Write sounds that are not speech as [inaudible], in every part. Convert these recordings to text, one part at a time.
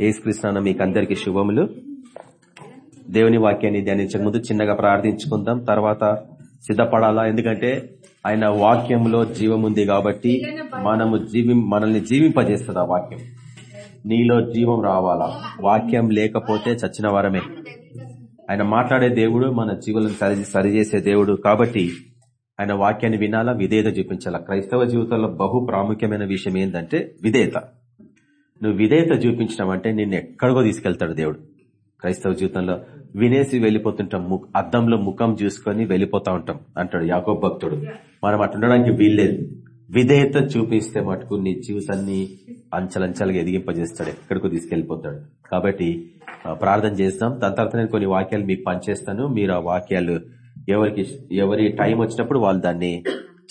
ఏసుకృష్ణ మీకు అందరికి శుభములు. దేవుని వాక్యాన్ని ధ్యానించక ముందు చిన్నగా ప్రార్థించుకుందాం. తర్వాత సిద్ధపడాలా? ఎందుకంటే ఆయన వాక్యంలో జీవం ఉంది కాబట్టి మనము జీవి మనల్ని జీవింపజేస్తుంది ఆ వాక్యం. నీలో జీవం రావాలా? వాక్యం లేకపోతే చచ్చిన వరమే. ఆయన మాట్లాడే దేవుడు మన జీవులను సరి సరిచేసే దేవుడు కాబట్టి ఆయన వాక్యాన్ని వినాలా? విధేయత చూపించాలా? క్రైస్తవ జీవితంలో బహు ప్రాముఖ్యమైన విషయం ఏంటంటే విధేయత. నువ్వు విధేయత చూపించడం నిన్ను ఎక్కడికో తీసుకెళ్తాడు దేవుడు. క్రైస్తవ జీవితంలో వినేసి వెళ్ళిపోతుంటాం అద్దంలో ముఖం చూసుకొని వెళ్ళిపోతా ఉంటాం అంటాడు యాకో భక్తుడు. మనం అట్టుండడానికి వీల్లేదు. విధేయత చూపిస్తే మటుకు నీ జీవితాన్ని అంచలంచలుగా ఎదిగింపజేస్తాడు ఎక్కడికో తీసుకెళ్ళిపోతాడు కాబట్టి ప్రార్థన చేస్తాం. దాని తర్వాత నేను కొన్ని వాక్యాలు మీకు పనిచేస్తాను మీరు ఆ వాక్యాలు ఎవరికి ఎవరి టైం వచ్చినప్పుడు వాళ్ళు దాన్ని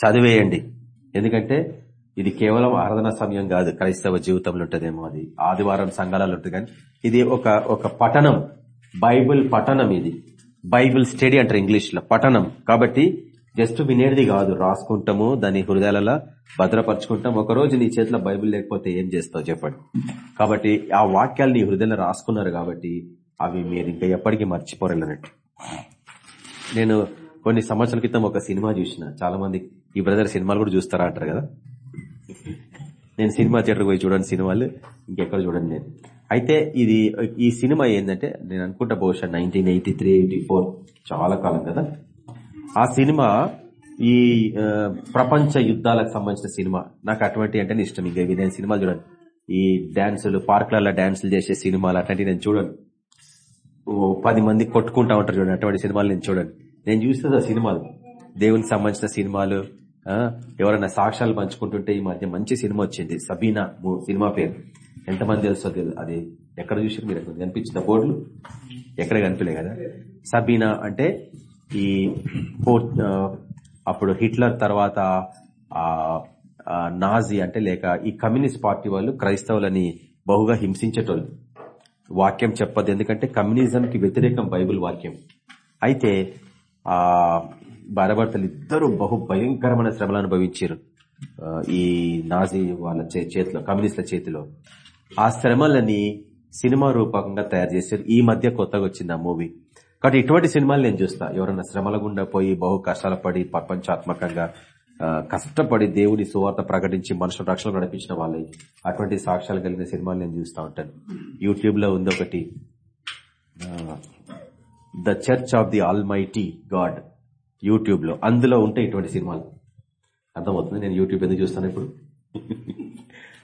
చదివేయండి. ఎందుకంటే ఇది కేవలం ఆరాధన సమయం కాదు క్రైస్తవ జీవితంలో ఉంటదేమో అది. ఆదివారం సంఘాలలో ఉంటుంది కానీ ఇది ఒక ఒక పఠనం. బైబిల్ పఠనం ఇది. బైబిల్ స్టడీ అంటారు ఇంగ్లీష్లో పఠనం. కాబట్టి జస్ట్ వినేది కాదు రాసుకుంటాము దాని హృదయాలలో భద్రపరుచుకుంటాం. ఒక రోజు నీ చేతిలో బైబిల్ లేకపోతే ఏం చేస్తావు చెప్పండి. కాబట్టి ఆ వాక్యాలు నీ హృదయంలో రాసుకున్నారు కాబట్టి అవి మీరు ఇంకా ఎప్పటికీ మర్చిపోరలేనట్టు నేను కొన్ని సంవత్సరాల క్రితం ఒక సినిమా చూసిన. చాలా మంది ఈ బ్రదర్ సినిమాలు కూడా చూస్తారా అంటారు కదా? నేను సినిమా థియేటర్ పోయి చూడండి సినిమాలు ఇంకెక్కడ చూడండి నేను. అయితే ఇది ఈ సినిమా ఏంటంటే నేను అనుకుంటా బహుశా nineteen eighty three eighty four చాలా కాలం కదా. ఆ సినిమా ఈ ప్రపంచ యుద్ధాలకు సంబంధించిన సినిమా. నాకు అటువంటి అంటే ఇష్టం. ఇంకా ఇవి నేను సినిమాలు చూడండి ఈ డాన్సులు పార్కులలో డాన్సులు చేసే సినిమాలు అట్లాంటివి నేను చూడండి పది మంది కొట్టుకుంటా ఉంటారు చూడండి. అటువంటి సినిమాలు నేను చూడండి నేను చూస్తుంది ఆ సినిమాలు. దేవునికి సంబంధించిన సినిమాలు ఎవరైనా సాక్ష్యాలు పంచుకుంటుంటే ఈ మధ్య మంచి సినిమా వచ్చింది. సబీనా సినిమా పేరు. ఎంతమంది తెలుసో అది ఎక్కడ చూసారు మీరు కనిపించిన బోర్డులు ఎక్కడ కనిపించలే కదా? సబీనా అంటే ఈ అప్పుడు హిట్లర్ తర్వాత నాజీ అంటే లేక ఈ కమ్యూనిస్ట్ పార్టీ వాళ్ళు క్రైస్తవులని బహుగా హింసించేటోళ్ళు. వాక్యం చెప్పదు. ఎందుకంటే కమ్యూనిజంకి వ్యతిరేకం బైబుల్ వాక్యం. అయితే భార్యభర్తలు ఇద్దరు బహు భయంకరమైన శ్రమలు అనుభవించారు. ఈ నాజీ వాళ్ళ చేతిలో కమ్యూనిస్టుల చేతిలో. ఆ శ్రమలని సినిమా రూపకంగా తయారు చేశారు. ఈ మధ్య కొత్తగా వచ్చింది ఆ మూవీ. కాబట్టి ఇటువంటి సినిమాలు నేను చూస్తా. ఎవరైనా శ్రమల గుండా పోయి బహు కష్టాలు పడి ప్రపంచాత్మకంగా కష్టపడి దేవుని సువార్త ప్రకటించి మనుషుల రక్షణ నడిపించిన వాళ్ళే. అటువంటి సాక్ష్యాలు కలిగిన సినిమాలు నేను చూస్తూ ఉంటాను. యూట్యూబ్లో ఉంది ఒకటి. The church of the almighty god. యూట్యూబ్లో అందులో ఉంటాయి ఇటువంటి సినిమాలు. అర్థమవుతుంది? నేను యూట్యూబ్ ఎందుకు చూస్తాను ఇప్పుడు?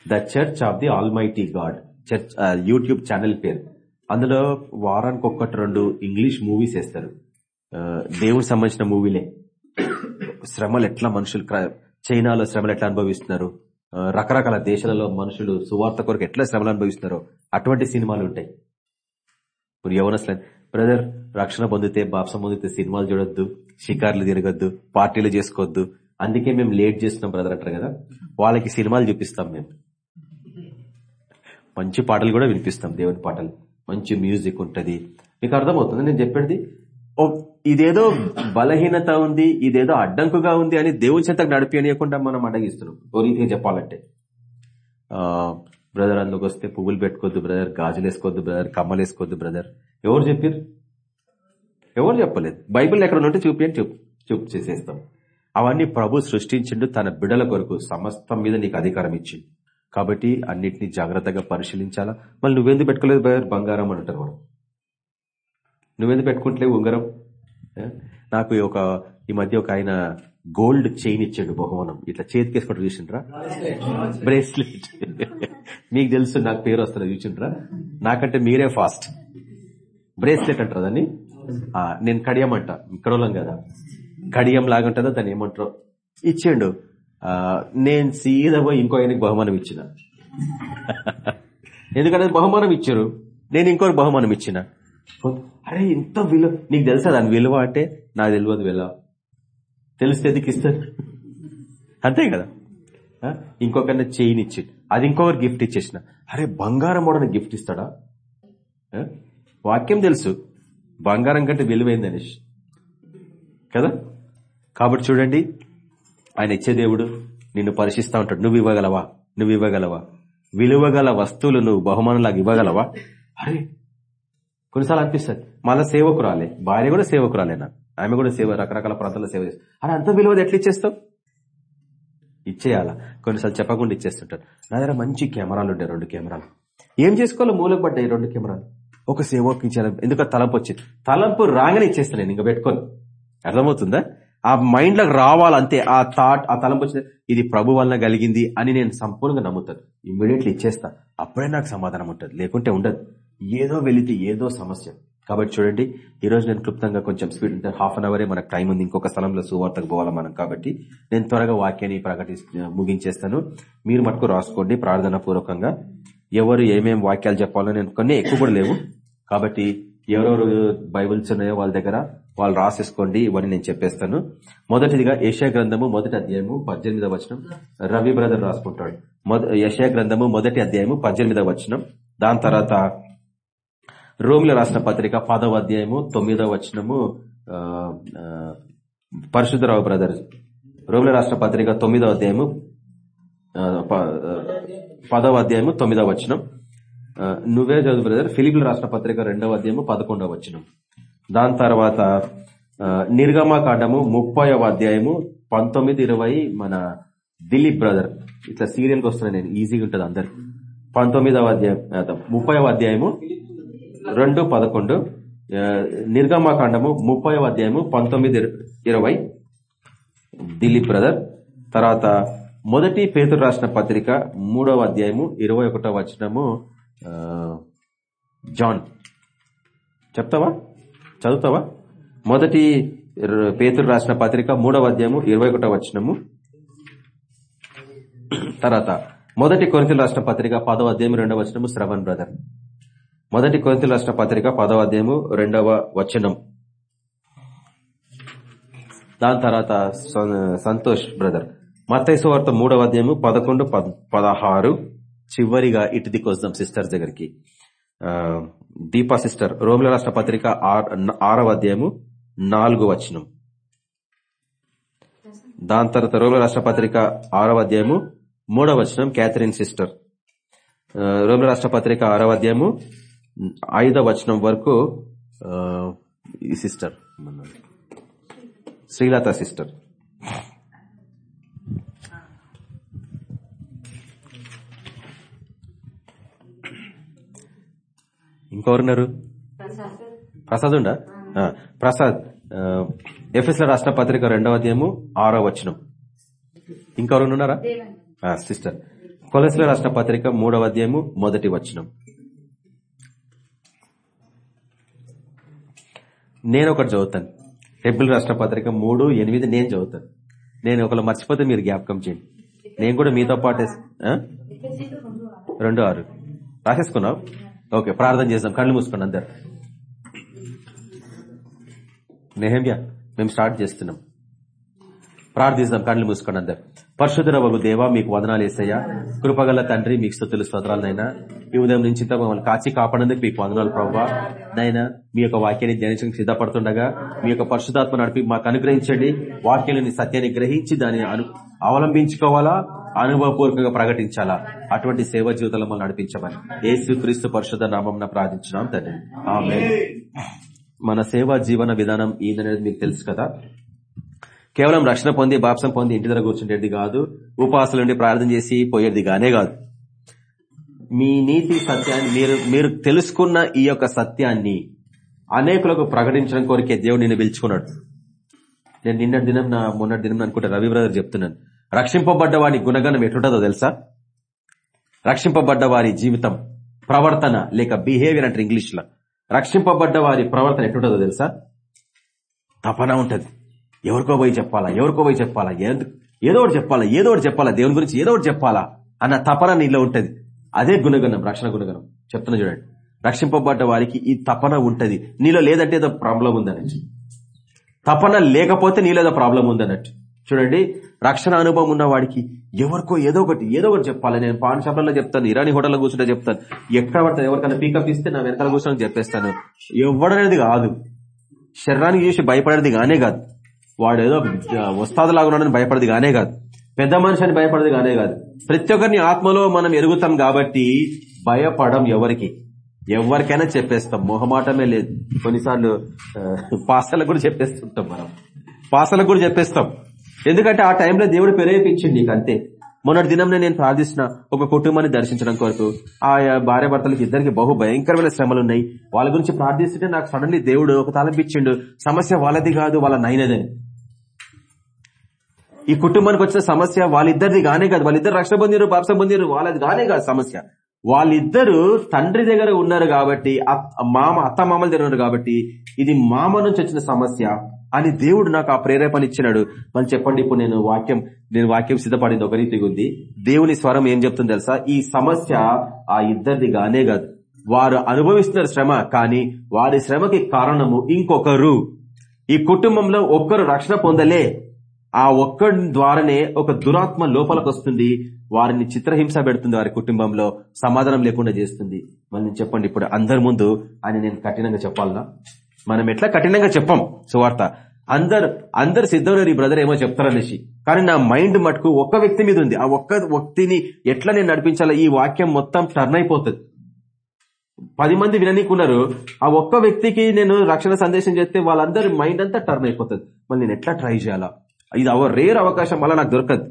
The church of the almighty god church YouTube channel పేరు. అందులో వారానికి ఒక్కటి రెండు ఇంగ్లీష్ మూవీస్ వేస్తారు. Uh, దేవుడికి సంబంధించిన మూవీలే. శ్రమలు ఎట్లా మనుషులు చైనాలో శ్రమలు ఎట్లా అనుభవిస్తున్నారు? Uh, రకరకాల దేశాలలో మనుషులు సువార్త కొరకు ఎట్లా శ్రమలు అనుభవిస్తున్నారో అటువంటి సినిమాలు ఉంటాయి. ఇప్పుడు బ్రదర్ రక్షణ పొందితే బాప్సం పొందితే సినిమాలు చూడొద్దు షికార్లు తిరగద్దు పార్టీలు చేసుకోవద్దు అందుకే మేము లేట్ చేస్తున్నాం బ్రదర్ అంటారు కదా. వాళ్ళకి సినిమాలు చూపిస్తాం మేము. మంచి పాటలు కూడా వినిపిస్తాం దేవుని పాటలు. మంచి మ్యూజిక్ ఉంటుంది. మీకు అర్థమవుతుంది నేను చెప్పండి ఇదేదో బలహీనత ఉంది ఇదేదో అడ్డంకుగా ఉంది అని దేవుని చెంతకు నడిపియనియకుండా మనం అడగిస్తున్నాం. ఓ రీతిగా చెప్పాలంటే. బ్రదర్ అందుకు వస్తే పువ్వులు పెట్టుకోవద్దు బ్రదర్ గాజులు వేసుకోవద్దు బ్రదర్ కమ్మలు వేసుకోవద్దు బ్రదర్. ఎవరు చెప్పారు ఎవరు చెప్పలేదు. బైబిల్ ఎక్కడ ఉంటే చూపి చూపు చూపు చేసేస్తాం. అవన్నీ ప్రభు సృష్టించిండు తన బిడల కొరకు సమస్తం మీద నీకు అధికారం ఇచ్చిండు. కాబట్టి అన్నిటినీ జాగ్రత్తగా పరిశీలించాలా? మళ్ళీ నువ్వెందుకు పెట్టుకోలేదు బ్రదర్? బంగారం అని అంటారు మనం నువ్వెందుకు పెట్టుకుంటలేవు ఉంగరం? నాకు ఒక ఈ మధ్య ఒక ఆయన గోల్డ్ చైన్ ఇచ్చాడు బహుమానం. ఇట్లా చేతికేసుకుంటూ చూసిండ్రా? బ్రేస్లెట్. మీకు తెలుసు నాకు పేరు వస్తుంది చూసిండ్రా? నాకంటే మీరే ఫాస్ట్. బ్రేస్లెట్ అంటారు దాన్ని? నేను కడియం అంట ఇక్కడ కదా. కడియం లాగా ఉంటుందో? దాన్ని ఏమంటారు? ఇచ్చిండు. నేను సీదా పోయి ఇంకో ఆయనకి బహుమానం ఇచ్చిన. ఎందుకంటే బహుమానం ఇచ్చారు. నేను ఇంకో బహుమానం ఇచ్చిన. అరే ఇంత విలువ నీకు తెలుసా దాని విలువ అంటే? నాకు తెలియదు విలువ. తెలిస్తే ఎందుకు ఇస్తారు? అంతే కదా? ఇంకొకరిని చైన్ ఇచ్చి అది ఇంకొకరు గిఫ్ట్ ఇచ్చేసిన. అరే బంగారం కూడా గిఫ్ట్ ఇస్తాడా? వాక్యం తెలుసు. బంగారం కంటే విలువైంది అనేసి కదా? కాబట్టి చూడండి ఆయన ఇచ్చే దేవుడు నిన్ను పరిశిస్తా ఉంటాడు. నువ్వు ఇవ్వగలవా? నువ్వు ఇవ్వగలవా? విలువగల వస్తువులు నువ్వు బహుమానులాగా ఇవ్వగలవా? అరే కొన్నిసార్లు అనిపిస్తుంది. మళ్ళీ సేవకురాలే. భార్య కూడా సేవకురాలే నాకు ఆమె కూడా సేవ రకరకాల ప్రాంతాల్లో సేవ చేస్తుంది అరే అంత విలువది ఎట్లా ఇచ్చేస్తావు? ఇచ్చేయాలా? కొన్నిసార్లు చెప్పకుండా ఇచ్చేస్తుంటారు. నా దగ్గర మంచి కెమెరాలు ఉంటాయి రెండు కెమెరాలు. ఏం చేసుకోవాలో? మూలకు పడ్డాయి రెండు కెమెరాలు. ఒక సేవకు ఇచ్చాను ఎందుకంటే తలంపు వచ్చింది తలంపు రాగానే ఇచ్చేస్తాను నేను ఇంకా పెట్టుకొని. అర్థమవుతుందా? ఆ మైండ్ రావాలంతే ఆ థాట్ ఆ తలంపు వచ్చింది. ఇది ప్రభు వలన కలిగింది అని నేను సంపూర్ణంగా నమ్ముతాను. ఇమ్మీడియట్లీ ఇచ్చేస్తా. అప్పుడే నాకు సమాధానం ఉంటుంది. లేకుంటే ఉండదు. ఏదో వెళితే ఏదో సమస్య. కాబట్టి చూడండి ఈ రోజు నేను క్లుప్తంగా కొంచెం స్పీడ్ అంటే హాఫ్ అన్ అవరే మనకు టైం ఉంది. ఇంకొక స్థలంలో సువార్తకు పోవాలి మనం కాబట్టి నేను త్వరగా వాక్యాన్ని ప్రకటి ముగించేస్తాను. మీరు మటుకు రాసుకోండి ప్రార్థన పూర్వకంగా. ఎవరు ఏమేం వాక్యాలు చెప్పాలో నేను కొన్ని ఎక్కువ కూడా లేవు. కాబట్టి ఎవరెవరు బైబుల్స్ ఉన్నాయో వాళ్ళ దగ్గర వాళ్ళు రాసేసుకోండి ఇవన్నీ నేను చెప్పేస్తాను. మొదటిదిగా ఏషియా గ్రంథము మొదటి అధ్యాయము పద్దెనిమిదవ వచనం. రవి బ్రదర్ రాసుకుంటాడు. యశా గ్రంథము మొదటి అధ్యాయము పద్దెనిమిదవ వచనం. దాని తర్వాత రోగుల రాసిన పత్రిక పదవ అధ్యాయము తొమ్మిదవ వచనము పరశుద్ధరావు బ్రదర్. రోగుల రాష్ట్ర పత్రిక తొమ్మిదవ అధ్యాయము పదవ అధ్యాయము తొమ్మిదవ వచనం. నువ్వే చదువు బ్రదర్ ఫిలిపిల రాష్ట్ర పత్రిక రెండవ అధ్యాయము పదకొండవ వచనం. దాని తర్వాత నిర్గమకాండము ముప్పైవ అధ్యాయము పంతొమ్మిది ఇరవై మన దిలీప్ బ్రదర్. ఇట్లా సీరియల్కి వస్తున్నాయి నేను ఈజీగా ఉంటుంది అందరికి. పంతొమ్మిదవ అధ్యాయం ముప్పైవ అధ్యాయము రెండు పదకొండు నిర్గమాకాండము ముప్పై అధ్యాయము పంతొమ్మిది ఇరవై. దిలీప్ బ్రదర్ తర్వాత మొదటి పేతురు రాసిన పత్రిక మూడవ అధ్యాయము ఇరవై ఒకటో వచనము జాన్. చెప్తావా? చదువుతావా? మొదటి పేతురు రాసిన పత్రిక మూడవ అధ్యాయము ఇరవై ఒకటో వచనము. తర్వాత మొదటి కొరితలు రాసిన పత్రిక పదవ అధ్యాయం రెండవ వచనము శ్రవణ్ బ్రదర్. మొదటి కొరింతలు రాష్ట్ర పత్రిక పదవ అధ్యాయము రెండవ వచనం. దాని తర్వాత సంతోష్ బ్రదర్. మత్తైసు వార్త మూడవ అధ్యాయము పదకొండు పదహారు. చివరిగా ఇటు కోసం సిస్టర్ దగ్గరికి. దీపా సిస్టర్ రోమిల రాష్ట్ర పత్రిక ఆరవ అధ్యాయము నాలుగు వచనం. దాని తర్వాత రోమిల రాష్ట్ర పత్రిక ఆరవ అధ్యాయము మూడవ వచనం క్యాథరిన్ సిస్టర్. రోమిల రాష్ట్ర పత్రిక ఆరవ అధ్యాయము ఐదవ వచనం వరకు ఈ సిస్టర్ శ్రీలత సిస్టర్. ఇంకెవరున్నారు? ప్రసాద్ ఉండా? ప్రసాద్ ఎఫ్ఎస్ల రాష్ట్ర పత్రిక రెండవ అధ్యాయము ఆరో వచనం. ఇంకెవరు ఉన్నారా సిస్టర్. కొలెస్ల రాష్ట్ర పత్రిక మూడవ అధ్యాయము మొదటి వచనం. నేను ఒకటి చదువుతాను. టెంపుల్ రాష్ట్ర పత్రిక మూడు ఎనిమిది నేను చదువుతాను. నేను ఒకళ్ళు మర్చిపోతే మీరు జ్ఞాపకం చేయండి. నేను కూడా మీతో పాటు రెండు ఆరు. రాసేసుకున్నావు? ఓకే ప్రార్థన చేద్దాం. కళ్ళు మూసుకోండి అందరు. నెహమ్యా మేము స్టార్ట్ చేస్తున్నాం. ప్రార్థిస్తాం కళ్ళు మూసుకోండి అందరు. పరశుధర వగు దేవ మీకు వదనాలు వేసయ్యా కృపగల తండ్రి మీకు స్థుతులు స్తోత్రాలనైనా ఈ ఉదయం నుంచి మమ్మల్ని కాచి కాపాడేందుకు మీకు వదనాలు ప్రవ్వా నైనా మీ యొక్క వాక్యాన్ని ధ్యానించడానికి సిద్ధపడుతుండగా మీ యొక్క పరిశుధాత్మ నడిపి మాకు అనుగ్రహించండి. వాక్యాలని సత్యాన్ని గ్రహించి దాన్ని అవలంబించుకోవాలా? అనుభవపూర్వకంగా ప్రకటించాలా? అటువంటి సేవ జీవితంలో మనం నడిపించమని. ఏసు క్రీస్తు పరిశుధ నామం ప్రార్థించినాం తండ్రి. మన సేవా జీవన విధానం ఈదనేది మీకు తెలుసు కదా. కేవలం రక్షణ పొంది బాప్సం పొంది ఇంటి దగ్గర కూర్చుంటేది కాదు ఉపాసలుండి ప్రార్థన చేసి పోయేది గానే కాదు. మీ నీతి సత్యాన్ని మీరు మీరు తెలుసుకున్న ఈ యొక్క సత్యాన్ని అనేకులకు ప్రకటించడం కోరికే దేవుడు నిన్ను పిలుచుకున్నాడు. నేను నిన్నటి దినం నా మొన్నటి దినం అనుకుంటా రవి బ్రదర్ చెప్తున్నాను. రక్షింపబడ్డ వారి గుణగణం ఎటుంటుందో తెలుసా? రక్షింపబడ్డ వారి జీవితం ప్రవర్తన లేక బిహేవియర్ అంటే ఇంగ్లీష్లో రక్షింపబడ్డ వారి ప్రవర్తన ఎటుంటుందో తెలుసా? తపన ఉంటది. ఎవరికో పోయి చెప్పాలా ఎవరికో పోయి చెప్పాలా ఏదో ఒకటి చెప్పాలా ఏదో ఒకటి చెప్పాలా దేవుని గురించి ఏదో ఒకటి చెప్పాలా అన్న తపన నీలో ఉంటది. అదే గుణగణం రక్షణ గుణగణం. చెప్తున్నా చూడండి. రక్షింపబడ్డ వారికి ఈ తపన ఉంటది. నీలో లేదంటే ఏదో ప్రాబ్లం ఉందన్నట్టు. తపన లేకపోతే నీలో ఏదో ప్రాబ్లం ఉందన్నట్టు. చూడండి రక్షణ అనుభవం ఉన్న వాడికి ఎవరికో ఏదో ఒకటి ఏదో ఒకటి చెప్పాలి. నేను పాన్ షాప్లలో చెప్తాను ఇరానీ హోటల్లో కూర్చుంటే చెప్తాను. ఎక్కడ పడతాను ఎవరికైనా పీకప్ ఇస్తే నా వెనకాల కూర్చొని చెప్పేస్తాను. ఎవడనేది కాదు. శరీరానికి చూసి భయపడేది కానే కాదు. వాడు ఏదో వస్తాదులాగా ఉన్నాడని భయపడేది కానే కాదు. పెద్ద మనిషి అని భయపడదు కానే కాదు. ప్రతి ఒక్కరిని ఆత్మలో మనం ఎరుగుతాం కాబట్టి భయపడం ఎవరికి? ఎవరికైనా చెప్పేస్తాం. మొహమాటమే లేదు. కొన్నిసార్లు పాసలకు కూడా చెప్పేస్తుంటాం మనం. పాసలకు కూడా చెప్పేస్తాం. ఎందుకంటే ఆ టైంలో దేవుడు ప్రేరేపించింది నీకు అంతే. మొన్నటి దినంలో నేను ప్రార్థిస్తున్న ఒక కుటుంబాన్ని దర్శించడం కొరకు ఆ భార్య భర్తలకు ఇద్దరికి బహు భయంకరమైన శ్రమలు ఉన్నాయి వాళ్ళ గురించి ప్రార్థిస్తుంటే నాకు సడన్లీ దేవుడు ఒక తలంపించిండు సమస్య వాళ్ళది కాదు వాళ్ళ నైనదని ఈ కుటుంబానికి వచ్చిన సమస్య వాళ్ళిద్దరిది గానే కాదు. వాళ్ళిద్దరు రక్షణ పొందిరు పాపస పొందిరు వాళ్ళది గానే కాదు సమస్య. వాళ్ళిద్దరూ తండ్రి దగ్గర ఉన్నారు కాబట్టి మామ అత్త మామల దగ్గర ఉన్నారు కాబట్టి ఇది మామ నుంచి వచ్చిన సమస్య అని దేవుడు నాకు ఆ ప్రేరేపణ ఇచ్చినాడు. మళ్ళీ చెప్పండి ఇప్పుడు నేను వాక్యం నేను వాక్యం సిద్ధపడింది ఒక రీతిగా ఉంది. దేవుని స్వరం ఏం చెప్తుంది తెలుసా? ఈ సమస్య ఆ ఇద్దరిది గానే కాదు. వారు అనుభవిస్తున్నారు శ్రమ కానీ వారి శ్రమకి కారణము ఇంకొకరు. ఈ కుటుంబంలో ఒక్కరు రక్షణ పొందలే. ఆ ఒక్కడి ద్వారానే ఒక దురాత్మ లోపలకొస్తుంది వారిని చిత్రహింస పెడుతుంది వారి కుటుంబంలో సమాధానం లేకుండా చేస్తుంది. మళ్ళీ చెప్పండి ఇప్పుడు అందరి ముందు అని నేను కఠినంగా చెప్పాలనా? మనం ఎట్లా కఠినంగా చెప్పం? సువార్త. అందరు అందరు సిద్ధంలో ఈ బ్రదర్ ఏమో చెప్తారనేసి కానీ నా మైండ్ మటుకు ఒక్క వ్యక్తి మీద ఉంది. ఆ ఒక్క వ్యక్తిని ఎట్లా నేను నడిపించాలో? ఈ వాక్యం మొత్తం టర్న్ అయిపోతుంది. పది మంది విననీకున్నారు. ఆ ఒక్క వ్యక్తికి నేను రక్షణ సందేశం చేస్తే వాళ్ళందరి మైండ్ అంతా టర్న్ అయిపోతుంది. మళ్ళీ నేను ఎట్లా ట్రై చేయాలా? ఇది అవ రేర్ అవకాశం మళ్ళీ నాకు దొరకదు.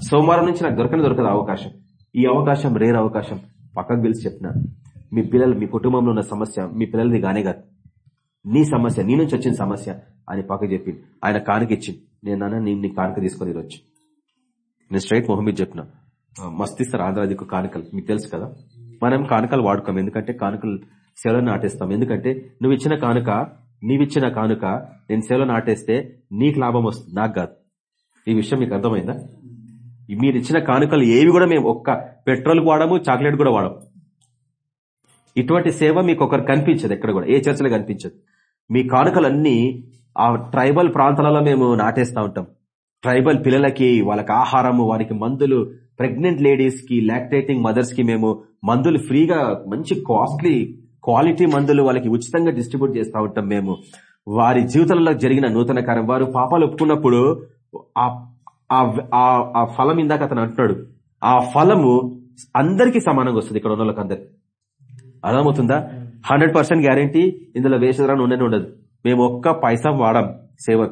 సోమవారం నుంచి నాకు దొరకని దొరకదు అవకాశం. ఈ అవకాశం రేర్ అవకాశం. పక్కకు పిలిచి చెప్పిన మీ పిల్లలు మీ కుటుంబంలో ఉన్న సమస్య మీ పిల్లలది కానే కాదు. నీ సమస్య నీ నుంచి వచ్చిన సమస్య అని పక్కకు చెప్పి ఆయన కానుక ఇచ్చింది నేను నాన్న నేను నీ కానుక తీసుకొని ఈరోజు నేను స్ట్రైట్ మొహమ్మద్ చెప్పిన మస్తిస్తారు ఆంధ్రాదికు కానుకలు మీకు తెలుసు కదా? మనం కానుకలు వాడుకోం ఎందుకంటే కానుకలు సేవలను నాటేస్తాం ఎందుకంటే నువ్వు ఇచ్చిన కానుక నీవిచ్చిన కానుక నేను సేవలో నాటేస్తే నీకు లాభం వస్తుంది నాకు కాదు. ఈ విషయం మీకు అర్థమైందా? మీరు ఇచ్చిన కానుకలు ఏవి కూడా మేము ఒక్క పెట్రోల్ వాడము చాక్లెట్ కూడా వాడము. ఇటువంటి సేవ మీకు ఒకరు కనిపించదు ఎక్కడ కూడా. ఏ చర్చలో కనిపించదు. మీ కానుకలన్నీ ఆ ట్రైబల్ ప్రాంతాలలో మేము నాటేస్తా ఉంటాం. ట్రైబల్ పిల్లలకి వాళ్ళకి ఆహారము వారికి మందులు ప్రెగ్నెంట్ లేడీస్కి లాక్టేటింగ్ మదర్స్కి మేము మందులు ఫ్రీగా మంచి కాస్ట్లీ క్వాలిటీ మందులు వాళ్ళకి ఉచితంగా డిస్ట్రిబ్యూట్ చేస్తూ ఉంటాం మేము. వారి జీవితంలో జరిగిన నూతనకారం వారు పాపాలు ఒప్పుకున్నప్పుడు ఆ- ఆ- ఫలం ఇందాక అతను అంటున్నాడు. ఆ ఫలము అందరికీ సమానంగా వస్తుంది ఇక్కడ ఉన్న వాళ్ళకి అర్థమవుతుందా? Hundred percent guarantee. ఇందులో వేసేదరాని ఉండనే ఉండదు. మేము ఒక్క పైసా వాడం సేవ.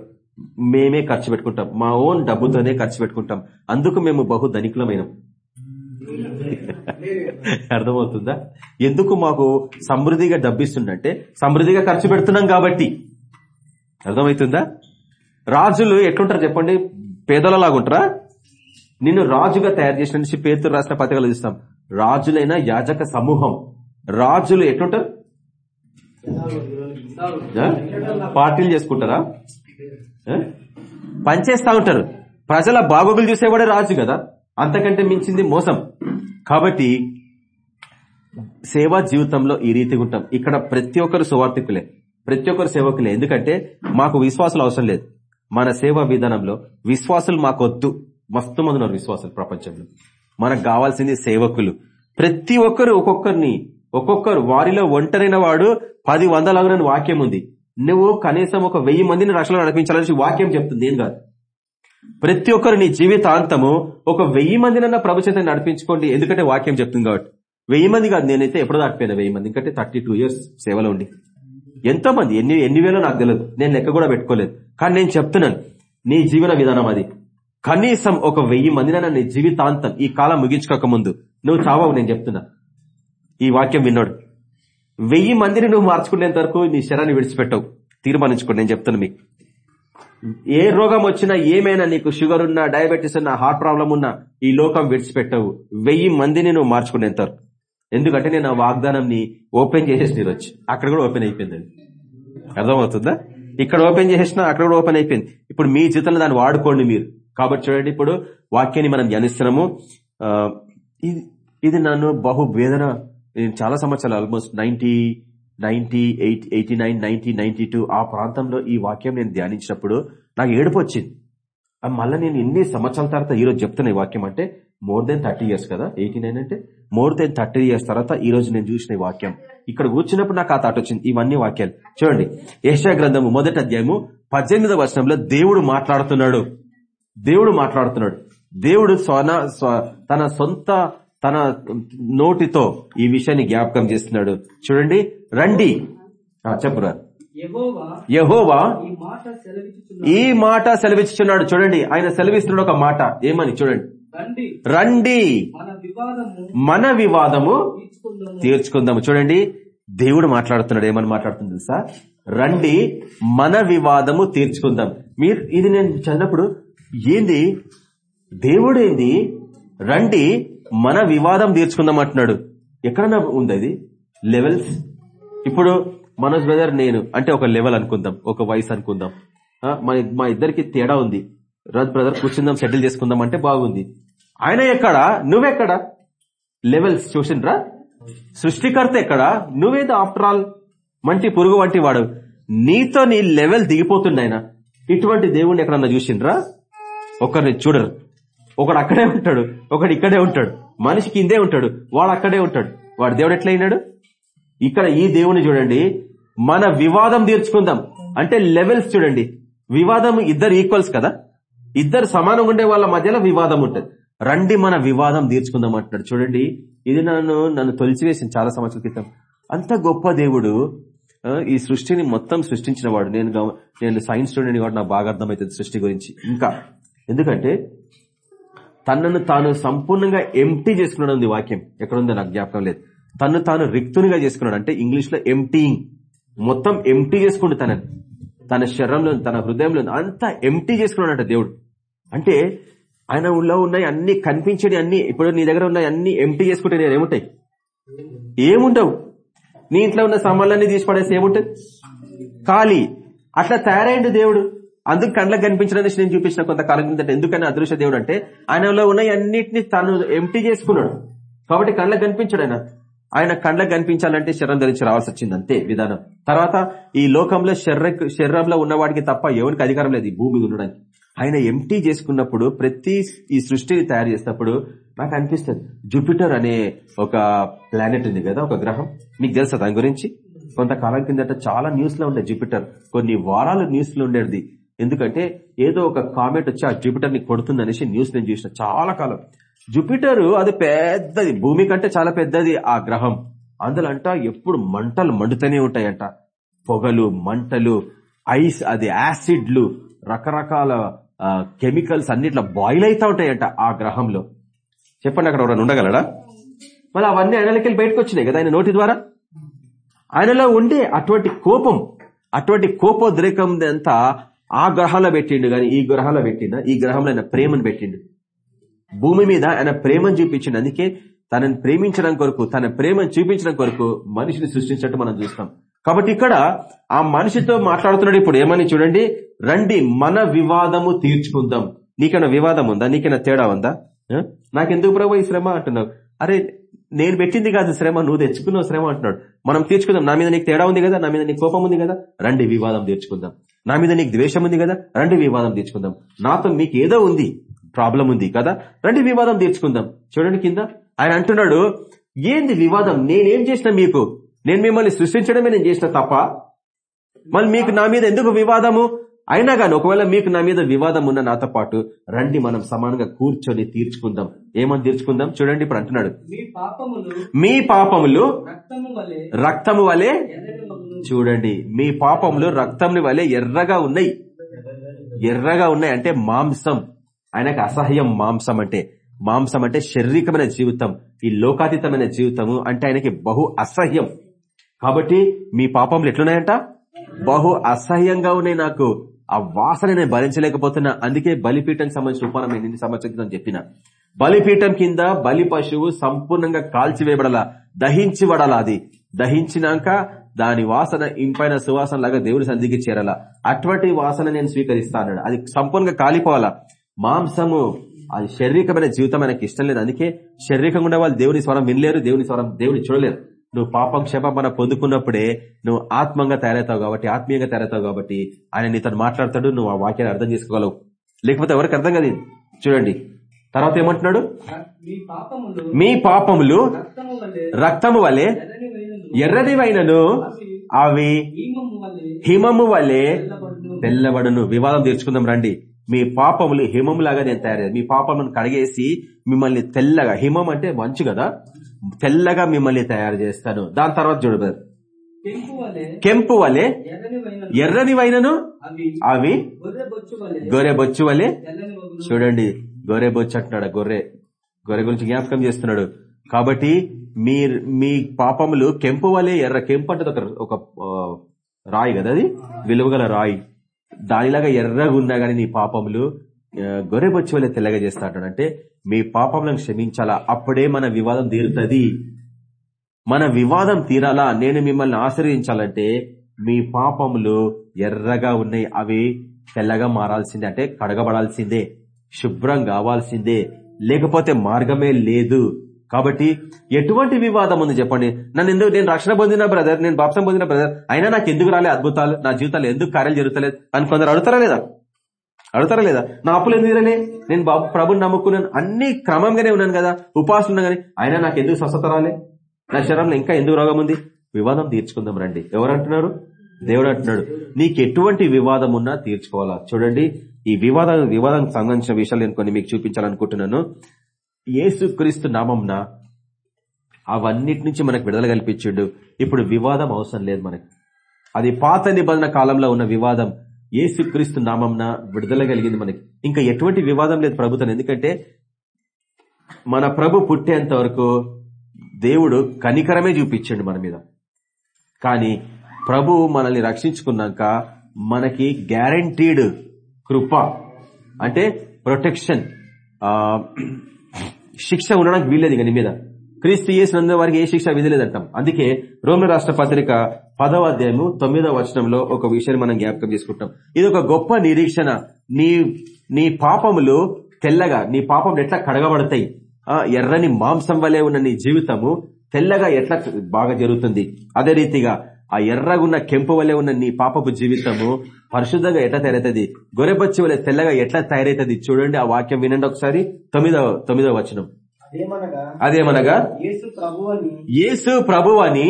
మేమే ఖర్చు పెట్టుకుంటాం. మా ఓన్ డబ్బుతోనే ఖర్చు పెట్టుకుంటాం. అందుకు మేము బహు ధనికులమైనాం. [laughs] అర్థమవుతుందా? ఎందుకు మాకు సమృద్ధిగా డబ్బిస్తుందంటే సమృద్ధిగా ఖర్చు పెడుతున్నాం కాబట్టి. అర్థమవుతుందా? రాజులు ఎట్లుంటారు చెప్పండి? పేదలలాగుంటారా నిన్ను రాజుగా తయారు చేసిన నుంచి పేతురు రాసిన పత్రికలు చూస్తాం రాజులైన యాజక సమూహం. రాజులు ఎట్లుంటారు? పార్టీలు చేసుకుంటారా? పనిచేస్తా ఉంటారు. ప్రజల బాగోగులు చూసేవాడే రాజు కదా. అంతకంటే మించింది మోసం. కాబట్టి సేవా జీవితంలో ఈ రీతిగా ఉంటాం. ఇక్కడ ప్రతి ఒక్కరు సువార్థికులే. ప్రతి ఒక్కరు సేవకులే. ఎందుకంటే మాకు విశ్వాసాలు అవసరం లేదు. మన సేవా విధానంలో విశ్వాసులు మాకు వద్దు మస్తు మంది ఉన్నారు విశ్వాసులు ప్రపంచంలో. మనకు కావాల్సింది సేవకులు. ప్రతి ఒక్కరు ఒక్కొక్కరిని ఒక్కొక్కరు వారిలో ఒంటరైన వాడు పది వందలగునని వాక్యం ఉంది. నువ్వు కనీసం ఒక వెయ్యి మందిని రక్షణ నడిపించాలని వాక్యం చెప్తుంది. ఏం కాదు. ప్రతి ఒక్కరు నీ జీవితాంతము ఒక వెయ్యి మందినన్నా ప్రభు చేత నడిపించుకోండి. ఎందుకంటే వాక్యం చెప్తుంది కాబట్టి. వెయ్యి మంది కాదు నేనైతే ఎప్పుడు దాటిపోయినా వెయ్యి మంది. ఎందుకంటే థర్టీ టూ ఇయర్స్ సేవలో ఉండి. ఎంతో మంది ఎన్ని ఎన్ని వేలో నాకు తెలియదు నేను లెక్క కూడా పెట్టుకోలేదు. కానీ నేను చెప్తున్నాను నీ జీవన విధానం అది. కనీసం ఒక వెయ్యి మందినైనా నీ జీవితాంతం ఈ కాలం ముగించుకోక ముందు నువ్వు చావవు నేను చెప్తున్నా. ఈ వాక్యం విన్నాడు. వెయ్యి మందిని నువ్వు మార్చుకునేంత వరకు నీ శరాన్ని విడిచిపెట్టవు. తీర్మానించుకోండి నేను చెప్తాను మీకు. ఏ రోగం వచ్చినా ఏమైనా నీకు షుగర్ ఉన్నా డయాబెటీస్ ఉన్నా హార్ట్ ప్రాబ్లం ఉన్నా ఈ లోకం విడిచిపెట్టవు. వెయ్యి మందిని నువ్వు మార్చుకునేంత ఎందుకంటే నేను ఆ వాగ్దానంని ఓపెన్ చేసేసి వచ్చి అక్కడ కూడా ఓపెన్ అయిపోయిందండి. అర్థమవుతుందా? ఇక్కడ ఓపెన్ చేసేసిన అక్కడ కూడా ఓపెన్ అయిపోయింది. ఇప్పుడు మీ జీవితంలో దాన్ని వాడుకోండి మీరు. కాబట్టి చూడండి ఇప్పుడు వాక్యాన్ని మనం ధ్యానిస్తున్నాము. ఇది ఇది నన్ను బహు వేదన నేను చాలా సంవత్సరాలు almost ninety ninety eight eighty nine ninety ninety two ఆ ప్రాంతంలో ఈ వాక్యం నేను ధ్యానించినప్పుడు నాకు ఏడుపు వచ్చింది. మళ్ళీ నేను ఎన్ని సంవత్సరాల తర్వాత ఈ రోజు చెప్తున్న ఈ వాక్యం అంటే మోర్ దెన్ థర్టీ ఇయర్స్ కదా? ఎయిటీ నైన్ అంటే మోర్ దెన్ థర్టీ ఇయర్స్ తర్వాత ఈ రోజు నేను చూసిన ఈ వాక్యం. ఇక్కడ కూర్చున్నప్పుడు నాకు ఆ తాట వచ్చింది. ఇవన్నీ వాక్యాలు. చూడండి. ఏషియా గ్రంథము మొదటి అధ్యాయము పద్దెనిమిదవ వర్షంలో దేవుడు మాట్లాడుతున్నాడు. దేవుడు మాట్లాడుతున్నాడు. దేవుడు స్వ- తన సొంత తన నోటితో ఈ విషయాన్ని జ్ఞాపకం చేస్తున్నాడు. చూడండి రండి. చెప్పురా యెహోవా ఈ మాట సెలవిచ్చుచున్నాడు. చూడండి ఆయన సెలవిస్తున్నాడు ఒక మాట. ఏమని? చూడండి. రండి. మన వివాదము తీర్చుకుందాము. చూడండి దేవుడు మాట్లాడుతున్నాడు. ఏమని మాట్లాడుతుంది తెలుసా? రండి మన వివాదము తీర్చుకుందాం. మీరు ఇది నేను చదివినప్పుడు ఏంది? దేవుడు ఏంది రండి మన వివాదం తీర్చుకుందాం అంటున్నాడు. ఎక్కడన్నా ఉంది అది లెవెల్స్ ఇప్పుడు మనోజ్ బ్రదర్ నేను అంటే ఒక లెవెల్ అనుకుందాం ఒక వయసు అనుకుందాం. మా మా ఇద్దరికి తేడా ఉంది. రజ్ బ్రదర్ కూర్చుందాం సెటిల్ చేసుకుందాం అంటే బాగుంది. ఆయన ఎక్కడా? నువ్వెక్కడా? లెవెల్స్ చూసిండ్రా? సృష్టికర్త ఎక్కడ? నువ్వేదో ఆఫ్టర్ ఆల్ మంటి పురుగు వంటి వాడు. నీతో నీ లెవెల్ దిగిపోతుండ ఆయన. ఇటువంటి దేవుణ్ణి ఎక్కడన్నా చూసిండ్రా? ఒకరిని చూడరు. ఒకడు అక్కడే ఉంటాడు ఒకడు ఇక్కడే ఉంటాడు మనిషి కిందే ఉంటాడు వాడు అక్కడే ఉంటాడు. వాడు దేవుడు ఎట్లా అయినాడు ఇక్కడ ఈ దేవుని చూడండి మన వివాదం తీర్చుకుందాం. అంటే లెవెల్స్ చూడండి. వివాదం ఇద్దరు ఈక్వల్స్ కదా? ఇద్దరు సమానంగా ఉండే వాళ్ళ మధ్యలో వివాదం ఉంటుంది. రండి మన వివాదం తీర్చుకుందాం అంటున్నాడు. చూడండి ఇది నన్ను నన్ను తొలిచివేసింది చాలా సంవత్సరాల క్రితం. అంత గొప్ప దేవుడు ఈ సృష్టిని మొత్తం సృష్టించిన వాడు. నేను నేను సైన్స్ స్టూడెంట్ కాబట్టి నాకు బాగా అర్థమవుతుంది సృష్టి గురించి. ఇంకా ఎందుకంటే తనను తాను సంపూర్ణంగా ఎంటీ చేసుకున్నాడు ఉంది వాక్యం. ఎక్కడుందో నాకు జ్ఞాపకం లేదు. తను తాను రిక్తునిగా చేసుకున్నాడు. అంటే ఇంగ్లీష్లో ఎంటీయింగ్ మొత్తం ఎంటీ చేసుకుండు తనని. తన శరీరంలో తన హృదయంలో అంతా ఎంటీ చేసుకున్నాడంట దేవుడు. అంటే ఆయన ఊళ్ళో ఉన్నాయి అన్ని కనిపించేది అన్ని ఇప్పుడు నీ దగ్గర ఉన్నాయి అన్ని ఎంటీ చేసుకుంటే నేను ఏముంటాయి? ఏముండవు. నీ ఇంట్లో ఉన్న సామాన్లన్నీ తీసి పడేసి ఏముంటుంది ఖాళీ. అట్లా తయారైండు దేవుడు. అందుకు కండ్లకు కనిపించడం నేను చూపించిన కొంతకాలం కిందట ఎందుకని అదృశ్య దేవుడు అంటే ఆయనలో ఉన్న తను ఎంటీ చేసుకున్నాడు. కాబట్టి కండ్లకు కనిపించాడు ఆయన. ఆయన కండ్లకు కనిపించాలంటే శరీరం ధరించి రావాల్సి వచ్చింది అంతే విధానం. తర్వాత ఈ లోకంలో శరీర శరీరంలో ఉన్నవాడికి తప్ప ఎవరికి అధికారం లేదు ఈ భూమి ఉండడానికి. ఆయన ఎంటీ చేసుకున్నప్పుడు ప్రతి ఈ సృష్టిని తయారు చేసినప్పుడు నాకు అనిపిస్తుంది జూపిటర్ అనే ఒక ప్లానెట్ ఉంది కదా ఒక గ్రహం. మీకు తెలుసా దాని గురించి? కొంతకాలం కిందట చాలా న్యూస్లో ఉండే జూపిటర్ కొన్ని వారాలు న్యూస్లో ఉండేది. ఎందుకంటే ఏదో ఒక కామెంట్ వచ్చి ఆ జూపిటర్ని కొడుతుంది అనేసి న్యూస్ నేను చూసిన చాలా కాలం. జూపిటర్ అది పెద్దది భూమి కంటే చాలా పెద్దది ఆ గ్రహం. అందులో అంట ఎప్పుడు మంటలు మండుతూనే ఉంటాయంట. పొగలు మంటలు ఐస్ అది యాసిడ్లు రకరకాల కెమికల్స్ అన్నిట్లా బాయిల్ అవుతా ఉంటాయంట ఆ గ్రహంలో. చెప్పండి అక్కడ ఎవరైనా ఉండగలడా మళ్ళీ అవన్నీ ఆయనలకి బయటకు వచ్చినాయి కదా ఆయన నోటి ద్వారా? ఆయనలో ఉండే అటువంటి కోపం అటువంటి కోపోద్రేకం అంతా ఆ గ్రహాల్లో పెట్టిండు గాని ఈ గ్రహాల్లో పెట్టిండ? ఈ గ్రహంలో ఆయన ప్రేమను పెట్టిండు. భూమి మీద ఆయన ప్రేమను చూపించిండు. అందుకే తనని ప్రేమించడం కొరకు తన ప్రేమను చూపించడం కొరకు మనిషిని సృష్టించినట్టు మనం చూస్తాం. కాబట్టి ఇక్కడ ఆ మనిషితో మాట్లాడుతున్నాడు ఇప్పుడు. ఏమని చూడండి? రండి మన వివాదము తీర్చుకుందాం. నీకైనా వివాదం ఉందా? నీకైనా తేడా ఉందా? నాకెందుకు ప్రభు ఈ శ్రమ అంటున్నావు? అరే నేను పెట్టింది కాదు శ్రమ నువ్వు తెచ్చుకున్నావు శ్రమ అంటున్నాడు. మనం తీర్చుకుందాం. నా మీద నీకు తేడా ఉంది కదా? నా మీద నీకు కోపం ఉంది కదా? రండి వివాదం తీర్చుకుందాం. నా మీద నీకు ద్వేషం ఉంది కదా? రండి వివాదం తీర్చుకుందాం. నాతో మీకు ఏదో ఉంది. ప్రాబ్లం ఉంది కదా? రండి వివాదం తీర్చుకుందాం. చూడండి కింద. ఆయన అంటున్నాడు ఏంది వివాదం? నేనేం చేసిన మీకు? నేను మిమ్మల్ని సృష్టించడమే నేను చేసిన తప్ప? మళ్ళీ మీకు నా మీద ఎందుకు వివాదము? అయినా కానీ ఒకవేళ మీకు నా మీద వివాదం ఉన్న నాతో పాటు రండి మనం సమానంగా కూర్చొని తీర్చుకుందాం. ఏమని తీర్చుకుందాం? చూడండి ఇప్పుడు అంటున్నాడు. మీ పాపములు రక్తము వలె చూడండి. మీ పాపములు రక్తంని వలె ఎర్రగా ఉన్నాయి. ఎర్రగా ఉన్నాయి అంటే మాంసం. ఆయనకు అసహ్యం మాంసం అంటే. మాంసం అంటే శారీరకమైన జీవితం. ఈ లోకాతీతమైన జీవితము అంటే ఆయనకి బహు అసహ్యం. కాబట్టి మీ పాపములు ఎట్లున్నాయంట? బహు అసహ్యంగా ఉన్నాయి నాకు. ఆ వాసన నేను భరించలేకపోతున్నా. అందుకే బలిపీఠం సంబంధించిన ఉపానం నేను ఎన్ని సంవత్సరం క్రితం చెప్పిన. బలిపీఠం కింద బలి పశువు సంపూర్ణంగా కాల్చివేయబడాల? దహించిబడాల అది? దహించినాక దాని వాసన ఇంపైన సువాసన లాగా దేవుడి సంధికి చేరాల? అటువంటి వాసన నేను స్వీకరిస్తాను అది సంపూర్ణంగా కాలిపోవాలా? మాంసము అది శారీరకమైన జీవితం ఆయనకి ఇష్టం లేదు. అందుకే శారీరకంగా ఉండే వాళ్ళు దేవుని స్వరం వినలేరు దేవుని స్వరం దేవుని చూడలేరు. నువ్వు పాపం క్షమాపణ పొందుకున్నప్పుడే నువ్వు ఆత్మంగా తయారవుతావు కాబట్టి ఆత్మీయంగా తయారవుతావు కాబట్టి ఆయన నీతో మాట్లాడతాడు నువ్వు ఆ వాక్యాన్ని అర్థం చేసుకోగలవు. లేకపోతే ఎవరికి అర్థం కాదు. చూడండి. తర్వాత ఏమంటున్నాడు? మీ పాపములు రక్తము వలె ఎర్రదివైనను అవి హీమము వలె తెల్లబడును. వివాదం తీర్చుకుందాం రండి. మీ పాపములు హిమములాగా నేను తయారు చేస్తాను. మీ పాపములను కడిగేసి మిమ్మల్ని తెల్లగా హిమం అంటే మంచు కదా? తెల్లగా మిమ్మల్ని తయారు చేస్తాను. దాని తర్వాత చూడు brother. పెంపు వలె కెంపు వలె ఎర్రని వైన ఎర్రని వైనను అవి గొర్రె బొచ్చు వలె. చూడండి గొర్రె బొచ్చు అంటున్నాడు గొర్రె. గొర్రె గురించి జ్ఞాపకం చేస్తున్నాడు. కాబట్టి మీ మీ పాపములు కెంపు వలె ఎర్ర కెంపు అంటే ఒక రాయి కదా అది? విలువగల రాయి. దానిలాగా ఎర్రగా ఉన్నా గానీ నీ పాపములు ఆ, గొర్రె తెల్లగజేస్తాడు తెల్లగా చేస్తా అంటే మీ పాపములను క్షమించాలా? అప్పుడే మన వివాదం తీరుతుంది. మన వివాదం తీరాలా? నేను మిమ్మల్ని ఆశ్రయించాలంటే మీ పాపములు ఎర్రగా ఉన్నాయి. అవి తెల్లగా మారాల్సిందే. అంటే కడగబడాల్సిందే. శుభ్రం కావాల్సిందే. లేకపోతే మార్గమే లేదు. కాబట్టి ఎటువంటి వివాదం ఉంది చెప్పండి. నన్ను ఎందుకు నేను రక్షణ పొందిన బ్రదర్ నేను బాప్సం పొందిన బ్రదర్? అయినా నాకు ఎందుకు రాలే అద్భుతాలు? నా జీవితాలు ఎందుకు కార్యాలు జరుగుతలేదు? అని కొందరు అడుగుతారా లేదా? అడుగుతారా లేదా? నా అప్పులు ఎందుకు తీరలే నేను ప్రభుని నమ్ముకున్నాను. అన్ని క్రమంగానే ఉన్నాను కదా. ఉపాసం ఉన్నా కానీ అయినా నాకు ఎందుకు స్వస్థత రాలే? నా శరీరంలో ఇంకా ఎందుకు రోగం ఉంది? వివాదం తీర్చుకుందాం రండి. ఎవరు అంటున్నారు? దేవుడు అంటున్నాడు. నీకు ఎటువంటి వివాదం ఉన్నా తీర్చుకోవాలా? చూడండి. ఈ వివాదం వివాదానికి సంబంధించిన విషయాలు నేను కొన్ని మీకు చూపించాలనుకుంటున్నాను. యేసుక్రీస్తు నామంన అవన్నిటి నుంచి మనకు విడుదల కల్పించిండు. ఇప్పుడు వివాదం అవసరం లేదు మనకి. అది పాత నిబంధన కాలంలో ఉన్న వివాదం. ఏసుక్రీస్తు నామంన విడుదల కలిగింది మనకి. ఇంకా ఎటువంటి వివాదం లేదు ప్రభుత్వం. ఎందుకంటే మన ప్రభు పుట్టేంత వరకు దేవుడు కనికరమే చూపించండు మన మీద. కానీ ప్రభు మనల్ని రక్షించుకున్నాక మనకి గ్యారంటీడ్ కృప అంటే ప్రొటెక్షన్ శిక్ష ఉండడానికి వీల్లేదు ఇక నీ మీద. క్రీస్తు చేసినందు వారికి ఏ శిక్ష విధిలేదంటాం. అందుకే రోమిల రాష్ట్ర పత్రిక పదవ అధ్యాయము తొమ్మిదవ వచనంలో ఒక విషయాన్ని మనం జ్ఞాపకం చేసుకుంటాం. ఇది ఒక గొప్ప నిరీక్షణ. నీ నీ పాపములు తెల్లగా నీ పాపములు ఎట్లా కడగబడతాయి? ఆ ఎర్రని మాంసం వలె ఉన్న నీ జీవితము తెల్లగా ఎట్లా బాగా జరుగుతుంది? అదే రీతిగా ఆ ఎర్రగున్న కెంపు వలె ఉన్న నీ పాపపు జీవితము పరిశుద్ధంగా ఎట్లా తయారైతుంది గొర్రెబచ్చి వలె తెల్లగా ఎట్లా తయారైతుంది చూడండి ఆ వాక్యం వినండి ఒకసారి. తొమ్మిదవ తొమ్మిదవ వచనం. అదేమనగా యేసు ప్రభు అని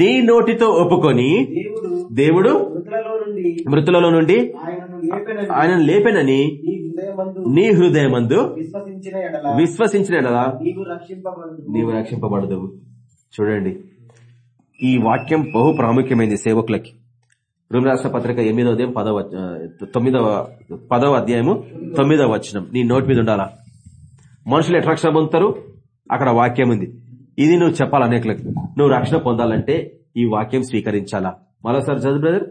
నీ నోటితో ఒప్పుకొని దేవుడు మృతులలో నుండి ఆయన లేపెనని నీ హృదయమందు విశ్వసించిన ఎడల నీవు రక్షింపబడు నీవు రక్షింపబడదు చూడండి. ఈ వాక్యం బహు ప్రాముఖ్యమైనది సేవకులకి. రోమి రాష్ట్ర పత్రిక ఎనిమిదవ అధ్యాయం పదవ తొమ్మిదవ పదవ అధ్యాయము తొమ్మిదవ వచనం. నీ నోటి మీద ఉండాలా? మనుషులు ఎట్లా రక్షణ పొందుతారు? అక్కడ వాక్యం ఉంది. ఇది నువ్వు చెప్పాలి అనేకులకు నువ్వు రక్షణ పొందాలంటే ఈ వాక్యం స్వీకరించాలా? మరోసారి చదువు బ్రదర్.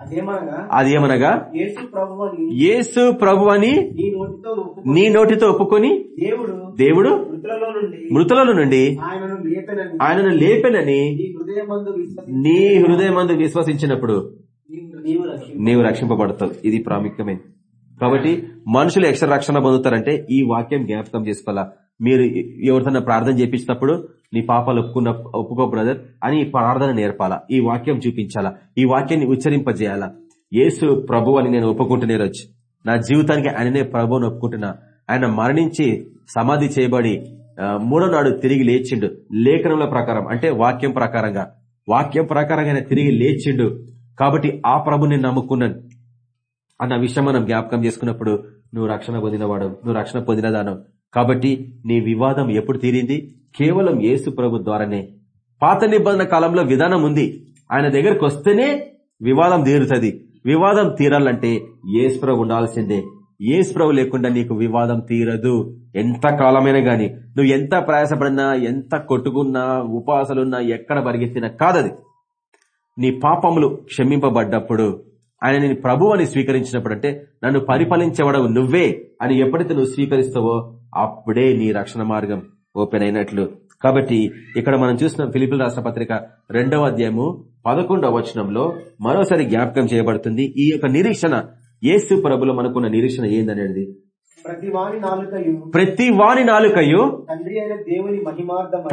అదేమనగా అది ఏమనగా యేసు ప్రభు అని నీ నోటితో ఒప్పుకొని దేవుడు దేవుడు మృతులలో నుండి ఆయనను లేపెనని నీ హృదయమందు విశ్వసించినప్పుడు నీవు- నీవు రక్షింప నీవు రక్షింపబడతావు. ఇది ప్రాముఖ్యమైనది కాబట్టి మనుషులు ఎక్షర రక్షణ పొందుతారంటే ఈ వాక్యం జ్ఞాపకం చేసుకోవాలా? మీరు ఎవరితోనా ప్రార్థన చేపించినప్పుడు నీ పాపాలు ఒప్పుకున్న ఒప్పుకో బ్రదర్ అని ప్రార్థన నేర్పాలా? ఈ వాక్యం చూపించాలా? ఈ వాక్యాన్ని ఉచ్చరింపజేయాలా? యేసు ప్రభు అని నేను ఒప్పుకుంటూనే ఈరోజు. నా జీవితానికి ఆయననే ప్రభు అని ఒప్పుకుంటున్నా. ఆయన మరణించి సమాధి చేయబడి మూడో నాడు తిరిగి లేచిండు. లేఖనముల ప్రకారం అంటే వాక్యం ప్రకారంగా. వాక్యం ప్రకారంగా ఆయన తిరిగి లేచిండు. కాబట్టి ఆ ప్రభు నేను నమ్ముకున్నాను. అన్న విషయం మనం జ్ఞాపకం చేసుకున్నప్పుడు నువ్వు రక్షణ పొందినవాడు నువ్వు రక్షణ పొందినదాను కాబట్టి నీ వివాదం ఎప్పుడు తీరింది? కేవలం యేసు ప్రభు ద్వారానే. పాత నిబంధన కాలంలో విధానం ఉంది. ఆయన దగ్గరకు వస్తేనే వివాదం తీరుతుంది. వివాదం తీరాలంటే ఏసు ప్రభు ఉండాల్సిందే. ఏసు ప్రభు లేకుండా నీకు వివాదం తీరదు. ఎంత కాలమైనా గాని. నువ్వు ఎంత ప్రయాసపడినా ఎంత కొట్టుకున్నా ఉపాసలున్నా ఎక్కడ పరిగెత్తినా కాదది. నీ పాపములు క్షమింపబడ్డప్పుడు ఆయన నేను ప్రభు అని స్వీకరించినప్పుడు అంటే నన్ను పరిపాలించేవాడవు నువ్వే అని ఎప్పుడైతే నువ్వు స్వీకరిస్తావో అప్పుడే నీ రక్షణ మార్గం ఓపెన్ అయినట్లు. కాబట్టి ఇక్కడ మనం చూసిన ఫిలిపిల్ రాష్ట్ర పత్రిక రెండవ అధ్యాయము పదకొండవ వచనంలో మరోసారి జ్ఞాపకం చేయబడుతుంది. ఈ యొక్క నిరీక్షణ యేసు ప్రభులో మనకున్న నిరీక్షణ ఏందనేది? ప్రతి వాని నాలుకయు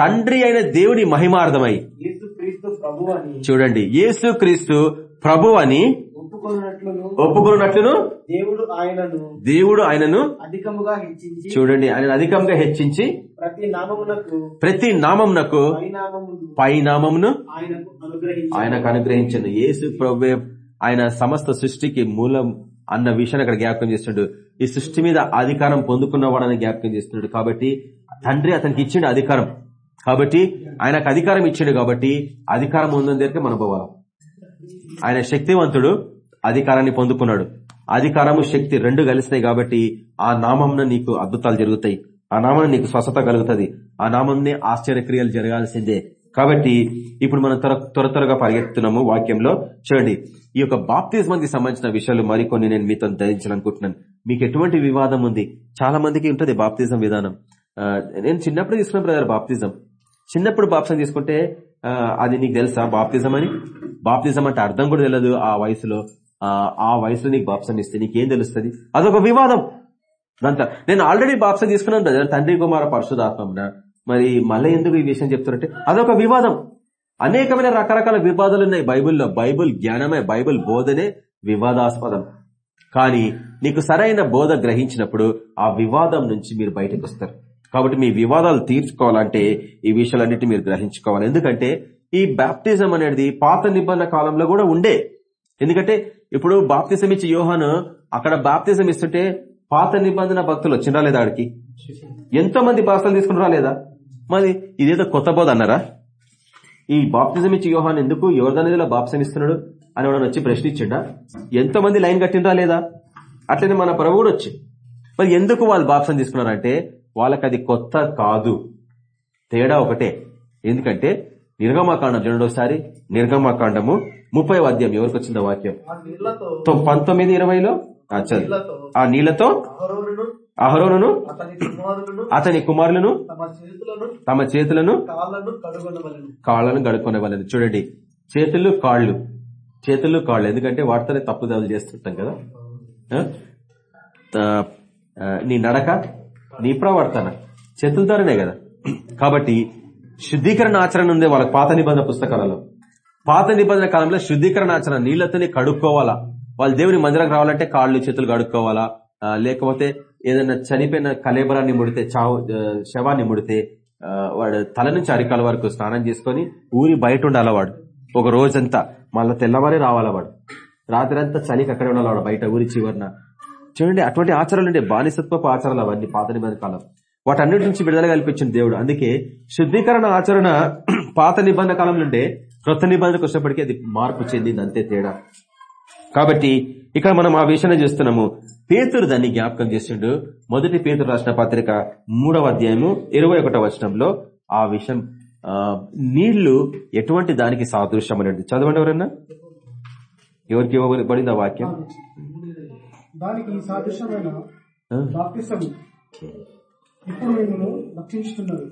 తండ్రి అయిన దేవుని మహిమార్థమై చూడండి. యేసు క్రీస్తు ప్రభు అని ఒప్పుకున్నట్లును దేవుడు ఆయనను దేవుడు ఆయనను అధికముగా హెచ్చించి చూడండి ఆయన అధికంగా హెచ్చించి ప్రతి నామమునకు ప్రతి నామంనకు పరిణామమును పై నామమును ఆయనకు అనుగ్రహించి ఆయనకు అనుగ్రహించింది యేసు ప్రభు ఆయన సమస్త సృష్టికి మూలం అన్న విషయాన్ని అక్కడ జ్ఞాపకం చేస్తున్నాడు. ఈ సృష్టి మీద అధికారం పొందుకున్నవాడని జ్ఞాపకం చేస్తున్నాడు. కాబట్టి తండ్రి అతనికి ఇచ్చిండు అధికారం. కాబట్టి ఆయనకు అధికారం ఇచ్చిండు కాబట్టి అధికారం ఉందని దగ్గర మనం పోవాలి. ఆయన శక్తివంతుడు. అధికారాన్ని పొందుకున్నాడు. అధికారము శక్తి రెండు కలిసినాయి కాబట్టి ఆ నామంన నీకు అద్భుతాలు జరుగుతాయి. ఆ నామం నీకు స్వస్థత కలుగుతుంది. ఆ నామంనే ఆశ్చర్యక్రియలు జరగాల్సిందే. కాబట్టి ఇప్పుడు మనం త్వర త్వర త్వరగా పరిగెత్తున్నాము వాక్యంలో. చూడండి. ఈ యొక్క బాప్తిజమానికి సంబంధించిన విషయాలు మరికొన్ని నేను మీతో ధరించాలనుకుంటున్నాను. మీకు ఎటువంటి వివాదం ఉంది? చాలా మందికి ఉంటుంది బాప్తిజం విధానం. ఆ, నేను చిన్నప్పుడు తీసుకున్న బ్రదర్ బాప్తిజం. చిన్నప్పుడు బాప్సం తీసుకుంటే అది నీకు తెలుసా బాప్తిజం అని? బాప్తిజం అంటే అర్థం కూడా తెలియదు ఆ వయసులో. ఆ, వయసులో నీకు బాప్సం ఇస్తే నీకేం తెలుస్తుంది? అదొక వివాదం. దాంట్లో నేను ఆల్రెడీ బాప్సం తీసుకున్నాను తండ్రి కుమార పరశుధాత్మన మరి మళ్ళీ ఎందుకు ఈ విషయం చెప్తారంటే అదొక వివాదం. అనేకమైన రకరకాల వివాదాలు ఉన్నాయి బైబిల్లో. బైబిల్ జ్ఞానమే బైబిల్ బోధనే వివాదాస్పదం. కానీ నీకు సరైన బోధ గ్రహించినప్పుడు ఆ వివాదం నుంచి మీరు బయటకు వస్తారు. కాబట్టి మీ వివాదాలు తీర్చుకోవాలంటే ఈ విషయాలన్నిటి మీరు గ్రహించుకోవాలి. ఎందుకంటే ఈ బ్యాప్టిజం అనేది పాత నిబంధన కాలంలో కూడా ఉండే. ఎందుకంటే ఇప్పుడు బాప్తిజం ఇచ్చి యోహాను అక్కడ బాప్తిజం ఇస్తుంటే పాత నిబంధన భక్తులు వచ్చిందా లేదా ఆడికి? ఎంతో మంది బాప్సాలు తీసుకుని రాలేదా మరి ఇదేదో కొత్త బోధ అన్నారా? ఈ బాప్తిజం ఇచ్చి యోహాన్ ఎందుకు యువర్ధనదిలో బాప్సం ఇస్తున్నాడు అని వాడు వచ్చి ప్రశ్నించిండా ఎంతో మంది లైన్ కట్టిండ్రా లేదా? అట్లనే మన ప్రభు కూడా వచ్చి. మరి ఎందుకు వాళ్ళు బాప్సం తీసుకున్నారంటే వాళ్ళకి అది కొత్త కాదు. తేడా ఒకటే. ఎందుకంటే నిర్గమాకాండం చూడండి ఒకసారి. నిర్గమాకాండము ముప్పై అధ్యాయం ఎవరికి వచ్చిందో వాక్యం? పంతొమ్మిది ఇరవైలో? ఆ, చదువు. నీళ్ళతో. ఆ నీళ్ళతో? అహరోనును అహరోనును? అతని కుమారులను తమ చేతులను తమ చేతులను? కాళ్ళను కడుగొనవలను. కాళ్ళను గడుక్కునే వాళ్ళని చూడండి చేతులు కాళ్ళు. చేతులు కాళ్ళు. ఎందుకంటే వాటితోనే తప్పుదాలు చేస్తుంటాం కదా. నీ నడక నీ ప్రవర్తన చేతుల ద్వారానే కదా. కాబట్టి శుద్ధీకరణ ఆచరణ ఉంది వాళ్ళకి పాత నిబంధన పుస్తకాలలో. పాత నిబంధన కాలంలో శుద్ధీకరణ ఆచరణ నీళ్ళతోనే కడుక్కోవాలా? వాళ్ళు దేవుని మందిరకు రావాలంటే కాళ్ళు చేతులు కడుక్కోవాలా? లేకపోతే ఏదైనా చనిపోయిన కలేబరాన్ని ముడితే చావు శవాన్ని ముడితే వాడు తల నుంచి అరికాల వరకు స్నానం చేసుకొని ఊరి బయట ఉండాల వాడు? ఒక రోజంతా మళ్ళా తెల్లవారే రావాలా వాడు? రాత్రి అంతా చలికి అక్కడే ఉండాలి వాడు బయట ఊరి చివరిన? చూడండి అటువంటి ఆచారాలు ఉండే బానిసత్వపు ఆచారాలు అవన్నీ పాత నిబంధన కాలం. వాటన్నిటి నుంచి విడుదల కల్పించిన దేవుడు. అందుకే శుద్ధీకరణ ఆచరణ [clears throat] పాత నిబంధన కాలం నుండే క్రొత్త నిబంధనకు వచ్చినప్పటికీ అది మార్పు చెందింది అంతే తేడా. కాబట్టి ఇక్కడ మనం ఆ విషయాన్ని చూస్తున్నాము. పేతురు దాన్ని జ్ఞాపకం చేసిండు. మొదటి పేతురు రాసిన పత్రిక మూడవ అధ్యాయము ఇరవై ఒకటో వచనంలో ఆ విషయం నీళ్ళు ఎటువంటి దానికి సాదృశ్యం అనేది. చదవండి ఎవరన్నా? ఎవరికి ఇవ్వబడింది ఆ వాక్యం? దానికి సాదృశ్యమైన ఇప్పుడు రక్షించుతున్నది.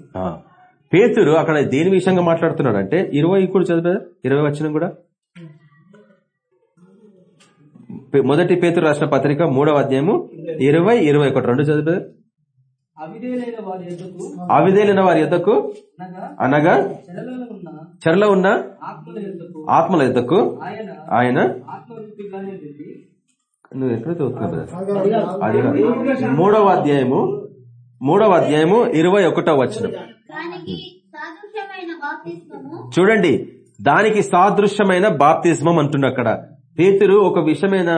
పేతురు అక్కడ దేని విషయంగా మాట్లాడుతున్నాడు అంటే ఇరవై కూడా చదివా ఇరవై వచ్చిన కూడా? మొదటి పేతురు రాసిన పత్రిక మూడవ అధ్యాయము ఇరవై ఇరవై ఒకటి. రెండు చదివా అవిధేయులైన వారి ఎదుకు అవిధేలైన వారి యొద్దకు? అనగా చెరలో ఉన్న ఆత్మల యొద్దకు ఆయన నువ్వు ఎక్కడ చదువుతున్నావు. మూడవ అధ్యాయము మూడవ అధ్యాయము ఇరవై ఒకటో బాప్తిస్మము చూడండి దానికి సాదృశ్యమైన బాప్తిస్మం అంటుండ అక్కడ. పేతురు ఒక విషయమైన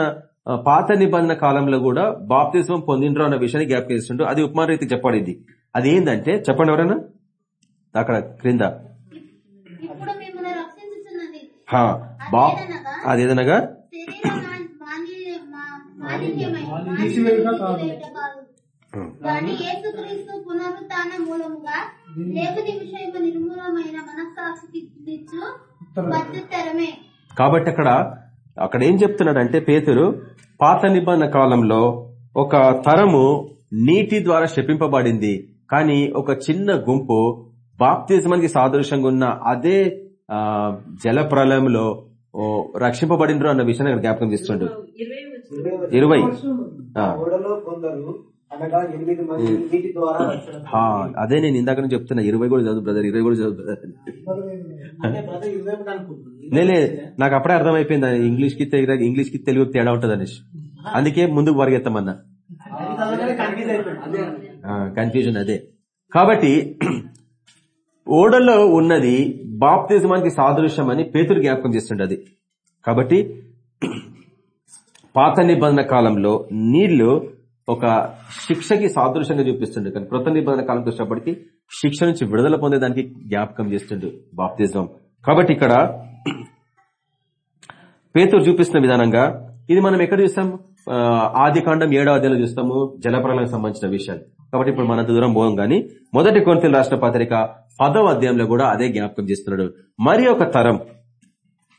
పాత నిబంధన కాలంలో కూడా బాప్తిస్మం పొందిండ్రు అన్న విషయాన్ని జ్ఞాపకం చేస్తుండ్రు అది ఉపమాన రీతి చెప్పబడింది. అది ఏంటంటే చెప్పండి ఎవరైనా అక్కడ క్రింద. అదేదనగా? కానీ యేసుక్రీస్తు మూలముగా దేవుని విషయము నిర్మూలమైన మనస్సాక్షికి ప్రత్యుత్తరమే కాబట్టి అక్కడ అక్కడ ఏం చెప్తున్నాడంటే పేతురు పాత నిబంధన కాలంలో ఒక తరము నీటి ద్వారా శపింపబడింది కానీ ఒక చిన్న గుంపు బాప్తిజమానికి సాదృశ్యంగా ఉన్న అదే జల ప్రళయంలో రక్షింపబడినరు అన్న విషయాన్ని అక్కడ జ్ఞాపకం చేస్తుండ్రు ఇరవై అదే నేను ఇందాక నుంచి చెప్తున్నా ఇరవై కూడా చదువు బ్రదర్ ఇరవై కూడా చదువు బ్రదర్ నాకు అప్పుడే అర్థమైపోయింది ఇంగ్లీష్కి ఇంగ్లీష్కి తెలుగు తేడా ఉంటది అనేసి అందుకే ముందుకు పరిగెత్తమన్నా. కన్ఫ్యూజన్ అదే. కాబట్టి ఓడలో ఉన్నది బాప్తిజమానికి సాదృశ్యం అని పేతురు జ్ఞాపకం చేస్తుండది కాబట్టి పాత నిబంధన కాలంలో నీళ్ళు ఒక శిక్షకి సాదృశ్యంగా చూపిస్తుండే. కానీ కృత నిబంధన కాలం వచ్చేటప్పటికి శిక్ష నుంచి విడుదల పొందేదానికి జ్ఞాపకం చేస్తుండే బాప్తిజం. కాబట్టి ఇక్కడ పేతురు చూపిస్తున్న విధానంగా ఇది మనం ఎక్కడ చూస్తాం? ఆది కాండం ఏడో అధ్యాయంలో చూస్తాము జలప్రలయానికి సంబంధించిన విషయాలు. కాబట్టి ఇప్పుడు మనంత దూరం పోం గాని మొదటి కొరింథీయుల రాష్ట్ర పత్రిక పదవ అధ్యాయంలో కూడా అదే జ్ఞాపకం చేస్తున్నాడు. మరి ఒక తరం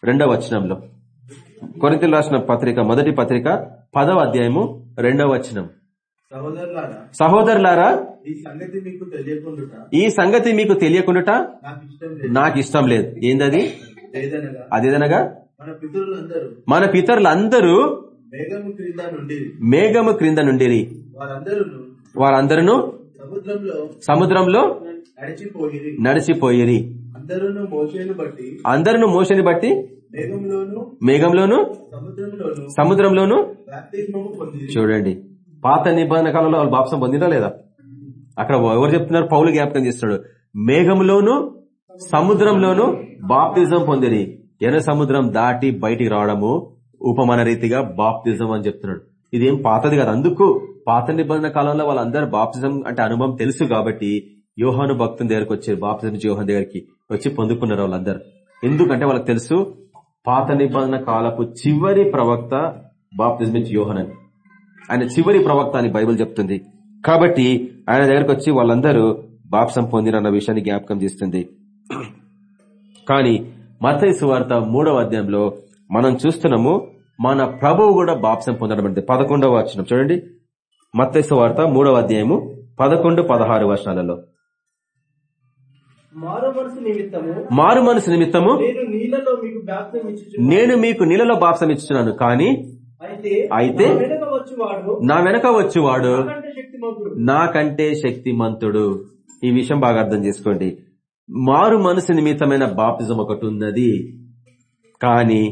రెండవ వచనంలో. కొరింథీయుల రాసిన పత్రిక మొదటి పత్రిక పదవ అధ్యాయము రెండవ వచనం. సహోదరులారా ఈ సంగతి మీకు తెలియకుండా ఈ సంగతి మీకు తెలియకుండా నాకు ఇష్టం లేదు. ఏందది? అదేదనగా? మన పితరులందరూ మన పితరులందరూ మేఘము క్రింద నుండి వారందరూ సముద్రంలో నడిచిపోయిరి. అందరూ మోసేను బట్టి మేఘంలోను సముద్రంలోను చూడండి. పాత నిబంధన కాలంలో వాళ్ళు బాప్సం పొందినా లేదా? అక్కడ ఎవరు చెప్తున్నారు? పౌలు జ్ఞాపకం చేస్తున్నాడు మేఘంలోను సముద్రంలోను బాప్తిజం పొందిని ఎన సముద్రం దాటి బయటికి రావడము ఉపమాన రీతిగా బాప్తిజం అని చెప్తున్నాడు. ఇదేం పాతది కాదు. అందుకు పాత నిబంధన కాలంలో వాళ్ళందరూ బాప్తిజం అంటే అనుభవం తెలుసు కాబట్టి యోహాను భక్తుని దగ్గరకు వచ్చారు బాప్తిజం యోహాన్ దగ్గరికి వచ్చి పొందుకున్నారు వాళ్ళందరూ. ఎందుకంటే వాళ్ళకి తెలుసు పాత నిబంధన కాలపు చివరి ప్రవక్త బాప్తిజం ఇచ్చి యోహన్ అని ఆయన చివరి ప్రవక్త అని బైబిల్ చెప్తుంది. కాబట్టి ఆయన దగ్గరకు వచ్చి వాళ్ళందరూ బాప్సం పొందిరన్న విషయాన్ని జ్ఞాపకం చేస్తుంది. కానీ మత్తయి సువార్త మూడవ అధ్యాయంలో మనం చూస్తున్నాము మన ప్రభువు కూడా బాప్సం పొందడం అంటే పదకొండవ వచనం. చూడండి. మత్తయి సువార్త మూడవ అధ్యాయము పదకొండు పదహారు వర్షాలలో మారు మనసు నిమిత్తము నేను మీకు నీళ్ళలో బాప్సం ఇస్తున్నాను కానీ అయితే నా వెనుక వచ్చువాడు. నాకంటే శక్తిమంతుడు. ఈ విషయం బాగా అర్థం చేసుకోండి. మారు మనసు నిమిత్తమైన బాప్తిజం ఒకటి ఉన్నది. కానీ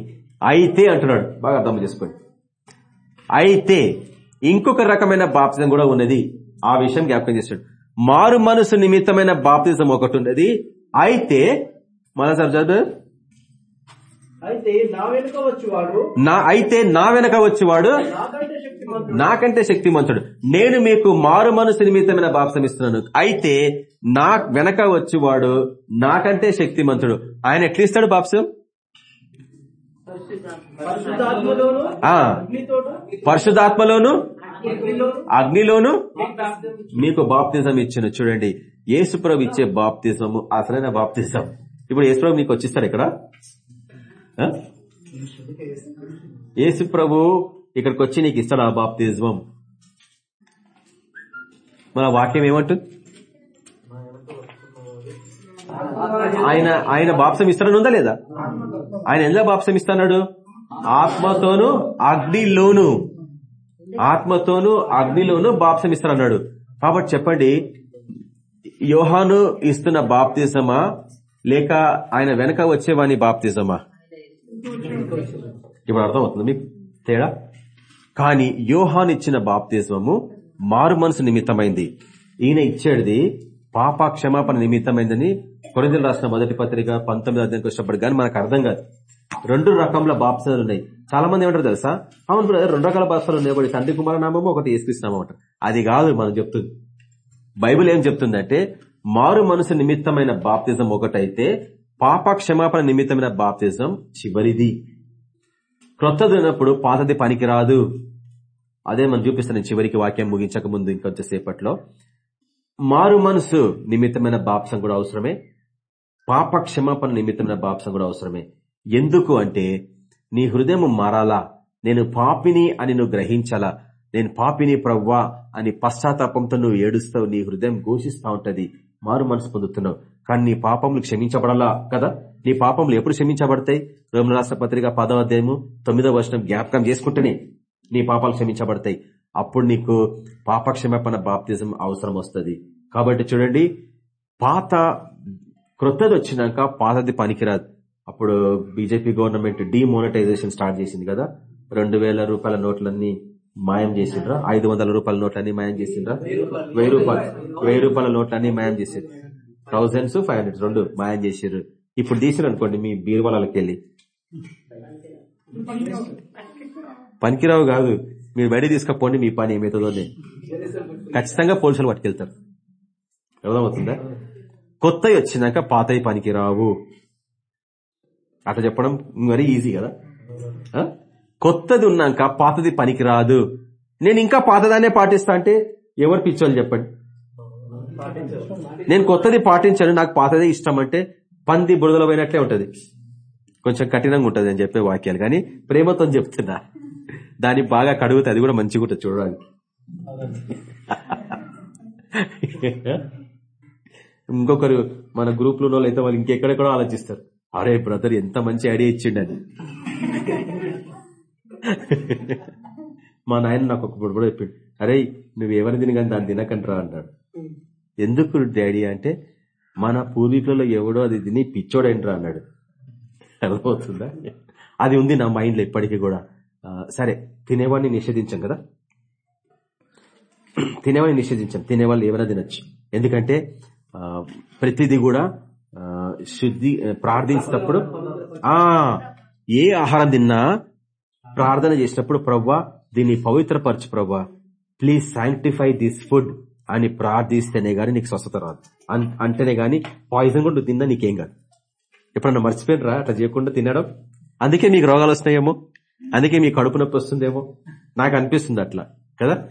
అయితే అంటున్నాడు. బాగా అర్థం చేసుకోండి. అయితే ఇంకొక రకమైన బాప్తిజం కూడా ఉన్నది. ఆ విషయం జ్ఞాపకం చేస్తాడు మారు మనసు నిమిత్తమైన బాప్తిజం ఒకటి ఉన్నది. అయితే మన సార్ చదువు అయితే నా వెనుక వచ్చువాడు. నా అయితే నా వెనక వచ్చేవాడు. నాకంటే శక్తిమంతుడు. నేను మీకు మారు మనసు నిమిత్తమైన బాప్సం ఇస్తున్నాను అయితే నా వెనక వచ్చేవాడు నాకంటే శక్తిమంతుడు. ఆయన ఎట్లిస్తాడు బాప్సం పరిశుధాత్మలోను అగ్నిలోను మీకు. మీకు బాప్తిజం ఇచ్చిన. చూడండి యేసుప్రభు ఇచ్చే బాప్తిజము అసలైన బాప్తిజం ఇప్పుడు యేసుప్రభు నీకు వచ్చిస్తాడు ఇక్కడ. ఆ? యేసుప్రభు ఇక్కడికి వచ్చి నీకు ఇస్తాడు ఆ బాప్తిజం మన వాక్యం ఏమంటుంది ఆయన ఆయన బాప్సం ఇస్తాడని ఉందా లేదా? ఆయన ఎందులో బాప్సం ఇస్తాడు? ఆత్మతోను అగ్నిలోను. ఆత్మతోను అగ్నిలోను బాప్సం ఇస్తానన్నాడు కాబట్టి చెప్పండి యోహాను ఇస్తున్న బాప్తిజమా? లేక ఆయన వెనక వచ్చేవాని బాప్తిజమా? ఇప్పుడు అర్థమవుతుంది మీకు? తేడా? కానీ యోహాన్ ఇచ్చిన బాప్తిజమము మారు మనసు నిమిత్తమైంది. ఈయన ఇచ్చేది పాప క్షమాపణ నిమిత్తమైందని కొరిందలు రాసిన మొదటి పత్రిక పంతొమ్మిది అధ్యాయంకి వచ్చినప్పుడు కానీ మనకు అర్థం కాదు. రెండు రకముల బాప్సాలు ఉన్నాయి. చాలా మంది ఏమంటారు తెలుసా? అవును బ్రదర్ రెండు రకాల బాప్సాలు ఉన్నాయి. ఒకటి తండ్రి కుమార నామము ఒకటి ఏసుకృష్ణ అది కాదు మనం చెప్తుంది. బైబిల్ ఏం చెప్తుందంటే మారు మనసు నిమిత్తమైన బాప్తిజం ఒకటైతే పాప క్షమాపణ నిమిత్తమైన బాప్తిజం చివరిది. క్రొత్తది ఉన్నప్పుడు పాతది పనికిరాదు. అదే మనం చూపిస్తాను చివరికి వాక్యం ముగించక ముందు ఇంకొంచెం మారు మనసు నిమిత్తమైన బాప్సం కూడా అవసరమే. పాప క్షమాపణ నిమిత్తమైన బాప్సం కూడా అవసరమే. ఎందుకు అంటే నీ హృదయం మారాలా? నేను పాపిని అని నువ్వు గ్రహించాలా? నేను పాపిని ప్రవ్వా అని పశ్చాత్తాపంతో నువ్వు ఏడుస్తావు నీ హృదయం ఘోషిస్తా ఉంటది. మారు మనసు పొందుతున్నావు. కానీ నీ పాపములు క్షమించబడాలా కదా? నీ పాపములు ఎప్పుడు క్షమించబడతాయి? రోమన రాష్ట్ర పత్రిక పదవ అధ్యాయము తొమ్మిదవ వర్షం జ్ఞాపకం చేసుకుంటేనే నీ పాపాలు క్షమించబడతాయి. అప్పుడు నీకు పాపక్షమాపణ బాప్తిజం అవసరం వస్తుంది. కాబట్టి చూడండి పాత క్రొత్తది వచ్చినాక పాతది పనికిరాదు. అప్పుడు బీజేపీ గవర్నమెంట్ డిమోనటైజేషన్ స్టార్ట్ చేసింది కదా? రెండు వేల రూపాయల నోట్లన్నీ మాయం చేసిండ్రా? ఐదు వందల రూపాయల నోట్లన్నీ మాయం చేసిండ్రా? వెయ్యి రూపాయలు. వెయ్యి రూపాయల నోట్లన్నీ మాయం చేసిండ్రు? థౌజండ్స్ ఫైవ్ హండ్రెడ్ రెండు మాయం చేసారు ఇప్పుడు తీసారు అనుకోండి మీ బీరువాలకి వెళ్ళి పనికిరావు కాదు. మీరు బయట తీసుకపోండి మీ పని ఏమవుతుందో నేను ఖచ్చితంగా పోలీసులు పట్టుకెళ్తారు. అర్థమవుతుందా? కొత్తవి వచ్చినాక పాతవి పనికిరావు. అట్లా చెప్పడం మరీ ఈజీ కదా? కొత్తది ఉన్నాక పాతది పనికిరాదు. నేను ఇంకా పాతదానే పాటిస్తా అంటే ఎవరు పిచ్చోళ్ళు చెప్పండి? నేను కొత్తది పాటించాను నాకు పాతదే ఇష్టం అంటే పంది బురదలో పోయినట్లే ఉంటుంది. కొంచెం కఠినంగా ఉంటుంది అని చెప్పే వాక్యాలు కానీ ప్రేమతో చెప్తున్నా. దాన్ని బాగా కడుగుతే అది కూడా మంచిగా ఉంటుంది చూడడానికి. ఇంకొకరు మన గ్రూప్లో అయితే వాళ్ళు ఇంకెక్కడెక్కడో ఆలోచిస్తారు. అరే బ్రదర్ ఎంత మంచి ఐడియా ఇచ్చిండని మా నాయన నాకు ఒక కూడా చెప్పిండు. అరే నువ్వు ఎవరిని తిని కానీ దాన్ని తినకంట్రా అంటాడు ఎందుకు డాడీ అంటే మన పూర్వీకులలో ఎవడో అది తిని పిచ్చోడేంట్రా అన్నాడు. అర్థమవుతుందా? అది ఉంది నా మైండ్లో ఇప్పటికీ కూడా. సరే తినేవాడిని నిషేధించాం కదా? తినేవాడిని నిషేధించాం. తినేవాళ్ళు ఏమైనా తినొచ్చు. ఎందుకంటే ప్రతిదీ కూడా శుద్ధి ప్రార్థించినప్పుడు ఆ ఏ ఆహారం తిన్నా ప్రార్థన చేసినప్పుడు ప్రవ్వా దీన్ని పవిత్రపరచు ప్రవ్వా. ప్లీజ్ సాంక్టిఫై దిస్ ఫుడ్ అని ప్రార్థిస్తేనే గానీ నీకు స్వస్థత రాదు. అంటేనే గానీ పాయిజన్ కూడా నువ్వు తిందా నీకేం కాదు. ఎప్పుడన్నా మర్చిపోయినరా? అట్లా చేయకుండా తినడం? అందుకే మీకు రోగాలు వస్తున్నాయేమో? అందుకే మీ కడుపు నొప్పి వస్తుందేమో? నాకు అనిపిస్తుంది అట్లా కదా?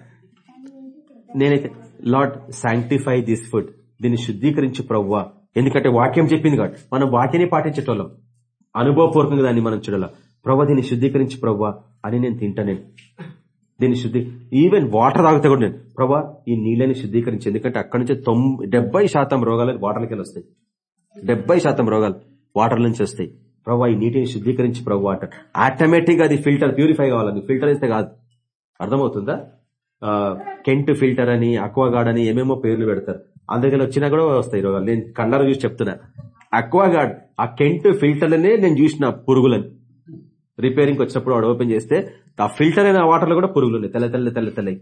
నేనైతే లార్డ్ శాంక్టిఫై దిస్ ఫుడ్ దీన్ని శుద్ధీకరించి ప్రవ్వా. ఎందుకంటే వాక్యం చెప్పింది కాబట్టి మనం వాక్యాన్ని పాటించేటోళ్ళం. అనుభవపూర్వకంగా దాన్ని మనం చూడాల. ప్రవ్వ దీన్ని శుద్ధీకరించి ప్రవ్వా అని నేను తింటా నేను. దీన్ని శుద్ధి ఈవెన్ వాటర్ తాగితే కూడా నేను ప్రభా ఈ నీళ్ళని శుద్ధీకరించి. ఎందుకంటే అక్కడి నుంచి తొంభై డెబ్బై శాతం రోగాలు వాటర్లకి వస్తాయి. డెబ్బై శాతం రోగాలు వాటర్ నుంచి వస్తాయి. ప్రభా ఈ నీటిని శుద్ధీకరించి ప్రభు వాటర్ ఆటోమేటిక్ అది ఫిల్టర్ ప్యూరిఫై కావాలి. ఫిల్టర్ అయితే కాదు. అర్థమవుతుందా? కెంట్ ఫిల్టర్ అని అక్వాగార్డ్ అని ఏమేమో పేర్లు పెడతారు. అందుకని వచ్చినా కూడా వస్తాయి రోగాలు. నేను కళ్ళారు చూసి చెప్తున్నా. అక్వాగార్డ్ ఆ కెంట్ ఫిల్టర్లనే నేను చూసిన పురుగులని. రిపేరింగ్ వచ్చినప్పుడు వాడు ఓపెన్ చేస్తే ఆ ఫిల్టర్ అయిన వాటర్లో కూడా పురుగులు ఉన్నాయి తెల్ల తెల్ల తెల్ల. తెల్లయి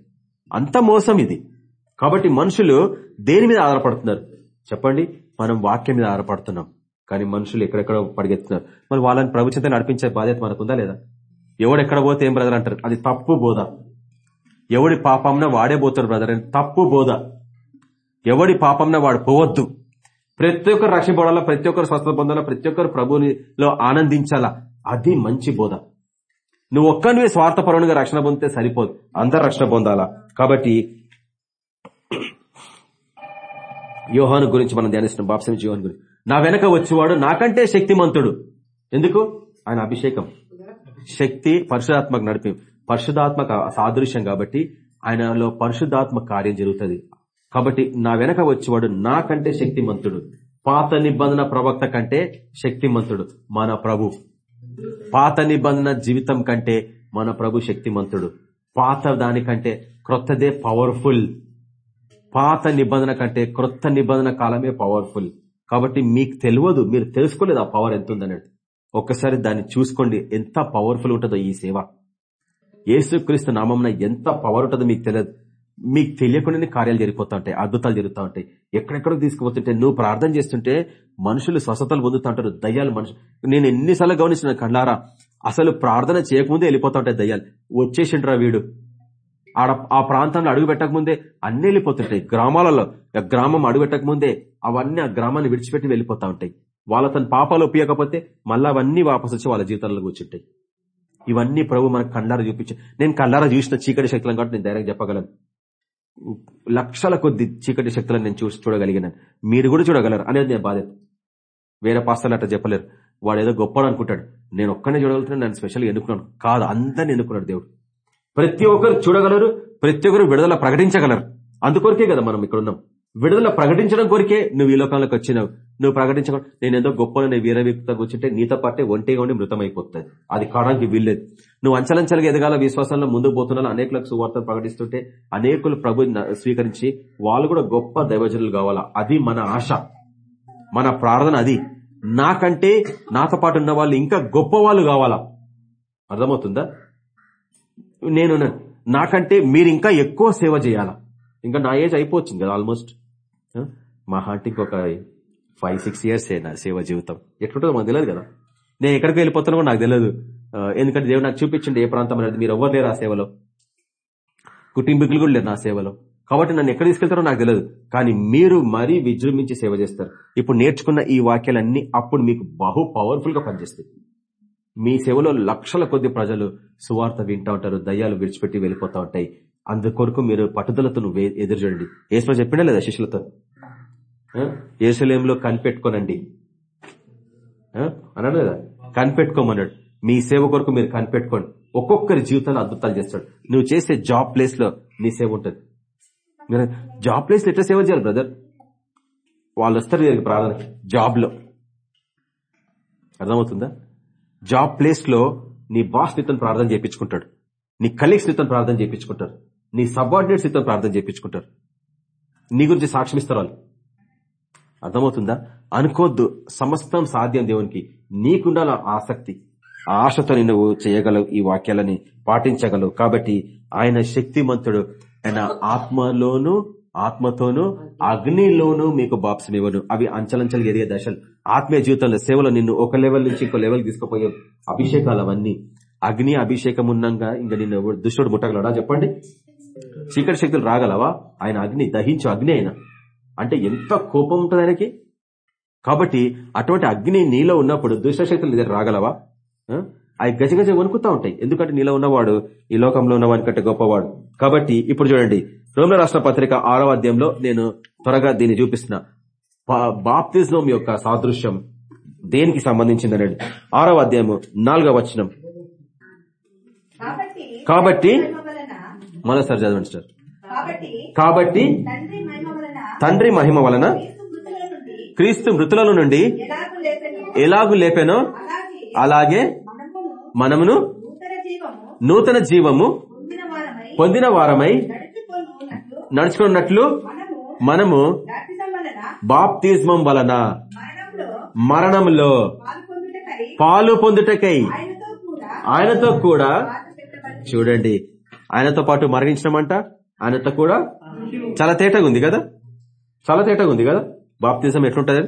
అంత మోసం ఇది. కాబట్టి మనుషులు దేని మీద ఆధారపడుతున్నారు? చెప్పండి. మనం వాక్యం మీద ఆధారపడుతున్నాం. కానీ మనుషులు ఎక్కడెక్కడ పరిగెత్తున్నారు మరి వాళ్ళని ప్రభుత్వంతో నడిపించే బాధ్యత మనకుందా లేదా? ఎవడెక్కడ పోతే ఏం బ్రదర్ అంటారు? అది తప్పు బోధ. ఎవడి పాపంన వాడే పోతాడు బ్రదర్? అని తప్పు బోధ. ఎవడి పాపంన వాడు పోవద్దు. ప్రతి ఒక్కరు రక్షింపడాలా ప్రతి ఒక్కరు స్వస్థత పొందాలా? ప్రతి ఒక్కరు ప్రభునిలో ఆనందించాలా? అది మంచి బోధ. నువ్వు ఒక్కనివే స్వార్థపరునిగా రక్షణ పొందితే సరిపోదు. అందరు రక్షణ పొందాలా? కాబట్టి యోహాను గురించి మనం ధ్యానిస్తున్నాం బాప్సం యోహాను గురించి. నా వెనక వచ్చేవాడు నాకంటే శక్తిమంతుడు. ఎందుకు? ఆయన అభిషేకం. శక్తి పరిశుధాత్మక నడిపి పరిశుధాత్మక సాదృశ్యం కాబట్టి ఆయనలో పరిశుద్ధాత్మ కార్యం జరుగుతుంది. కాబట్టి నా వెనక వచ్చేవాడు నాకంటే శక్తిమంతుడు. పాత నిబంధన ప్రవక్త కంటే శక్తిమంతుడు. మన ప్రభు. పాత నిబంధన జీవితం కంటే మన ప్రభు శక్తిమంతుడు. పాత దానికంటే క్రొత్తదే పవర్ఫుల్ పాత నిబంధన కంటే క్రొత్త నిబంధన కాలమే పవర్ఫుల్ కాబట్టి మీకు తెలియదు మీరు తెలుసుకోలేదు ఆ పవర్ ఎంత ఉందన్నట్టు ఒక్కసారి దాన్ని చూసుకోండి ఎంత పవర్ఫుల్ ఉంటుందో ఈ సేవ. యేసుక్రీస్తు నామంన ఎంత పవర్ ఉంటుందో మీకు తెలియదు. మీకు తెలియకుండానే కార్యాలు జరిగిపోతూ ఉంటాయి అద్భుతాలు జరుగుతూ ఉంటాయి. ఎక్కడెక్కడో తీసుకుపోతుంటే నువ్వు ప్రార్థన చేస్తుంటే మనుషులు స్వస్థతలు పొందుతూ ఉంటారు దయ్యాలు మనుషులు నేను ఎన్నిసార్లు గమనించిన కళ్ళారా అసలు ప్రార్థన చేయకముందే వెళ్ళిపోతా ఉంటాయి దయ్యాలు. వచ్చేసిండ్రా వీడు. ఆడ ఆ ప్రాంతంలో అడుగు పెట్టక ముందే అన్ని వెళ్ళిపోతుంటాయి. గ్రామాలలో ఆ గ్రామం అడుగు పెట్టకముందే అవన్నీ ఆ గ్రామాన్ని విడిచిపెట్టి వెళ్ళిపోతా ఉంటాయి. వాళ్ళ తన పాపాలు ఒప్పియకపోతే మళ్ళీ అవన్నీ వాపసు వచ్చి వాళ్ళ జీవితాల్లో కూర్చుంటాయి. ఇవన్నీ ప్రభు మనకు కళ్ళారా చూపించి. నేను కళ్ళారా చూసిన చీకటి శక్తులను కాబట్టి నేను ధైర్యంగా చెప్పగలను. లక్షల కొద్ది చీకటి శక్తులను నేను చూసి చూడగలిగినాను మీరు కూడా చూడగలరు. అనేది నేను బాధ్యత. వేరే పాస్తాలు అట్లా చెప్పలేరు. వాడు ఏదో గొప్పడు అనుకుంటాడు. నేను ఒక్కనే చూడగలుగుతున్నాను. నేను స్పెషల్గా ఎన్నుకున్నాను కాదు అందరిని ఎన్నుకున్నాడు దేవుడు. ప్రతి ఒక్కరు చూడగలరు. ప్రతి ఒక్కరు విడుదల ప్రకటించగలరు. అందుకొరకే కదా మనం ఇక్కడ ఉన్నాం. విడుదల ప్రకటించడం కొరికే నువ్వు ఈ లోకంలోకి వచ్చినావు. నువ్వు ప్రకటించక నేను ఏదో గొప్ప వీర కూర్చుంటే నీతో పాటే ఒంటిగా ఉండి మృతమైపోతుంది అది కావడానికి వీల్లేదు. నువ్వు అంచలంచలుగా ఎదగాల విశ్వాసంలో ముందుకు పోతున్నా అనేకులకు సువార్త ప్రకటిస్తుంటే అనేకులు ప్రభు స్వీకరించి వాళ్ళు కూడా గొప్ప దైవజనులు కావాలా? అది మన ఆశ. మన ప్రార్థన అది. నాకంటే నాతో పాటు ఉన్న వాళ్ళు ఇంకా గొప్ప వాళ్ళు కావాలా? అర్థమవుతుందా? నేను నాకంటే మీరు ఇంకా ఎక్కువ సేవ చేయాలా? ఇంకా నా ఏజ్ అయిపోతుంది కదా ఆల్మోస్ట్. మా హార్టీకి ఒక ఫైవ్ సిక్స్ ఇయర్స్ నా సేవ జీవితం. ఎట్లుంటుందో మాకు తెలియదు కదా. నేను ఎక్కడికి వెళ్ళిపోతానో నాకు తెలియదు. ఎందుకంటే దేవుడు నాకు చూపించండి ఏ ప్రాంతం అనేది మీరు ఎవ్వరు లేరు ఆ సేవలో. కుటుంబీకులు కూడా లేరు నా సేవలో. కాబట్టి నన్ను ఎక్కడ తీసుకెళ్తారో నాకు తెలియదు. కానీ మీరు మరీ విజృంభించి సేవ చేస్తారు. ఇప్పుడు నేర్చుకున్న ఈ వాక్యాలన్నీ అప్పుడు మీకు బహు పవర్ఫుల్గా పనిచేస్తాయి. మీ సేవలో లక్షల కొద్ది ప్రజలు సువార్త వింటా ఉంటారు దయ్యాలు విడిచిపెట్టి వెళ్ళిపోతా ఉంటాయి. అందుకొరకు మీరు పట్టుదలతో వే- ఎదురు చూడండి. ఏసులో చెప్పినా లేదా శిష్యులతో? ఏసులేంలో కనిపెట్టుకోనండి. అన్నాడు కదా? కనిపెట్టుకోమన్నాడు. మీ సేవ కొరకు మీరు కనిపెట్టుకోండి. ఒక్కొక్కరి జీవితాలు అద్భుతాలు చేస్తాడు. నువ్వు చేసే జాబ్ ప్లేస్లో నీ సేవ ఉంటుంది. జాబ్ ప్లేస్లో ఎట్లా సేవ చేయాలి బ్రదర్? వాళ్ళు వస్తారు దీనికి ప్రార్థన జాబ్లో అర్థమవుతుందా? జాబ్ ప్లేస్లో నీ బాస్ నితో ప్రార్థన చేయించుకుంటాడు. నీ కలీగ్స్ నితో ప్రార్థన చేయించుకుంటారు. నీ సబార్డినేట్స్ నితో ప్రార్థన చేయించుకుంటారు. నీ గురించి సాక్ష్యం ఇస్తారు వాళ్ళు. అర్థమవుతుందా? అనుకోద్దు సమస్తం సాధ్యం దేవునికి. నీకుండాల ఆసక్తి. ఆశతో నువ్వు చేయగలవు ఈ వాక్యాలని పాటించగలవు. కాబట్టి ఆయన శక్తిమంతుడు. ఆయన ఆత్మలోను ఆత్మతోనూ అగ్నిలోనూ మీకు బాప్సం ఇవ్వను అవి అంచలంచలు ఎదిగే దశలు. ఆత్మీయ జీవితంలో సేవలో నిన్ను ఒక లెవెల్ నుంచి ఇంకో లెవెల్ తీసుకుపోయే అభిషేకాలు అవన్నీ. అగ్ని అభిషేకం ఉన్నాగా ఇంకా నిన్ను దుష్టుడు ముట్టగలడా? చెప్పండి. చీకటి శక్తులు రాగలవా? ఆయన అగ్ని దహించు అగ్ని అయినా. అంటే ఎంత కోపం ఉంటుంది ఆయనకి? కాబట్టి అటువంటి అగ్ని నీలో ఉన్నప్పుడు దుష్ట శక్తులు నీ దగ్గర రాగలవా? అవి గజగజ వణుకుతా ఉంటాయి. ఎందుకంటే నీలో ఉన్నవాడు ఈ లోకంలో ఉన్నవాని కంటే గొప్పవాడు. కాబట్టి ఇప్పుడు చూడండి. రోమిల రాష్ట్ర పత్రిక ఆరవ అధ్యాయంలో నేను త్వరగా దీన్ని చూపిస్తున్నా. బాప్తిజం యొక్క సాదృశ్యం దేనికి సంబంధించిందనండి ఆరవ అధ్యాయము నాలుగవ వచనం. కాబట్టి మరోసారి చదవండి సార్ కాబట్టి తండ్రి మహిమ వలన క్రీస్తు మృతులలో నుండి ఎలాగు లేపెనో అలాగే మనమును నూతన జీవము పొందిన వారమై నడుచుకున్నట్లు మనము బాప్తిజమం వలన మరణంలో పాలు పొందుటకై ఆయనతో కూడా చూడండి. ఆయనతో పాటు మరణించడమంట ఆయనతో కూడా చాలా తేటగా ఉంది కదా? చాలా తేటగా ఉంది కదా? బాప్తిజం ఎట్లుంటది?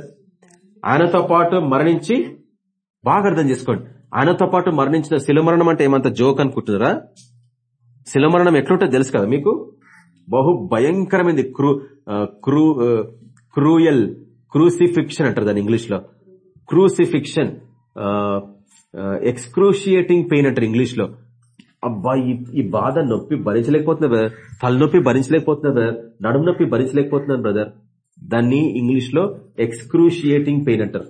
ఆయనతో పాటు మరణించి బాగా అర్థం చేసుకోండి. ఆయనతో పాటు మరణించిన శిలమరణం అంటే ఏమంత జోక్ అనుకుంటున్నారా? శిలమరణం ఎట్లుంటుందో తెలుసు కదా మీకు? బహు భయంకరమైనది క్రూ క్రూ క్రూయల్ క్రూసిఫిక్షన్ అంటారు దాని ఇంగ్లీష్లో క్రూసిఫిక్షన్ ఎక్స్క్రూషియేటింగ్ పెయిన్ అంటారు ఇంగ్లీష్లో అబ్బా ఈ- ఈ బాధ నొప్పి భరించలేకపోతున్నా బ్రదర్. తలనొప్పి భరించలేకపోతున్నా బ్రదర్. నడుము నొప్పి భరించలేకపోతున్నాను బ్రదర్. దాన్ని ఇంగ్లీష్లో ఎక్స్క్రూషియేటింగ్ పెయిన్ అంటారు.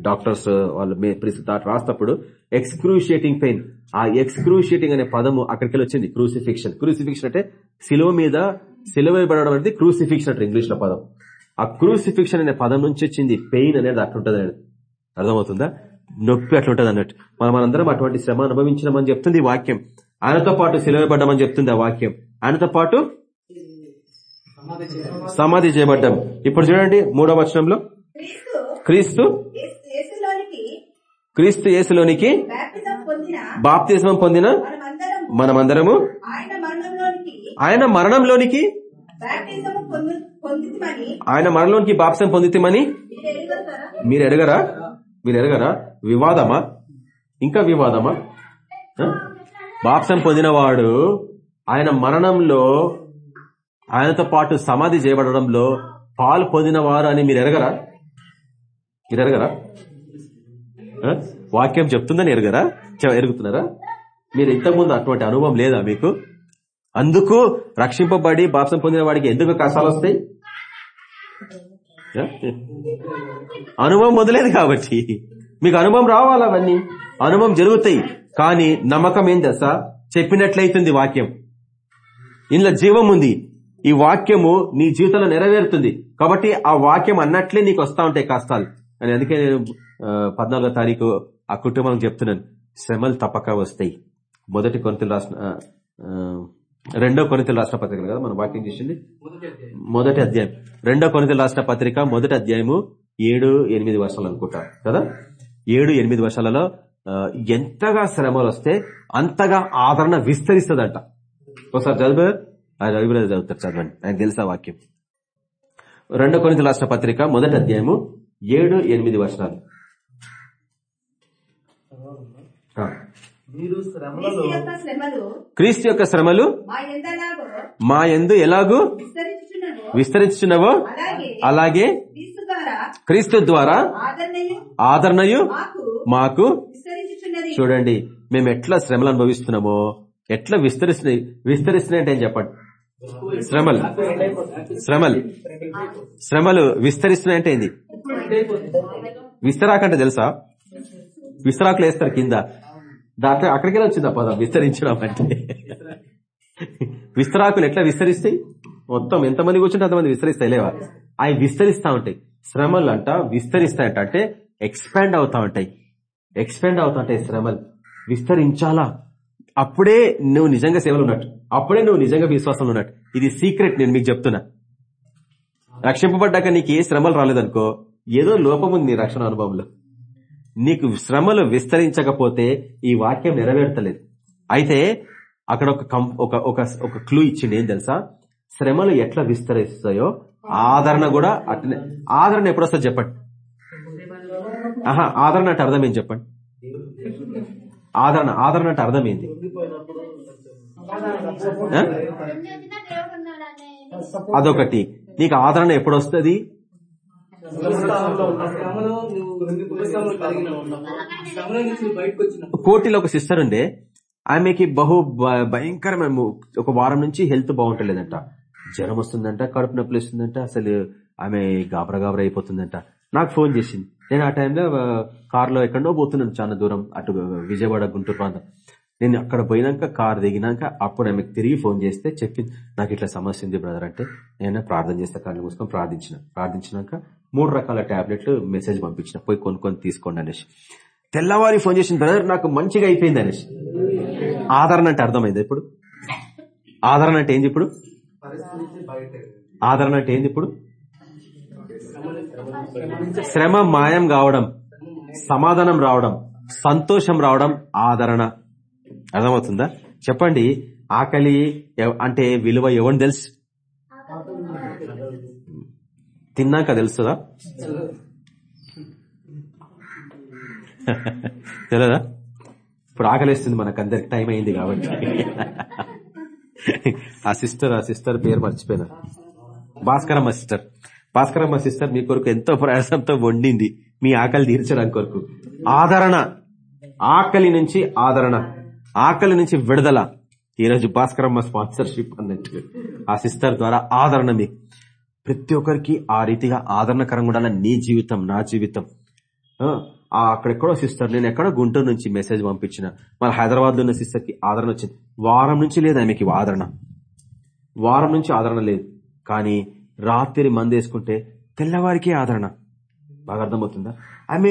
డాక్టర్స్ వాళ్ళు మే- ప్రిస్- రాస్తప్పుడు ఎక్స్క్రూషియేటింగ్ పెయిన్. ఆ ఎక్స్క్రూషియేటింగ్ అనే పదము అక్కడికి వచ్చింది. క్రూసిఫిక్షన్. క్రూసిఫిక్షన్ అంటే సిలువ మీద సిలువ అనేది క్రూసిఫిక్షన్ అంటారు ఇంగ్లీష్లో పదం. ఆ క్రూసిఫిక్షన్ అనే పదం నుంచి వచ్చింది పెయిన్ అనేది అట్లుంటది అనేది. అర్థమవుతుందా? నొప్పి అట్లుంటది అన్నట్టు. మనం మనందరం అటువంటి శ్రమ అనుభవించినామని చెప్తుంది వాక్యం. ఆయనతో పాటు సిలువబడ్డామని చెప్తుంది ఆ వాక్యం. ఆయనతో పాటు సమాధి చేయబడ్డాం. ఇప్పుడు చూడండి మూడవ వచనంలో. క్రీస్తు క్రీస్తు? యేసు- యేసులోనికి క్రీస్తు యేసులోనికి బాప్తిజం పొందిన బాప్తిజం పొందిన మనమందరం మనమందరము? ఆయన మరణంలోనికి ఆయన మరణంలోనికి? బాప్సం పొందితమని మీరు ఎరుగలుగుతారా మీరు ఎరగరా? వివాదమా? ఇంకా వివాదమా? బాప్సం పొందినవాడు ఆయన మరణంలో ఆయనతో పాటు సమాధి చేయబడడంలో పాలు పొందినవారు అని మీరు ఎరగరా? మీరు ఎరగరా? వాక్యం చెప్తుందని ఎరగరా? ఎరుగుతున్నారా? మీరు ఇంతకుముందు అటువంటి అనుభవం లేదా మీకు? అందుకు రక్షింపబడి బాప్సం పొందిన వాడికి ఎందుకు కష్టాలు వస్తాయి? అనుభవం మొదలేదు కాబట్టి. మీకు అనుభవం రావాలి అవన్నీ? అనుభవం జరుగుతాయి. కానీ నమ్మకం ఏం దశ చెప్పినట్లయితుంది వాక్యం. ఇందులో జీవం ఉంది. ఈ వాక్యము నీ జీవితంలో నెరవేరుతుంది. కాబట్టి ఆ వాక్యం అన్నట్లే నీకు వస్తా ఉంటాయి కష్టాలు. అని అందుకే నేను పద్నాలుగో తారీఖు ఆ కుటుంబం చెప్తున్నాను. శ్రమలు తప్పక వస్తాయి. మొదటి కొనతలు రాసిన రెండో కొనితలు రాసిన పత్రిక కదా మనం వాక్యం చేసింది? మొదటి అధ్యాయం. రెండో కొనితలు రాసిన పత్రిక మొదటి అధ్యాయము ఏడు ఎనిమిది వర్షాలు అనుకుంటా కదా? ఏడు ఎనిమిది వర్షాలలో ఎంతగా శ్రమలు వస్తే అంతగా ఆదరణ విస్తరిస్తుందంట. ఒకసారి చదివే. ఆయన రవిబ్రదర్ చదువుతారు చదవండి. ఆయన తెలుసా వాక్యం. రెండో కొరింథీయుల రాసిన పత్రిక మొదటి అధ్యాయము ఏడు ఎనిమిది వర్షాలు క్రీస్తు యొక్క శ్రమలు క్రీస్తు యొక్క శ్రమలు మా ఎందు ఎలాగూ విస్తరించున్నవో అలాగే అలాగే క్రీస్తు ద్వారా ఆదరణయు ఆదరణయు మాకు చూడండి మేము ఎట్లా శ్రమలు అనుభవిస్తున్నామో ఎట్లా విస్తరిస్తున్నాయి విస్తరిస్తున్నాయి అంటే ఏం చెప్పండి? శ్రమలు. శ్రమలు. శ్రమలు విస్తరిస్తున్నాయి అంటే ఏంది? విస్తరాకంటే తెలుసా? విస్తరాకులు వేస్తారు కింద. దాంట్లో అక్కడికే వచ్చిందా పదం? విస్తరించడం అంటే. విస్తరాకులు ఎట్లా విస్తరిస్తాయి? మొత్తం ఎంతమంది కూర్చుంటే అంతమంది విస్తరిస్తాయి లేవా? అవి విస్తరిస్తా ఉంటాయి. శ్రమలు అంట విస్తరిస్తాయంట అంటే ఎక్స్పాండ్ అవుతా ఉంటాయి. ఎక్స్పాండ్ అవుతా ఉంటాయి శ్రమలు. విస్తరించాలా? అప్పుడే నువ్వు నిజంగా సేవలు ఉన్నట్టు. అప్పుడే నువ్వు నిజంగా విశ్వాసంలో ఉన్నట్టు. ఇది సీక్రెట్ నేను మీకు చెప్తున్నా. రక్షింపబడ్డాక నీకు ఏ శ్రమలు రాలేదనుకో ఏదో లోపం ఉంది నీ రక్షణ అనుభవంలో. నీకు శ్రమలు విస్తరించకపోతే ఈ వాక్యం నెరవేర్తలేదు అయితే అక్కడ ఒక ఒక ఒక క్లూ ఇచ్చింది ఏం తెలుసా? శ్రమలు ఎట్లా విస్తరిస్తాయో ఆదరణ కూడా అట్లనే. ఆదరణ ఎప్పుడొస్తా చెప్పండి. ఆహా ఆదరణ అంటే అర్థం ఏం చెప్పండి? ఆదరణ ఆదరణ అంటే అర్థం ఏంది? అదొకటి. నీకు ఆదరణ ఎప్పుడొస్తుంది? కోటిలో ఒక సిస్టర్ ఉండే. ఆమెకి బహు భ- భయంకరమైన ఒక వారం నుంచి హెల్త్ బాగుంటలేదంట. జ్వరం వస్తుందంట కడుపు నొప్పులు వస్తుందంట అసలు ఆమె గాబరా గాబరా అయిపోతుందంట. నాకు ఫోన్ చేసింది. నేను ఆ టైంలో కార్లో ఎక్కడో పోతున్నాను చాలా దూరం అటు విజయవాడ గుంటూరు ప్రాంతం. నేను అక్కడ పోయినాక కార్ దిగినాక అప్పుడు ఆమెకు తిరిగి ఫోన్ చేస్తే చెప్పింది నాకు ఇట్లా సమస్య ఉంది బ్రదర్ అంటే నేను ప్రార్థన చేస్తే కళ్ళు మూసుకొని ప్రార్థించిన. ప్రార్థించినాక మూడు రకాల టాబ్లెట్లు మెసేజ్ పంపించిన. పోయి కొనుక్కొని తీసుకోండి అనేసి. తెల్లవారి ఫోన్ చేసిన బ్రదర్ నాకు మంచిగా అయిపోయింది అనేసి. ఆదరణ అంటే అర్థమైంది ఇప్పుడు? ఆదరణ అంటే ఏంది ఇప్పుడు? ఆదరణ అంటే ఏంది ఇప్పుడు? శ్రమ మాయం కావడం సమాధానం రావడం సంతోషం రావడం ఆదరణ. అర్థమవుతుందా? చెప్పండి ఆకలి అంటే విలువ ఎవరిని తెలుసు? తిన్నాక తెలుస్తుందా? [laughs] తెలదా? ఇప్పుడు ఆకలిస్తుంది మనకు అందరికి టైం అయింది కాబట్టి. [laughs] ఆ సిస్టర్ ఆ సిస్టర్ పేరు మర్చిపోయినా. భాస్కరమ్మ సిస్టర్. భాస్కరమ్మ సిస్టర్ మీ కొరకు ఎంతో ప్రయాసంతో వండింది మీ ఆకలి తీర్చడానికి కొరకు. ఆదరణ. ఆకలి నుంచి ఆదరణ. ఆకలి నుంచి విడుదల. ఈరోజు భాస్కరమ్మ స్పాన్సర్షిప్ అన్నట్టు ఆ సిస్టర్ ద్వారా ఆదరణ మీ. ప్రతి ఒక్కరికి ఆ రీతిగా ఆదరణకరంగా ఉండాలి? నీ జీవితం నా జీవితం. అక్కడెక్కడో సిస్టర్ నేను ఎక్కడో గుంటూరు నుంచి మెసేజ్ పంపించిన. మన హైదరాబాద్లో ఉన్న సిస్టర్కి ఆదరణ వచ్చింది. వారం నుంచి లేదు ఆమెకి ఆదరణ. వారం నుంచి ఆదరణ లేదు. కానీ రాత్రి మందేసుకుంటే వేసుకుంటే ఆదరణ. బాగా అర్థమవుతుందా? ఆమె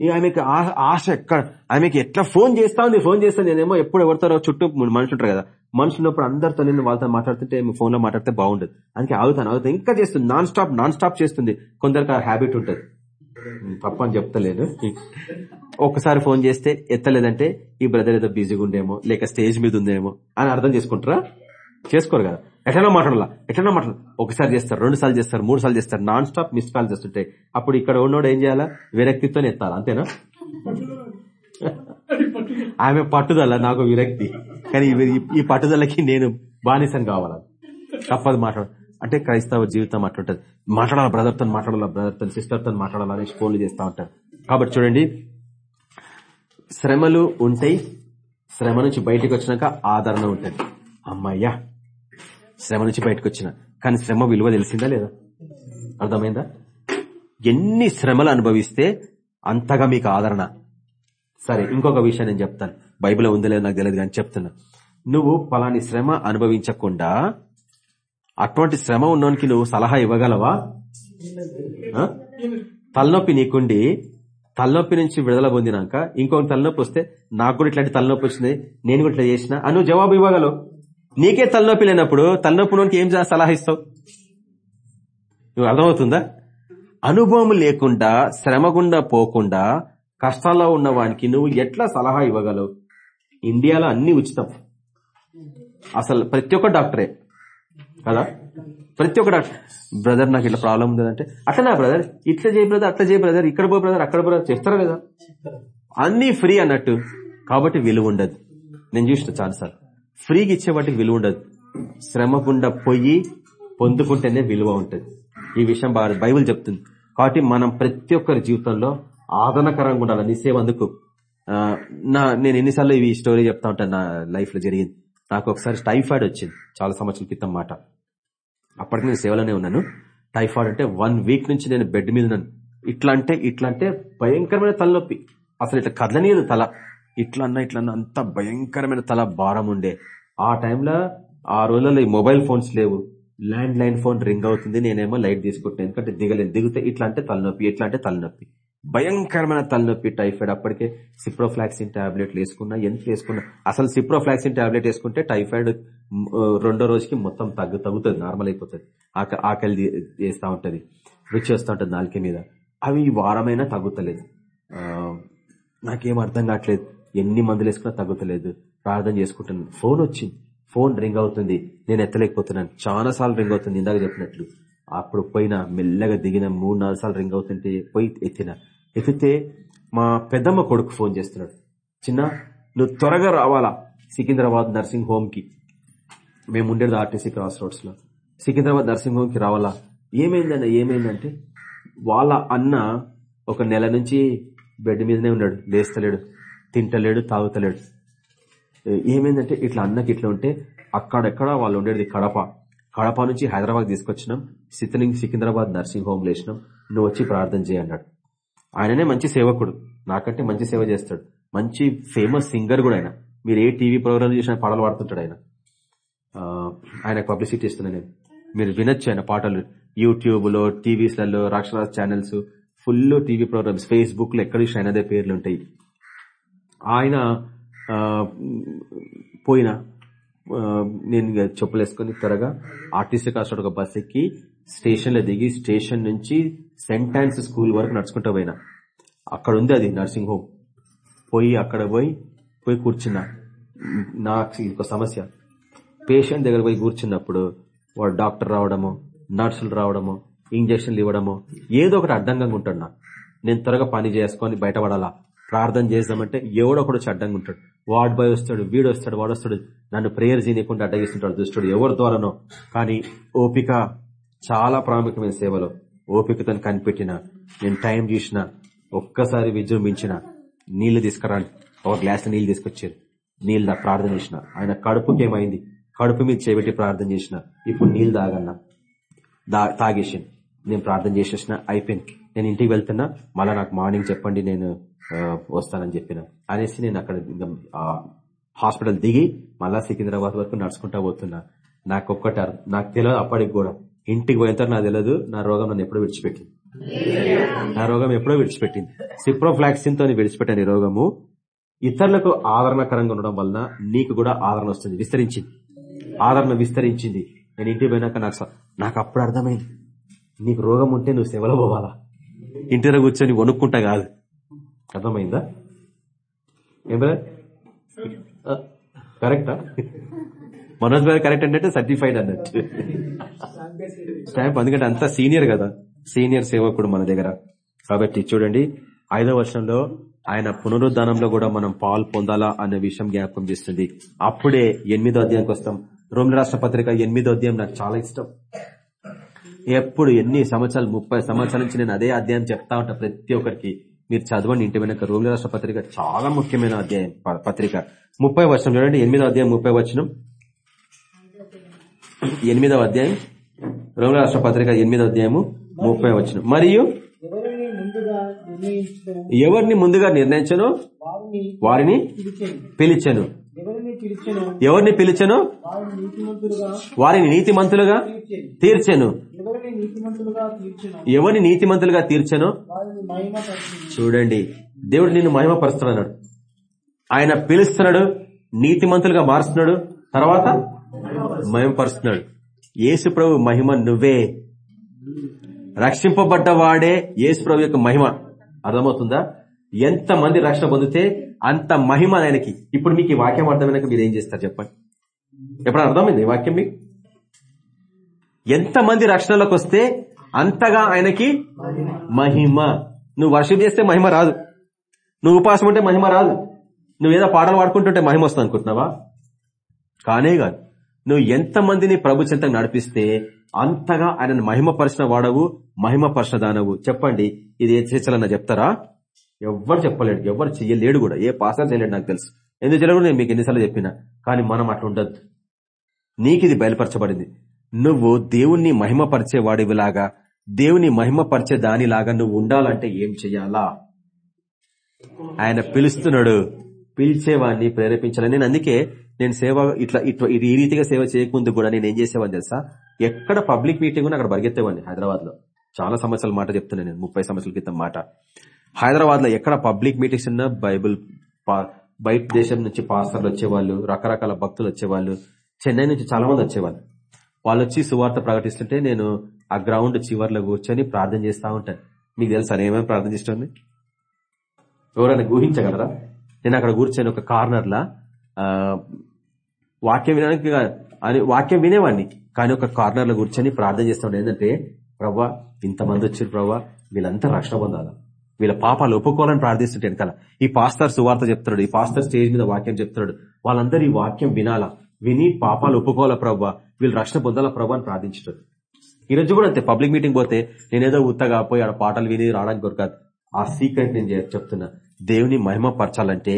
ఇక ఆమెకి ఆశ ఎక్కడ? ఆమెకి ఎట్లా ఫోన్ చేస్తా ఉంది ఫోన్ చేస్తా నేనేమో ఎప్పుడు ఎవరితో చుట్టూ మనుషులు ఉంటారు కదా. మనుషులు ఉన్నప్పుడు అందరితో నేను వాళ్ళతో మాట్లాడుతుంటే ఫోన్లో మాట్లాడితే బాగుండదు. అందుకే ఆగుతాను ఆగుతాను. ఇంకా చేస్తుంది నాన్ స్టాప్ నాన్ స్టాప్ చేస్తుంది. కొందరికి ఆ హ్యాబిట్ ఉంటుంది. తప్ప అని చెప్తలేను. ఒకసారి ఫోన్ చేస్తే ఎత్తలేదంటే ఈ బ్రదర్ ఏదో బిజీగా ఉండేమో లేక స్టేజ్ మీద ఉందేమో అని అర్థం చేసుకుంటారా? చేసుకోరు కదా. ఎట్లనో మాట్లాడాల? ఎట్లనో మాట్లాడాలి? ఒకసారి చేస్తారు రెండు సార్లు చేస్తారు మూడు సార్లు చేస్తారు నాన్ స్టాప్ మిస్ కాల్ చేస్తుంటే అప్పుడు ఇక్కడ ఉన్నోడు ఏం చేయాలా? విరక్తితో ఎత్తాలి అంతేనా? ఆమె పట్టుదల నాకు విరక్తి. కానీ ఈ- ఈ పట్టుదలకి నేను బానిసం కావాలా? తప్పదు మాట్లాడ. అంటే క్రైస్తవ జీవితం అట్లుంటది. మాట్లాడాలి బ్రదర్తో మాట్లాడాలా బ్రదర్తో సిస్టర్తో మాట్లాడాలా అనేసి ఫోన్లు చేస్తా ఉంటారు. కాబట్టి చూడండి శ్రమలు ఉంటాయి శ్రమ నుంచి బయటకు వచ్చినాక ఆదరణ ఉంటుంది. అమ్మయ్యా! శ్రమ నుంచి బయటకు వచ్చిన కానీ శ్రమ విలువ తెలిసిందా లేదా? అర్థమైందా? ఎన్ని శ్రమలు అనుభవిస్తే అంతగా మీకు ఆదరణ. సరే ఇంకొక విషయం నేను చెప్తాను. బైబిల్ ఉందో లేదో నాకు తెలియదు కానీ చెప్తున్నా. నువ్వు పలాని శ్రమ అనుభవించకుండా అటువంటి శ్రమ ఉన్నోనికి నువ్వు సలహా ఇవ్వగలవా? తలనొప్పి నీకుండి తలనొప్పి నుంచి విడుదల పొందినాక ఇంకొక తలనొప్పి వస్తే నాకు కూడా ఇట్లాంటి తలనొప్పి వచ్చింది నేను కూడా ఇట్లా చేసిన అని నువ్వు జవాబు ఇవ్వగలవు. నీకే తలనొప్పి లేనప్పుడు తలనొప్పిలోనికి ఏం సలహా ఇస్తావు? నువ్వు అర్థమవుతుందా? అనుభవం లేకుండా శ్రమగుండా పోకుండా కష్టాల్లో ఉన్న వానికి నువ్వు ఎట్లా సలహా ఇవ్వగలవు? ఇండియాలో అన్ని ఉచితం. అసలు ప్రతి ఒక్క డాక్టరే. కదా? ప్రతి ఒక్క డాక్టర్. బ్రదర్ నాకు ఇట్లా ప్రాబ్లం ఉందంటే అంటే నా బ్రదర్ ఇట్లా చేయ బ్రదర్ అట్లా చేయ బ్రదర్ ఇక్కడ పో బ్రదర్ అక్కడ బ్రదర్ చేస్తారా కదా? అన్ని ఫ్రీ అన్నట్టు. కాబట్టి విలువ ఉండదు. నేను చూసిన చాలాసార్లు ఫ్రీగా ఇచ్చే వాటికి విలువ ఉండదు. శ్రమ గుండా పోయి పొందుకుంటేనే విలువ ఉంటుంది. ఈ విషయం బాగా బైబిల్ చెప్తుంది. కాబట్టి మనం ప్రతి ఒక్కరి జీవితంలో ఆదరణకరంగా ఉండాలి. నీ సేవ అందుకు. నా నేను ఎన్నిసార్లు ఇవి స్టోరీ చెప్తా ఉంటాను నా లైఫ్లో జరిగింది. నాకు ఒకసారి టైఫాయిడ్ వచ్చింది. చాలా సంవత్సరాల క్రితం మాట. అప్పటికి నేను సేవలోనే ఉన్నాను. టైఫాయిడ్ అంటే వన్ వీక్ నుంచి నేను బెడ్ మీద ఉన్నాను. ఇట్లా అంటే ఇట్లా అంటే భయంకరమైన తలనొప్పి. అసలు ఇట్లా కదలనీయదు తల. ఇట్లా అన్నా అంత భయంకరమైన తల భారం ఉండే. ఆ టైంలో ఆ రోజులలో ఈ మొబైల్ ఫోన్స్ లేవు. ల్యాండ్ లైన్ ఫోన్ రింగ్ అవుతుంది నేనేమో లైట్ తీసుకుంటాను ఎందుకంటే దిగలేదు దిగితే ఇట్లా అంటే తలనొప్పి ఇట్లా అంటే తలనొప్పి. భయంకరమైన తలనొప్పి టైఫాయిడ్ అప్పటికే సిప్రోఫ్లాక్సిన్ టాబ్లెట్లు వేసుకున్నా ఎంత వేసుకున్నా. అసలు సిప్రోఫ్లాక్సిన్ టాబ్లెట్ వేసుకుంటే టైఫాయిడ్ రెండో రోజుకి మొత్తం తగ్గు తగ్గుతుంది నార్మల్ అయిపోతుంది. ఆక- ఆకలి వేస్తూ ఉంటుంది రుచి వస్తూ ఉంటుంది నాలుక మీద. అవి వారమైనా తగ్గుతలేదు. నాకేం అర్థం కావట్లేదు. ఎన్ని మందులు వేసుకున్నా తగ్గుతలేదు. ప్రార్థన చేసుకుంటాను ఫోన్ వచ్చింది. ఫోన్ రింగ్ అవుతుంది. నేను ఎత్తలేకపోతున్నాను. చాలా సార్లు రింగ్ అవుతుంది ఇందాక చెప్పినట్లు. అప్పుడు పోయిన మెల్లగా దిగిన మూడు నాలుగు సార్లు రింగ్ అవుతుంటే పోయి ఎత్తిన. ఎత్తితే మా పెద్దమ్మ కొడుకు ఫోన్ చేస్తున్నాడు. చిన్న నువ్వు త్వరగా రావాలా? సికింద్రాబాద్ నర్సింగ్ హోమ్కి మేము ఉండేది ఆర్టీసీ క్రాస్ రోడ్స్లో సికింద్రాబాద్ నర్సింగ్ హోమ్కి రావాలా? ఏమైందన్న ఏమైందంటే వాళ్ళ అన్న ఒక నెల నుంచి బెడ్ మీదనే ఉన్నాడు. లేస్తలేడు. తింటలేడు తాగుతలేడు. ఏమేందంటే ఏమైందంటే ఇట్లా అన్నకి ఇట్లా ఉంటే అక్కడెక్కడ వాళ్ళు ఉండేది కడప. కడప నుంచి హైదరాబాద్ తీసుకొచ్చినాం. సిద్ధలింగ్ సికింద్రాబాద్ నర్సింగ్ హోమ్ లేచినాం నువ్వు వచ్చి ప్రార్థన చేయన్నాడు ఆయననే మంచి సేవకుడు. నాకంటే మంచి సేవ చేస్తాడు. మంచి ఫేమస్ సింగర్ కూడా ఆయన. మీరు ఏ టీవీ ప్రోగ్రామ్ చేసినా పాటలు పాడుతుంటాడు ఆయన. ఆయన పబ్లిసిటీ ఇస్తున్నా నేను. మీరు వినొచ్చు ఆయన పాటలు. యూట్యూబ్లో టీవీస్లలో రాక్షరాజ్ ఛానల్స్ ఫుల్ టీవీ ప్రోగ్రామ్స్. ఫేస్బుక్లో ఎక్కడ చూసినా ఆయనదే పేర్లు ఉంటాయి. ఆయన పోయిన నేను ఇక చెప్పులు త్వరగా ఆర్టీసీ కాస్ట్ ఒక బస్ ఎక్కి స్టేషన్లో దిగి స్టేషన్ నుంచి సెంట్ ఆన్స్ స్కూల్ వరకు నడుచుకుంటూ పోయినా. అక్కడ ఉంది అది నర్సింగ్ హోమ్. పోయి అక్కడ పోయి పోయి కూర్చున్నా. నాకు ఇది ఒక సమస్య. పేషెంట్ దగ్గర పోయి కూర్చున్నప్పుడు వాడు డాక్టర్ రావడము నర్సులు రావడము ఇంజక్షన్లు ఇవ్వడము ఏదో ఒకటి అడ్డంగా ఉంటాడు నాకు నేను త్వరగా పని చేసుకొని బయటపడాలా? ప్రార్థన చేద్దామంటే ఎవడో ఒకడు వచ్చి అడ్డంగా ఉంటాడు. వాడు బాయ్ వస్తాడు వీడు వస్తాడు వాడు వస్తాడు. నన్ను ప్రేయర్ చేయకుండా అడ్డగిస్తుంటాడు దుష్టుడు ఎవరి ద్వారానో. కానీ ఓపిక చాలా ప్రాముఖ్యమైన సేవలో ఓపికతను కనిపెట్టిన నేను టైం చూసిన ఒక్కసారి విజృంభించిన నీళ్ళు తీసుకురాండి ఒక గ్లాస్ నీళ్ళు తీసుకొచ్చారు. నీళ్ళు దా- ప్రార్థన చేసిన. ఆయన కడుపుకి ఏమైంది? కడుపు మీద చేపెట్టి ప్రార్థన చేసిన. ఇప్పుడు నీళ్ళు తాగన్నా. దా నేను ప్రార్థన చేసేసిన అయిపోయింది. నేను ఇంటికి వెళ్తున్నా. మళ్ళా నాకు మార్నింగ్ చెప్పండి నేను వస్తానని చెప్పిన. అనేసి నేను అక్కడ హాస్పిటల్ దిగి మళ్ళా సికింద్రాబాద్ వరకు నడుచుకుంటా పోతున్నా. నాకు ఒక్కట నాకు తెలియదు అప్పటికి కూడా. ఇంటికి పోయిన తర్వాత నాకు తెలియదు నా రోగం నన్ను ఎప్పుడో విడిచిపెట్టింది. నా రోగం ఎప్పుడో విడిచిపెట్టింది. సిప్రోఫ్లాక్సిన్తో విడిచిపెట్టాను ఈ రోగము. ఇతరులకు ఆదరణకరంగా ఉండడం వలన నీకు కూడా ఆదరణ వస్తుంది విస్తరించింది. ఆదరణ విస్తరించింది. నేను ఇంటికి పోయినాక నాకు స- నాకు అప్పుడు అర్థమైంది. నీకు రోగం ఉంటే నువ్వు సేవలో పోవాలా? ఇంటిలో కూర్చొని వణుక్కుంటా కాదు. అర్థమైందా? ఏం బ్రదర్? కరెక్టా? మనోజ్ గారు కరెక్ట్ అంటే సర్టిఫైడ్ అన్నట్టు. స్టాంప్ ఎందుకంటే అంత సీనియర్ కదా. సీనియర్ సేవకుడు మన దగ్గర. కాబట్టి చూడండి ఐదో వర్షంలో ఆయన పునరుద్ధానంలో కూడా మనం పాలు పొందాలా అనే విషయం జ్ఞాపకం చేస్తుంది. అప్పుడే ఎనిమిదో అధ్యాయంకి వస్తాం. రోమిల రాష్ట్ర పత్రిక ఎనిమిదో అధ్యాయం నాకు చాలా ఇష్టం. ఎప్పుడు ఎన్ని సంవత్సరాలు ముప్పై సంవత్సరాల నుంచి నేను అదే అధ్యాయం చెప్తా ఉంటా ప్రతి ఒక్కరికి. మీరు చదవండి ఇంటి వెనక రోమిల రాష్ట్ర పత్రిక చాలా ముఖ్యమైన అధ్యాయం పత్రిక. ముప్పై వర్షం చూడండి ఎనిమిదో అధ్యాయం ముప్పై వచనం. ఎనిమిదవ అధ్యాయం రోమిల రాష్ట్ర పత్రిక ఎనిమిదో అధ్యాయము ముప్పై వచనం. మరియు ఎవరిని ముందుగా నిర్ణయించను? వారిని పిలిచెను. ఎవరిని పిలిచెను? వారిని నీతిమంతులుగా తీర్చెను. ఎవరిని నీతిమంతులుగా తీర్చెను? చూడండి. దేవుడు నిన్ను మహిమపరుస్తున్నాడు. ఆయన పిలుస్తున్నాడు నీతిమంతులుగా మారుస్తున్నాడు తర్వాత మహిమపరుస్తున్నాడు. యేసు ప్రభు మహిమ నువ్వే. రక్షింపబడ్డ వాడే యేసు ప్రభు యొక్క మహిమ. అర్థమవుతుందా? ఎంత మంది రక్షణ పొందితే అంత మహిమ ఆయనకి. ఇప్పుడు మీకు ఈ వాక్యం అర్థమైనాక మీరు ఏం చేస్తారు చెప్పండి? ఎప్పుడు అర్థమైంది ఈ వాక్యం మీకు? ఎంతమంది రక్షణలోకి వస్తే అంతగా ఆయనకి మహిమ. నువ్వు వర్షం చేస్తే మహిమ రాదు. నువ్వు ఉపాసం ఉంటే మహిమ రాదు. నువ్వేదో పాటలు పాడుకుంటుంటే మహిమ వస్తుంది అనుకుంటున్నావా? కానే కాదు. నువ్వు ఎంతమందిని ప్రభు చెంతకు నడిపిస్తే అంతగా ఆయనను మహిమపరిచిన వాడవు మహిమపరిచిన దానవు. చెప్పండి ఇది ఏ చేయాలన్నా చెప్తారా? ఎవ్వరు చెప్పలేడు ఎవరు చెయ్యలేడు కూడా. ఏ పాసర్ చేయలేడు నాకు తెలుసు. ఎందుకు చేయలేదు నేను మీకు ఎన్నిసార్లు చెప్పినా. కానీ మనం అట్లా ఉండద్దు. నీకు ఇది బయలుపరచబడింది. నువ్వు దేవుణ్ణి మహిమపరిచే వాడివిలాగా దేవుని మహిమపరిచే దానిలాగా నువ్వు ఉండాలంటే ఏం చెయ్యాలా? ఆయన పిలుస్తున్నాడు. పిలిచేవాడిని ప్రేరేపించాలని. నేను అందుకే నేను సేవ ఇట్లా ఇట్లా ఈ రీతిగా సేవ చేయకముందు కూడా నేను ఏం చేసేవాడిని తెలుసా? ఎక్కడ పబ్లిక్ మీటింగ్ అక్కడ పరిగెత్తేవాడిని హైదరాబాద్లో చాలా సంవత్సరాల మాట చెప్తున్నాను నేను ముప్పై సంవత్సరాల క్రితం మాట. హైదరాబాద్లో ఎక్కడ పబ్లిక్ మీటింగ్స్ ఉన్నా బైబుల్ బయట దేశం నుంచి పాస్టర్లు వచ్చేవాళ్ళు రకరకాల భక్తులు వచ్చేవాళ్ళు చెన్నై నుంచి చాలా మంది వచ్చేవాళ్ళు. వాళ్ళు వచ్చి సువార్త ప్రకటిస్తుంటే నేను ఆ గ్రౌండ్ చివర్లో కూర్చొని ప్రార్థన చేస్తా ఉంటాను మీకు తెలుసా ఏమేమి ప్రార్థన చేస్తుంది ఎవరైనా ఊహించగలరా? నేను అక్కడ కూర్చొని ఒక కార్నర్ లా వాక్యం వినడానికి అని వాక్యం వినేవాడిని. కానీ ఒక కార్నర్లో కూర్చొని ప్రార్థన చేస్తాడు ఏంటంటే ప్రవ్వా ఇంతమంది వచ్చారు ప్రవ్వా వీళ్ళంతా రక్షణ పొందాలా? వీళ్ళ పాపాలు ఒప్పుకోవాలని ప్రార్థిస్తుంటే వెనకాల ఈ పాస్టర్ సువార్త చెప్తున్నాడు ఈ పాస్టర్ స్టేజ్ మీద వాక్యం చెప్తున్నాడు. వాళ్ళందరూ ఈ వాక్యం వినాలా? విని పాపాలు ఒప్పుకోవాలా ప్రవ్వా వీళ్ళు రక్షణ పొందాలా ప్రభు అని ప్రార్థించారు ఈ రోజు కూడా అంతే పబ్లిక్ మీటింగ్ పోతే నేనేదో ఉత్తగా పోయి ఆడ పాటలు విని రావడానికి దొరకదు. ఆ సీక్రెట్ నేను చెప్తున్నా దేవుని మహిమ పరచాలంటే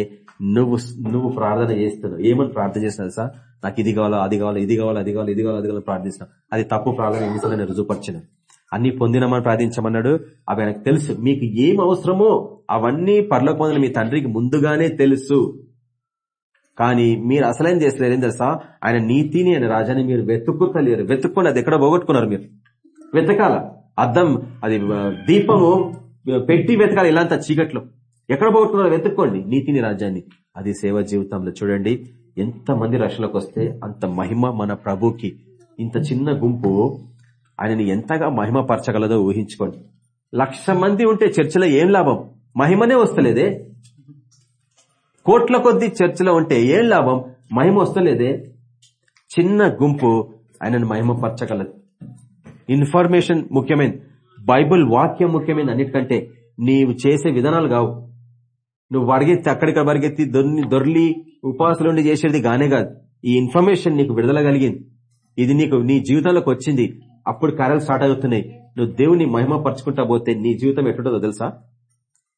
నువ్వు నువ్వు ప్రార్థన చేస్తున్నావు. ఏమని ప్రార్థన చేస్తున్నావు సార్ నాకు ఇది కావాలా అది కావాలా ఇది కావాలా అది కావాలా ఇది కావాలా అది కావాలా ప్రార్థిస్తున్నావు అది తప్పు ప్రార్థన ఎన్నిసార్లు నేను రుజువుపరిచిన. అన్ని పొందినమని ప్రార్థించమన్నాడు. అవి ఆయనకు తెలుసు. మీకు ఏం అవసరమో అవన్నీ పర్లోక పొందిన మీ తండ్రికి ముందుగానే తెలుసు. కానీ మీరు అసలేం చేసలేరు ఏం తెలుసా? ఆయన నీతిని ఆయన రాజాని మీరు వెతుక్కుతలేరు వెతుక్కుని అది ఎక్కడ పోగొట్టుకున్నారు మీరు. వెతకాల. అద్దం అది దీపము పెట్టి వెతకాలి ఇలాంత చీకట్లో. ఎక్కడ పోగొట్టుకున్నారో వెతుక్కోండి. నీతిని రాజ్యాన్ని. అది సేవ జీవితంలో చూడండి. ఎంత మంది రక్షణలోకి వస్తే అంత మహిమ మన ప్రభుకి. ఇంత చిన్న గుంపు ఆయనని ఎంతగా మహిమపరచగలదో ఊహించుకోండి. లక్ష మంది ఉంటే చర్చిలో ఏం లాభం? మహిమనే వస్తలేదే. కోట్ల కొద్ది చర్చిలో ఉంటే ఏం లాభం? మహిమ వస్తలేదే. చిన్న గుంపు ఆయనను మహిమపరచగలదు. ఇన్ఫర్మేషన్ ముఖ్యమైన బైబుల్ వాక్యం ముఖ్యమైన అన్నిటికంటే. నీవు చేసే విధానాలు కావు. నువ్వు పరిగెత్తి అక్కడికి పరిగెత్తి దొర్ని దొర్లి ఉపాసులుండి చేసేది గానే కాదు. ఈ ఇన్ఫర్మేషన్ నీకు విడుదల కలిగింది. ఇది నీకు నీ జీవితంలోకి వచ్చింది. అప్పుడు కార్యాలు స్టార్ట్ అవుతున్నాయి. నువ్వు దేవుని మహిమ పరచుకుంటా పోతే నీ జీవితం ఎట్లుంటుందో తెలుసా?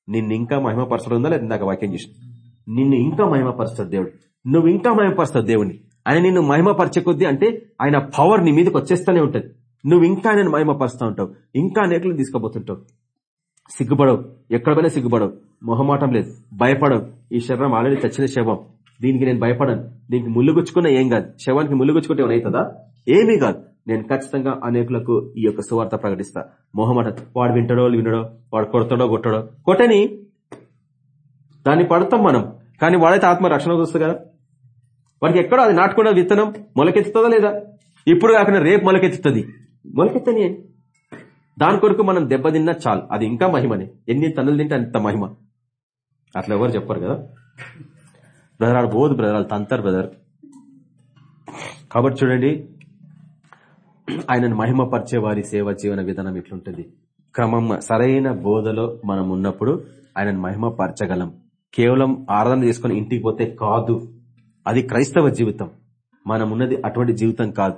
నిన్ను ఇంకా మహిమపరచడం ఉందా లేదా నాకు వాక్యం చేసిన. నిన్ను ఇంకా మహిమపరుస్తాడు దేవుడు. నువ్వు ఇంకా మహిమపరుస్తావు దేవుని. ఆయన నిన్ను మహిమపరిచే కొద్దీ అంటే ఆయన పవర్ నీ మీదకి వచ్చేస్తూనే ఉంటుంది. నువ్వు ఇంకా ఆయన మహిమపరుస్తూ ఉంటావు. ఇంకా అనేకలు తీసుకుపోతుంటావు. సిగ్గుపడవు. ఎక్కడ పోయినా సిగ్గుపడవు. మొహమాటం లేదు. భయపడవు. ఈ శరీరం ఆల్రెడీ చచ్చిన శవం. దీనికి నేను భయపడను. దీనికి ముళ్ళుగుచ్చుకున్నా ఏం కాదు. శవానికి ముళ్ళు గుచ్చుకుంటే ఏమీ కాదు. నేను ఖచ్చితంగా అనేకులకు ఈ యొక్క సువార్త ప్రకటిస్తా. మొహమాట వాడు వింటాడో వినడో వాడు కొడతాడో కొట్టడో. కొట్టని దాన్ని పడతాం మనం. కానీ వాడైతే ఆత్మ రక్షణ వస్తుంది కదా. వాడికి ఎక్కడో అది నాటుకున్న విత్తనం మొలకెత్తుతుందా లేదా? ఇప్పుడు కాకుండా రేపు మొలకెత్తుతుంది. మొలకెత్తని దాని కొరకు మనం దెబ్బతిన్నా చాలు. అది ఇంకా మహిమనే. ఎన్ని తన్నులు తింటే అంత మహిమ. అట్లా ఎవరు చెప్పరు కదా. బ్రదర్ ఆడ పోదు బ్రదర్ వాళ్ళు తంతారు బ్రదర్. కాబట్టి చూడండి ఆయనను మహిమపరిచే వారి సేవ జీవన విధానం ఇట్లుంటుంది క్రమం సరైన బోధలో మనం ఉన్నప్పుడు ఆయనను మహిమపరచగలం. కేవలం ఆరాధన చేసుకుని ఇంటికి పోతే కాదు. అది క్రైస్తవ జీవితం. మనం ఉన్నది అటువంటి జీవితం కాదు.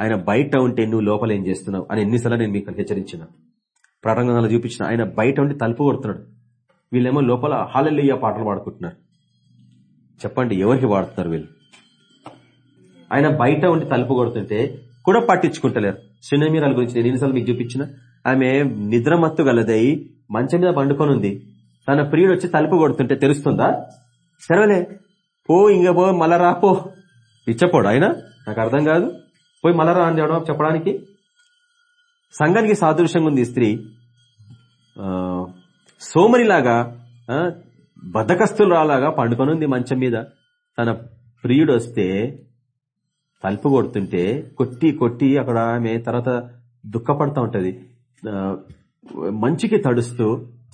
ఆయన బయట ఉంటే నువ్వు లోపల ఏం చేస్తున్నావు అని ఎన్నిసార్లు నేను మీకు హెచ్చరించిన. ప్రటంగంలో చూపించిన ఆయన బయట ఉండి తలుపు కొడుతున్నాడు. వీళ్ళేమో లోపల హాలెల్లియ పాటలు పాడుకుంటున్నారు. చెప్పండి ఎవరికి వాడుతున్నారు వీళ్ళు? ఆయన బయట ఉండి తలుపు కొడుతుంటే కూడా పట్టించుకుంటలేరు. సునమీరాల గురించి నేను ఎన్నిసార్లు మీకు చూపించిన ఆమె నిద్రమత్తు గలదై మంచం మీద పండుకొని ఉంది. తన ప్రియుడు వచ్చి తలుపు కొడుతుంటే తెలుస్తుందా? సరేలే పో ఇంక పో మళ్ళా పో. ఇచ్చపోడు ఆయన? నాకు అర్థం కాదు. పోయి మళ్ళా రా అని చెప్పడానికి? సంఘానికి సాదృశ్యంగా ఉంది స్త్రీ. ఆ, సోమరిలాగా బద్దకస్తులు రాలాగా పండుకొని ఉంది మంచం మీద. తన ప్రియుడు వస్తే తలుపు కొడుతుంటే కొట్టి కొట్టి అక్కడ ఆమె తర్వాత దుఃఖపడతా ఉంటది. మంచుకి మంచికి తడుస్తూ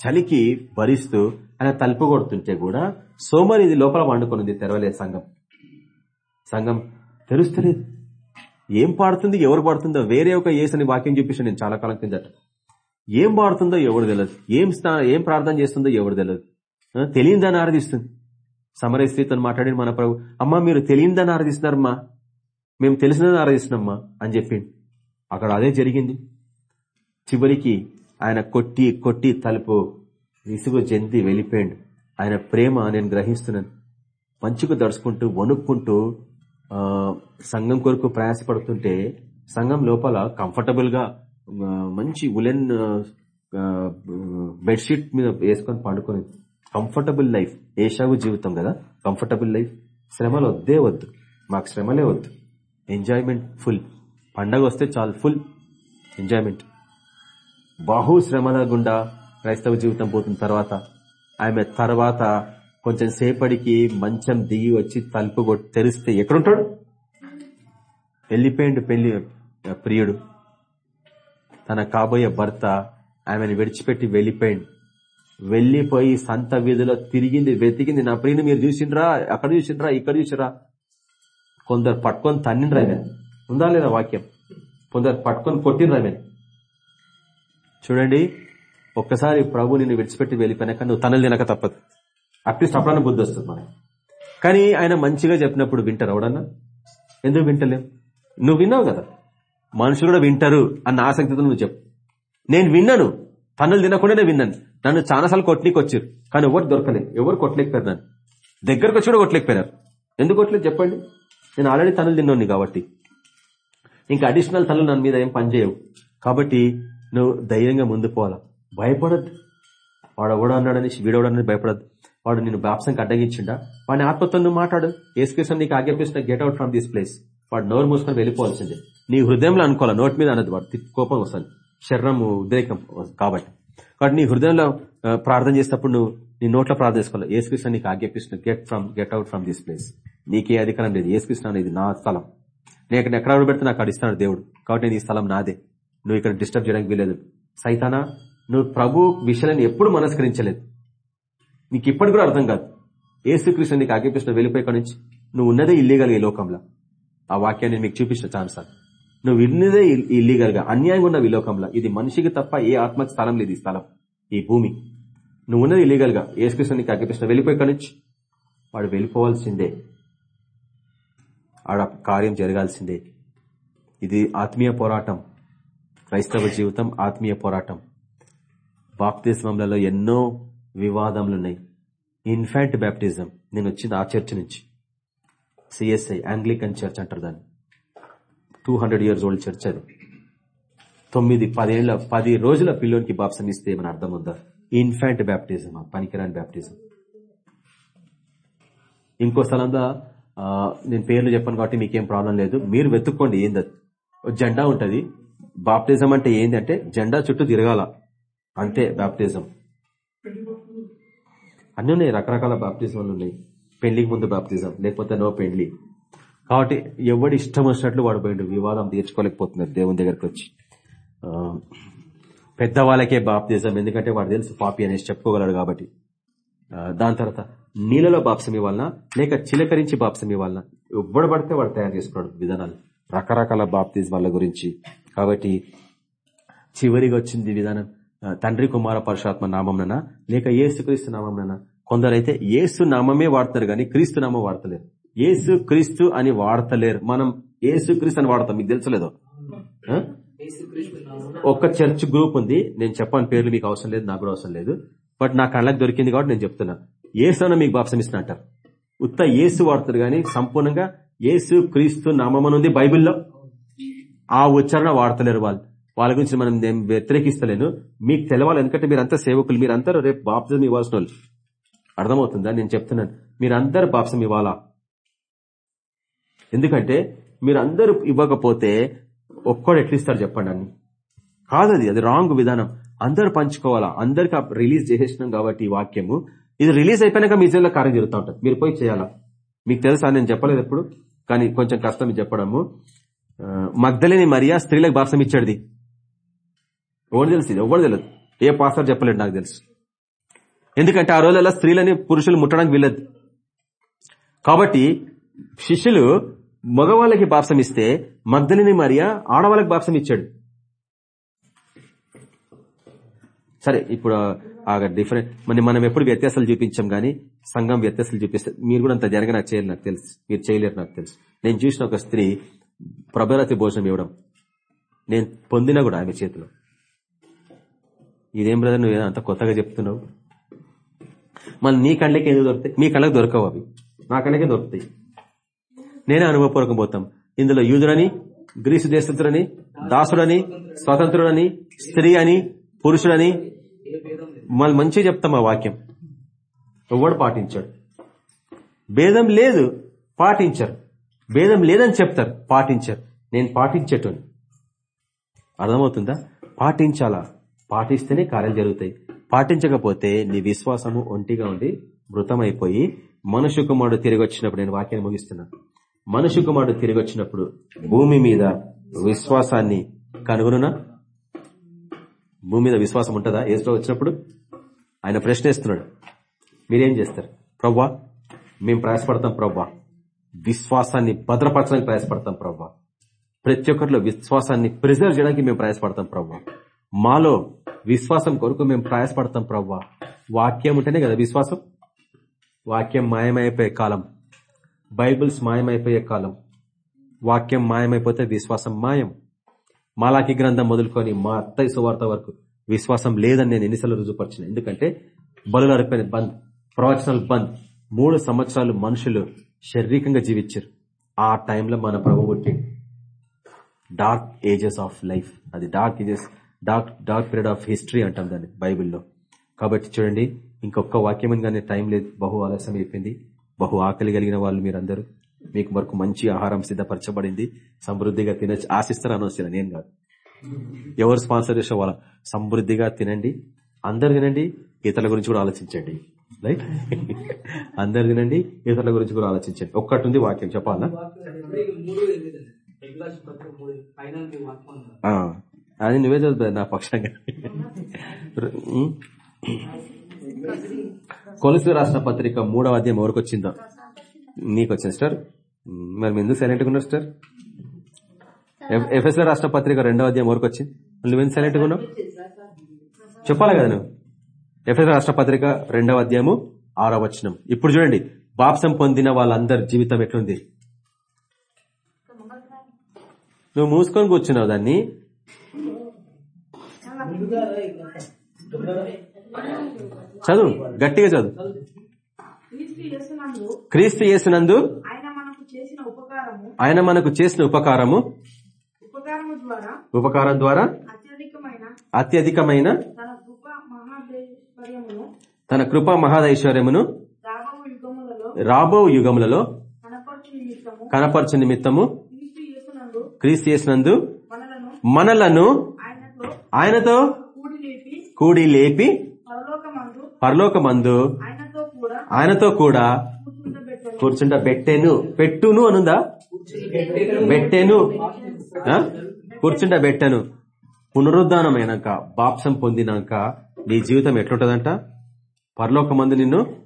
చలికి భరిస్తూ ఆయన తలుపు కొడుతుంటే కూడా సోమరి ఇది లోపల పండుకొనింది తెరవలేదు సంఘం. సంఘం తెరుస్తలేదు. ఏం పాడుతుంది ఎవరు పాడుతుందో వేరే ఒక ఏసని వాక్యం చూపించాను నేను చాలా కాలం కిందట. ఏం పాడుతుందో ఎవరు తెలియదు ఏం స్నా ఏం ప్రార్థన చేస్తుందో ఎవరు తెలియదు తెలియదని ఆరాధిస్తుంది. సమరయ స్త్రీతో మాట్లాడి మన ప్రభు. అమ్మ మీరు తెలియదని ఆరాధిస్తున్నారమ్మా. మేము తెలిసినది ఆరాధిస్తున్నామ్మా అని చెప్పిండు. అక్కడ అదే జరిగింది. చివరికి ఆయన కొట్టి కొట్టి తలుపు విసుగు చెంది వెళ్ళిపోయిండు. ఆయన ప్రేమ నేను గ్రహిస్తున్నాను. మంచుకు దడుచుకుంటూ వణుక్కుంటూ సంఘం కొరకు ప్రయాసపడుతుంటే సంఘం లోపల కంఫర్టబుల్గా మంచి ఉలెన్ బెడ్షీట్ మీద వేసుకొని పండుకొని కంఫర్టబుల్ లైఫ్ ఏషావు జీవితం కదా కంఫర్టబుల్ లైఫ్. శ్రమలు వద్దే వద్దు. మాకు శ్రమలే వద్దు. ఎంజాయ్మెంట్ ఫుల్ పండగ వస్తే చాలు ఫుల్ ఎంజాయ్మెంట్ బహు శ్రమల గుండా క్రైస్తవ జీవితం పోతున్న తర్వాత ఆమె తర్వాత కొంచెం సేపటికి మంచం దిగి వచ్చి తలుపు కొట్టి తెరిస్తే ఎక్కడుంటాడు? వెళ్ళిపోయిండు పెళ్ళి ప్రియుడు. తన కాబోయే భర్త ఆమెను విడిచిపెట్టి వెళ్ళిపోయిండు. వెళ్ళిపోయి సంత వీధిలో తిరిగింది వెతికింది నా ప్రియుని మీరు చూసిండ్రా? అక్కడ చూసిండ్రా? ఇక్కడ చూసిరా కొందరు పట్టుకొని తన్నిండ్రా ఉందా లేదా వాక్యం? కొందరు పట్టుకొని కొట్టిండ్రా చూడండి ఒక్కసారి ప్రభు నిన్ను విడిచిపెట్టి వెళ్ళిపోయినాక నువ్వు తనలు తినక తప్పదు. అట్లీస్ట్ అప్పుడన్నా బుద్ధి వస్తుంది మనకి. కానీ ఆయన మంచిగా చెప్పినప్పుడు వింటారు ఎవడన్నా? ఎందుకు వింటలేం? నువ్వు విన్నావు కదా? మనుషులు కూడా వింటారు అన్న ఆసక్తితో నువ్వు చెప్పు. నేను విన్నాను. తన్నులు తినకుండానే విన్నాను. నన్ను చాలాసార్లు కొట్టినీకి వచ్చారు కానీ ఎవరు దొరకలేదు ఎవరు కొట్టలేకపోయారు నన్ను. దగ్గరకు వచ్చి కూడా కొట్టలేకపోయినారు. ఎందుకు కొట్టలేదు చెప్పండి? నేను ఆల్రెడీ తనులు తిన్నాను కాబట్టి. ఇంకా అడిషనల్ తనులు నన్ను మీద ఏం పనిచేయవు కాబట్టి నువ్వు ధైర్యంగా ముందు పోవాలా. భయపడద్దు. వాడు ఎవడో అన్నాడని వీడవడని భయపడద్దు. వాడు నేను బాప్సంకి అడ్డగించిండా? వాడిని ఆత్మతో నువ్వు మాట్లాడు. ఏసుకేసం నీకు ఆజ్ఞాపిస్తున్న get out from this place. వాడు నోరు మూసుకొని వెళ్ళిపోవాల్సిందే. నీ హృదయంలో అనుకోవాలి? నోటి మీద అన్నది వాడు. కోపం వస్తుంది. శరీరం ఉద్రేకం కాబట్టి. కాబట్టి నీ హృదయంలో ప్రార్థన చేసినప్పుడు నువ్వు నీ నోట్లో ప్రార్థన చేసుకోవాలి? ఏసుకృష్ణ నీకు ఆజ్ఞాపిస్తున్న get from get out from this place. నీకే అధికారం లేదు. ఏసుకృష్ణ ఇది నా స్థలం. నేను ఇక్కడ ఎక్కడ పెడితే నాకు అక్కడ దేవుడు. కాబట్టి నేను ఈ స్థలం నాదే. నువ్వు ఇక్కడ డిస్టర్బ్ చేయడానికి వీలేదు సైతానా నువ్వు ప్రభు విషయాలను ఎప్పుడు మనస్కరించలేదు. నీకు ఇప్పటి కూడా అర్థం కాదు. ఏసుకృష్ణ నీకు ఆజ్ఞాపిస్తున్న వెళ్ళిపోయి నుంచి నువ్వు ఉన్నదే ఇల్లీగల్ ఈ లోకంలో. ఆ వాక్యాన్ని మీకు చూపించిన ఛాన్స్ నువ్వు విన్నదే ఇల్లీగల్గా అన్యాయంగా ఉన్న ఈ లోకంలో. ఇది మనిషికి తప్ప ఏ ఆత్మకి స్థలం లేదు ఈ స్థలం ఈ భూమి. నువ్వు ఉన్నది ఇల్లీగల్గా ఏసుకృష్ణ నీకు ఆజ్ఞాపిస్తున్న వెళ్ళిపోయి నుంచి వాడు వెళ్ళిపోవాల్సిందే. ఆడ కార్యం జరగాల్సిందే. ఇది ఆత్మీయ పోరాటం. క్రైస్తవ జీవితం ఆత్మీయ పోరాటం. బాప్తిజంలలో ఎన్నో వివాదములున్నాయి. ఇన్ఫాంట్ బ్యాప్టిజం నేను వచ్చింది ఆ చర్చ్ నుంచి. సిఎస్ఐ ఆంగ్లికన్ చర్చ్ అంటారు దాన్ని. Two hundred years old church అది. తొమ్మిది పదేళ్ళ పది రోజుల పిల్లోనికి బాప్సం ఇస్తే ఏమైనా అర్థం ఉందా? ఇన్ఫాంట్ బ్యాప్టిజం పనికిరాని బ్యాప్టిజం ఇంకో స్థలంలో నేను పేర్లు చెప్పాను కాబట్టి మీకేం ప్రాబ్లం లేదు. మీరు వెతుక్కోండి ఏంది ఓ జెండా ఉంటుంది. బాప్టిజం అంటే ఏంటంటే జెండా చుట్టూ తిరగాల. అంతే బాప్టిజం అన్ని ఉన్నాయి రకరకాల బాప్టిజంలు ఉన్నాయి. పెళ్ళికి ముందు బాప్తిజం లేకపోతే నో పెళ్ళి కాబట్టి ఎవడి ఇష్టం వచ్చినట్లు వాడు పోయిండు. వివాదం తీర్చుకోలేకపోతున్నారు దేవుని దగ్గరకు వచ్చి. పెద్దవాళ్ళకే బాప్తిజం. ఎందుకంటే వాడు తెలుసు పాపి అనేసి చెప్పుకోగలడు కాబట్టి. దాని తర్వాత నీళ్ళలో బాప్సం ఇవ్వాలనా లేక చిలకరించి బాప్సం ఇవ్వాలనా ఎవ్వడు పడితే వాడు తయారు చేసుకున్నాడు విధానాలు. రకరకాల బాప్తిజ్ వాళ్ళ గురించి. కాబట్టి చివరిగా వచ్చింది విధానం తండ్రి కుమార పరశురాత్మ నామంనా లేక ఏసుక్రీస్తు నామంనా కొందరైతే ఏసు నామమే వాడతారు కానీ క్రీస్తు నామం వాడతలేరు. ఏసు క్రీస్తు అని వాడతలేరు. మనం ఏసు క్రీస్తు అని వాడతాం మీకు తెలుసలేదో? ఆ? ఒక చర్చ్ గ్రూప్ ఉంది. నేను చెప్పని పేర్లు మీకు అవసరం లేదు నాకు కూడా అవసరం లేదు. బట్ నా కళ్ళకి దొరికింది కాబట్టి నేను చెప్తున్నా. ఏసున మీకు బాప్సం ఇస్తున్నా అంటారు. ఉత్త ఏసు వాడతారు కానీ సంపూర్ణంగా ఏసు క్రీస్తు నామమనుంది బైబిల్లో. ఆ ఉచ్చారణ వాడతలేరు వాళ్ళు. వాళ్ళ గురించి మనం నేను వ్యతిరేకిస్తలేను. మీకు తెలవాలి ఎందుకంటే మీరంతా సేవకులు మీరందరూ రేపు బాప్సం ఇవ్వాల్సిన వాళ్ళు. అర్థమవుతుందా? నేను చెప్తున్నాను. మీరందరూ బాప్సం ఇవ్వాలా? ఎందుకంటే మీరందరూ ఇవ్వకపోతే ఒక్కడు ఎట్లా ఇస్తారు చెప్పండి అని కాదది అది రాంగ్ విధానం. అందరు పంచుకోవాలా? అందరికి రిలీజ్ చేసేసినాం కాబట్టి ఈ వాక్యము. ఇది రిలీజ్ అయిపోయినాక మీ జీవితంలో కార్యం జరుగుతూ ఉంటుంది. మీరు పోయి చేయాలా? మీకు తెలుసా? నేను చెప్పలేదు ఎప్పుడు. కానీ కొంచెం కష్టం చెప్పడము. ఆ, మగ్ధలేని మరియా స్త్రీలకు భాషం ఇచ్చాడుది. ఎవరు తెలుసు? ఇది ఎవరు తెలియదు. ఏ పాస్టర్ చెప్పలేదు నాకు తెలుసు. ఎందుకంటే ఆ రోజుల్లో స్త్రీలని పురుషులు ముట్టడానికి వీలదు కాబట్టి శిష్యులు మగవాళ్ళకి బాప్సం ఇస్తే మగ్ధలిని మరియా ఆడవాళ్ళకి బాప్సం ఇచ్చాడు. సరే ఇప్పుడు ఆ డిఫరెంట్ మరి మనం ఎప్పుడు వ్యత్యాసాలు చూపించాం గానీ సంఘం వ్యత్యాసాలు చూపిస్తే మీరు కూడా అంత జరగ నాకు చేయాలి నాకు తెలుసు. మీరు చేయలేరు నాకు తెలుసు. నేను చూసిన ఒక స్త్రీ ప్రభరతి భోజనం ఇవ్వడం నేను పొందినా కూడా ఆమె చేతిలో. ఇదేం బ్రదర్ నువ్వు అంత కొత్తగా చెప్తున్నావు? మళ్ళీ నీ కళ్ళకి ఎందుకు దొరుకుతాయి? మీ కళ్ళకి దొరకవు అవి. నా కళ్ళకే దొరుకుతాయి. నేనే అనుభవపూర్వకం పోతాం. ఇందులో యూదుడని గ్రీసు దేశస్తుడని దాసుడని స్వతంత్రుడని స్త్రీ అని పురుషుడని మళ్ళీ మంచిగా చెప్తాం ఆ వాక్యం. ఎవడు పాటించాడు? భేదం లేదు పాటించరు. భేదం లేదని చెప్తారు పాటించరు. నేను పాటించేటోని. అర్థమవుతుందా? పాటించాలా? పాటిస్తేనే కార్యాలు జరుగుతాయి. పాటించకపోతే నీ విశ్వాసము ఒంటిగా ఉండి మృతమైపోయి మనుషు కుమారుడు తిరిగి వచ్చినప్పుడు నేను వాక్యాన్ని ముగిస్తున్నా మనుషు కుమారుడు తిరిగి వచ్చినప్పుడు భూమి మీద విశ్వాసాన్ని కనుగొనునా? భూమి మీద విశ్వాసం ఉంటుందా? ఏసులో వచ్చినప్పుడు ఆయన ప్రశ్నిస్తున్నాడు మీరేం చేస్తారు? ప్రవ్వా మేము ప్రయాసపడతాం ప్రవ్వా. విశ్వాసాన్ని భద్రపరచడానికి ప్రయాసపడతాం ప్రవ్వా. ప్రతి ఒక్కరిలో విశ్వాసాన్ని ప్రిజర్వ్ చేయడానికి మేము ప్రయాసపడతాం ప్రవ్వా. మాలో విశ్వాసం కొరకు మేము ప్రయాసపడతాం ప్రవ్వా. వాక్యం ఉంటేనే కదా విశ్వాసం? వాక్యం మాయమైపోయే కాలం. బైబిల్స్ మాయమైపోయే కాలం. వాక్యం మాయమైపోతే విశ్వాసం మాయం. మాలాకి గ్రంథం మొదలుకొని మా అత్తయ్య సువార్త వరకు విశ్వాసం లేదని నేను ఎన్నిసార్లు రుజుపరిచిన ఎందుకంటే బలు అరిపోయిన బంద్ ప్రవచనాలు బంద్ మూడు సంవత్సరాలు మనుషులు శారీరకంగా జీవించారు. ఆ టైంలో మన ప్రభు డార్క్ ఏజెస్ ఆఫ్ లైఫ్ అది dark ages dark dark period of history అంటాం దాన్ని బైబిల్లో. కాబట్టి చూడండి ఇంకొక వాక్యం కానీ టైం లేదు బహు ఆలస్యం అయిపోయింది. బహు ఆకలి కలిగిన వాళ్ళు మీరందరూ. మీకు వరకు మంచి ఆహారం సిద్ధపరచబడింది. సమృద్ధిగా తినచ్చు. ఆశిస్తారు అనవసరం నేను కాదు. ఎవరు స్పాన్సర్ చేసే వాళ్ళ సమృద్ధిగా తినండి. అందరు తినండి. ఇతరుల గురించి కూడా ఆలోచించండి. రైట్ అందరు తినండి. ఇతరుల గురించి కూడా ఆలోచించండి. ఒక్కటి ఉంది వాక్యం. చెప్పాలా? అది నువ్వే చదువు నా పక్షంగా. కొలసి రాసిన పత్రిక మూడవ అధ్యాయం ఎవరికి వచ్చిందో? నీకు వచ్చింది సార్ మరి ఎందుకు సైలెంట్గా ఉన్నారు సార్ ఎఫ్ఎస్ రాష్ట్ర పత్రిక రెండవ అధ్యాయం వరకు వచ్చింది. నువ్వెందుకు సైలెంట్గా ఉన్నావు? చెప్పాలి కదా నువ్వు? ఎఫ్ఎస్ రాష్ట్ర పత్రిక రెండవ అధ్యాయము ఆరో వచనం. ఇప్పుడు చూడండి బాప్సం పొందిన వాళ్ళందరి జీవితం ఎట్లుంది? నువ్వు మూసుకొని కూర్చున్నావు దాన్ని. చదువు గట్టిగా చదువు. క్రీస్తు చేసినందు ఆయన మనకు చేసిన ఉపకారము ఉపకారం ద్వారా అత్యధికమైన తన కృప మహాదేశ్వర్యమును రాబో యుగములలో కనపరచు నిమిత్తము క్రీస్తు యేసునందు మనలను ఆయనతో కూడి లేపి పరలోకమందు ఆయనతో కూడా కూర్చుంట. పెట్టెను పెట్టును అనుందా? పెట్టెను కూర్చుంట పెట్టాను పునరుద్ధానమైనాక బాప్సం పొందినాక నీ జీవితం ఎట్లుంటదంట? పరలోకమందు నిన్ను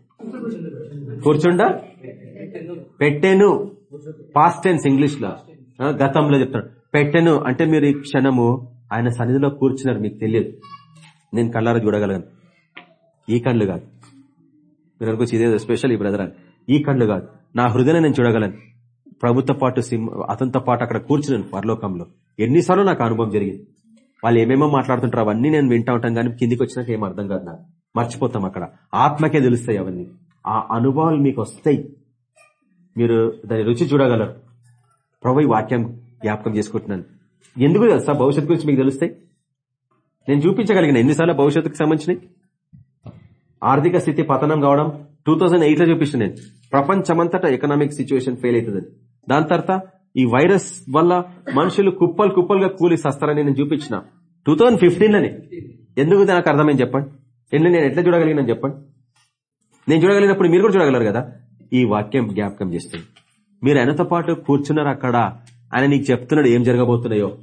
కూర్చుండ? పెట్టెను. పాస్ట్ టెన్స్ ఇంగ్లీష్లో గతంలో చెప్తాడు. పెట్టెను. అంటే మీరు ఈ క్షణము ఆయన సన్నిధిలో కూర్చున్నారు మీకు తెలియదు. నేను కళ్ళారా చూడగలను. ఈ కళ్ళు కాదు. మీరు అనుకోవచ్చు ఇదేదో స్పెషల్ ఈ బ్రదర్ అని. ఈ కళ్ళు కాదు నా హృదయాన్ని నేను చూడగలను. ప్రభుత్వ పాటు సింహ అతనితో పాటు అక్కడ కూర్చున్నాను పరలోకంలో. ఎన్నిసార్లు నాకు అనుభవం జరిగింది. వాళ్ళు ఏమేమో మాట్లాడుతుంటారు అవన్నీ నేను వింటా ఉంటాను కానీ కిందికి వచ్చినాక ఏం అర్థం కాదు నాకు. మర్చిపోతాం అక్కడ. ఆత్మకే తెలుస్తాయి అవన్నీ. ఆ అనుభవాలు మీకు వస్తాయి. మీరు దాని రుచి చూడగలరు. ప్రభు వాక్యం జ్ఞాపకం చేసుకుంటున్నాను. ఎందుకు తెలుసా? భవిష్యత్తు గురించి మీకు తెలుస్తాయి. నేను చూపించగలిగిన ఎన్నిసార్లు భవిష్యత్తుకు సంబంధించినవి. ఆర్థిక స్థితి పతనం కావడం టూ థౌజండ్ ఎయిట్లో చూపించిన నేను. ప్రపంచమంతటా ఎకనామిక్ సిచ్యువేషన్ ఫెయిల్ అవుతుంది. దాని తర్వాత ఈ వైరస్ వల్ల మనుషులు కుప్పలు కుప్పలుగా కూలి సస్తారని నేను చూపించిన. టూ థౌజండ్ ఫిఫ్టీన్లోనే. ఎందుకు నాకు అర్థమైంది చెప్పండి. ఎన్ని నేను ఎట్లా చూడగలిగినాను చెప్పండి. నేను చూడగలిగినప్పుడు మీరు కూడా చూడగలరు కదా. ఈ వాక్యం జ్ఞాపకం చేస్తుంది. మీరు ఆయనతో పాటు కూర్చున్నారు అక్కడ ఆయన నీకు చెప్తున్నాడు ఏం జరగబోతున్నాయో.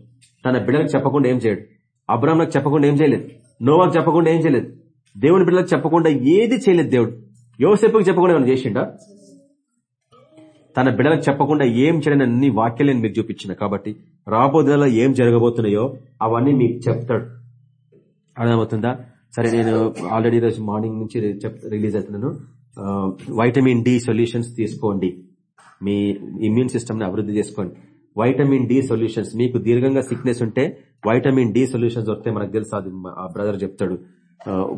తన బిడ్డలకు చెప్పకుండా ఏం చేయడు. అబ్రాహ్మణకు చెప్పకుండా ఏం చేయలేదు. నోవాకు చెప్పకుండా ఏం చేయలేదు. దేవుని బిడ్డలకు చెప్పకుండా ఏది చేయలేదు దేవుడు. యోసేపుకి చెప్పకుండా ఏమైనా చేసిండా? తన బిడ్డలకు చెప్పకుండా ఏం చేయడని అన్ని వాక్యాలు నేను మీకు చూపించిన కాబట్టి రాబోదేలో ఏం జరగబోతున్నాయో అవన్నీ మీకు చెప్తాడు. అర్థమవుతుందా? సరే నేను ఆల్రెడీ రోజు మార్నింగ్ నుంచి రిలీజ్ అవుతున్నాను. వైటమిన్ డి సొల్యూషన్స్ తీసుకోండి. మీ ఇమ్యూన్ సిస్టమ్ని అభివృద్ధి చేసుకోండి. వైటమిన్ డి సొల్యూషన్స్ మీకు దీర్ఘంగా సిక్నెస్ ఉంటే వైటమిన్ డి సొల్యూషన్స్ వస్తే మనకు తెలుసు అది ఆ బ్రదర్ చెప్తాడు.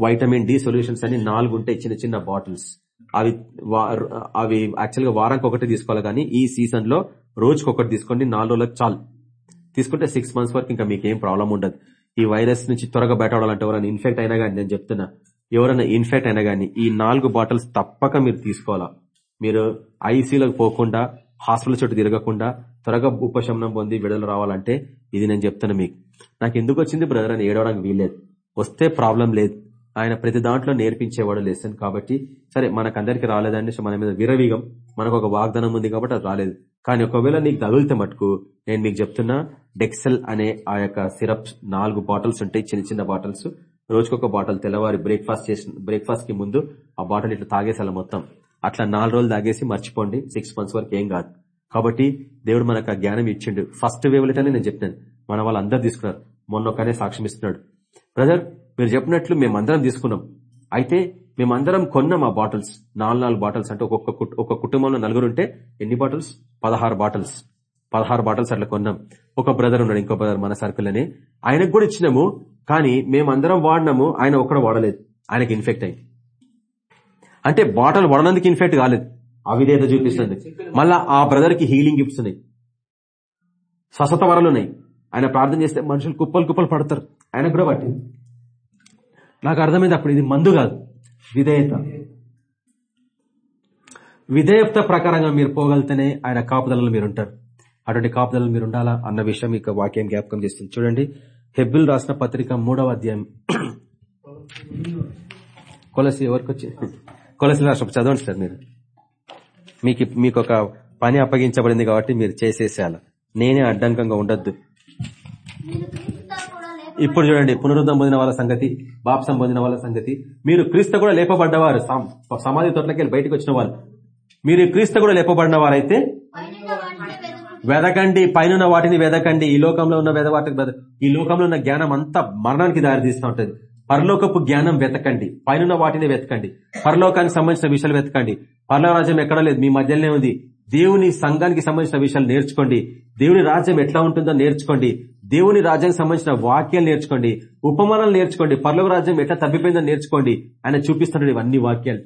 వైటమిన్ డి సొల్యూషన్స్ అని నాలుగు ఉంటాయి చిన్న చిన్న బాటిల్స్ అవి అవి యాక్చువల్గా వారానికి ఒకటి తీసుకోవాలి కానీ ఈ సీజన్లో రోజుకి ఒకటి తీసుకోండి నాలుగు రోజులకు చాలు. తీసుకుంటే సిక్స్ మంత్స్ వరకు ఇంకా మీకు ఏం ప్రాబ్లం ఉండదు. ఈ వైరస్ నుంచి త్వరగా బయటపడాలంటే ఎవరైనా ఇన్ఫెక్ట్ అయినా కానీ నేను చెప్తున్నా ఎవరైనా ఇన్ఫెక్ట్ అయినా కానీ ఈ నాలుగు బాటిల్స్ తప్పక మీరు తీసుకోవాలా. మీరు ఐసీలోకి పోకుండా హాస్పిటల్ చుట్టూ తిరగకుండా త్వరగా ఉపశమనం పొంది విడుదల రావాలంటే ఇది నేను చెప్తున్నా మీకు. నాకు ఎందుకు వచ్చింది బ్రదర్ అని ఏడవడానికి వీల్లేదు. వస్తే ప్రాబ్లం లేదు. ఆయన ప్రతి దాంట్లో నేర్పించేవాడు లెసన్ కాబట్టి సరే మనకందరికి రాలేదండి మన మీద విరవీగం. మనకు ఒక వాగ్దానం ఉంది కాబట్టి అది రాలేదు. కానీ ఒకవేళ నీకు తగిలితే మటుకు నేను మీకు చెప్తున్నా డెక్సెల్ అనే ఆ యొక్క సిరప్ నాలుగు బాటిల్స్ ఉంటాయి చిన్న చిన్న బాటిల్స్. రోజుకొక బాటిల్ తెల్లవారి బ్రేక్ఫాస్ట్ చేసిన బ్రేక్ఫాస్ట్కి ముందు ఆ బాటిల్ ఇట్లా తాగేసాల మొత్తం. అట్లా నాలుగు రోజులు తాగేసి మర్చిపోండి సిక్స్ మంత్స్ వరకు ఏం కాదు. కాబట్టి దేవుడు మనకు ఆ జ్ఞానం ఇచ్చిండు. ఫస్ట్ వేవ్ వేవ్లెటనే నేను చెప్పినాను. మన వాళ్ళందరూ తీసుకున్నారు. మొన్న ఒకనే సాక్ష్యం ఇస్తున్నాడు. బ్రదర్ మీరు చెప్పినట్లు మేమందరం తీసుకున్నాం. అయితే మేమందరం కొన్నాం ఆ బాటిల్స్. నాలుగు నాలుగు బాటిల్స్ అంటే ఒక్కొక్క ఒక కుటుంబంలో నలుగురు ఉంటే ఎన్ని బాటిల్స్? పదహారు బాటిల్స్. పదహారు బాటిల్స్ అట్లా కొన్నాం. ఒక బ్రదర్ ఉన్నాడు ఇంకో బ్రదర్ మన సర్కిల్ ఆయనకు కూడా ఇచ్చినాము కానీ మేమందరం వాడినాము ఆయన ఒక్కడ వాడలేదు. ఆయనకి ఇన్ఫెక్ట్ అయింది. అంటే బాటిల్ వాడనందుకు ఇన్ఫెక్ట్ కాలేదు. అవిధేత చూపిస్తుంది. మళ్ళా ఆ బ్రదర్కి హీలింగ్ గిఫ్ట్స్ ఉన్నాయి. స్వస్థత వరాలు ఉన్నాయి. ఆయన ప్రార్థన చేస్తే మనుషులు కుప్పలు కుప్పలు పడతారు. ఆయన కూడా పట్టి నాకు అర్థమైంది అప్పుడు ఇది మందు కాదు విధేయత. విధేయత ప్రకారంగా మీరు పోగలితేనే ఆయన కాపుదలలో మీరు ఉంటారు అటువంటి కాపుదలలో మీరు ఉండాలా అన్న విషయం ఇక వాక్యం జ్ఞాపకం చేస్తుంది. చూడండి హెబ్బిల్ రాసిన పత్రిక మూడవ అధ్యాయం. కొలసి ఎవరికి వచ్చి? కొలసి రాష్ట్రం చదవండి సార్ మీరు. మీకు మీకు ఒక పని అప్పగించబడింది కాబట్టి మీరు చేసేసేయాల. నేనే అడ్డంకంగా ఉండొద్దు మీరు క్రీస్తుతో కూడా లేక ఇప్పుడు చూడండి పునరుద్ధం పొందిన వాళ్ళ సంగతి బాప్సం పొందిన వాళ్ళ సంగతి. మీరు క్రీస్తు కూడా లేపబడ్డవారు. సమాధి తోటలోకి బయటకు వచ్చిన వాళ్ళు. మీరు క్రీస్తు కూడా లేపబడిన వారైతే వెదకండి పైన వాటిని వెదకండి. ఈ లోకంలో ఉన్న వేద వాటికి ఈ లోకంలో ఉన్న జ్ఞానం అంతా మరణానికి దారి ఉంటుంది. పరలోకపు జ్ఞానం వెతకండి. పైన వాటిని వెతకండి. పరలోకానికి సంబంధించిన విషయాలు వెతకండి. పర్లో రాజ్యం ఎక్కడా లేదు. మీ మధ్యలోనే ఉంది. దేవుని సంఘానికి సంబంధించిన విషయాలు నేర్చుకోండి. దేవుని రాజ్యం ఎట్లా ఉంటుందో నేర్చుకోండి. దేవుని రాజ్యానికి సంబంధించిన వాక్యాలు నేర్చుకోండి ఉపమానాలు నేర్చుకోండి పర్లోక రాజ్యం ఎట్లా తప్పిపోయిందో నేర్చుకోండి. ఆయన చూపిస్తున్నాడు ఇవన్నీ వాక్యాలు.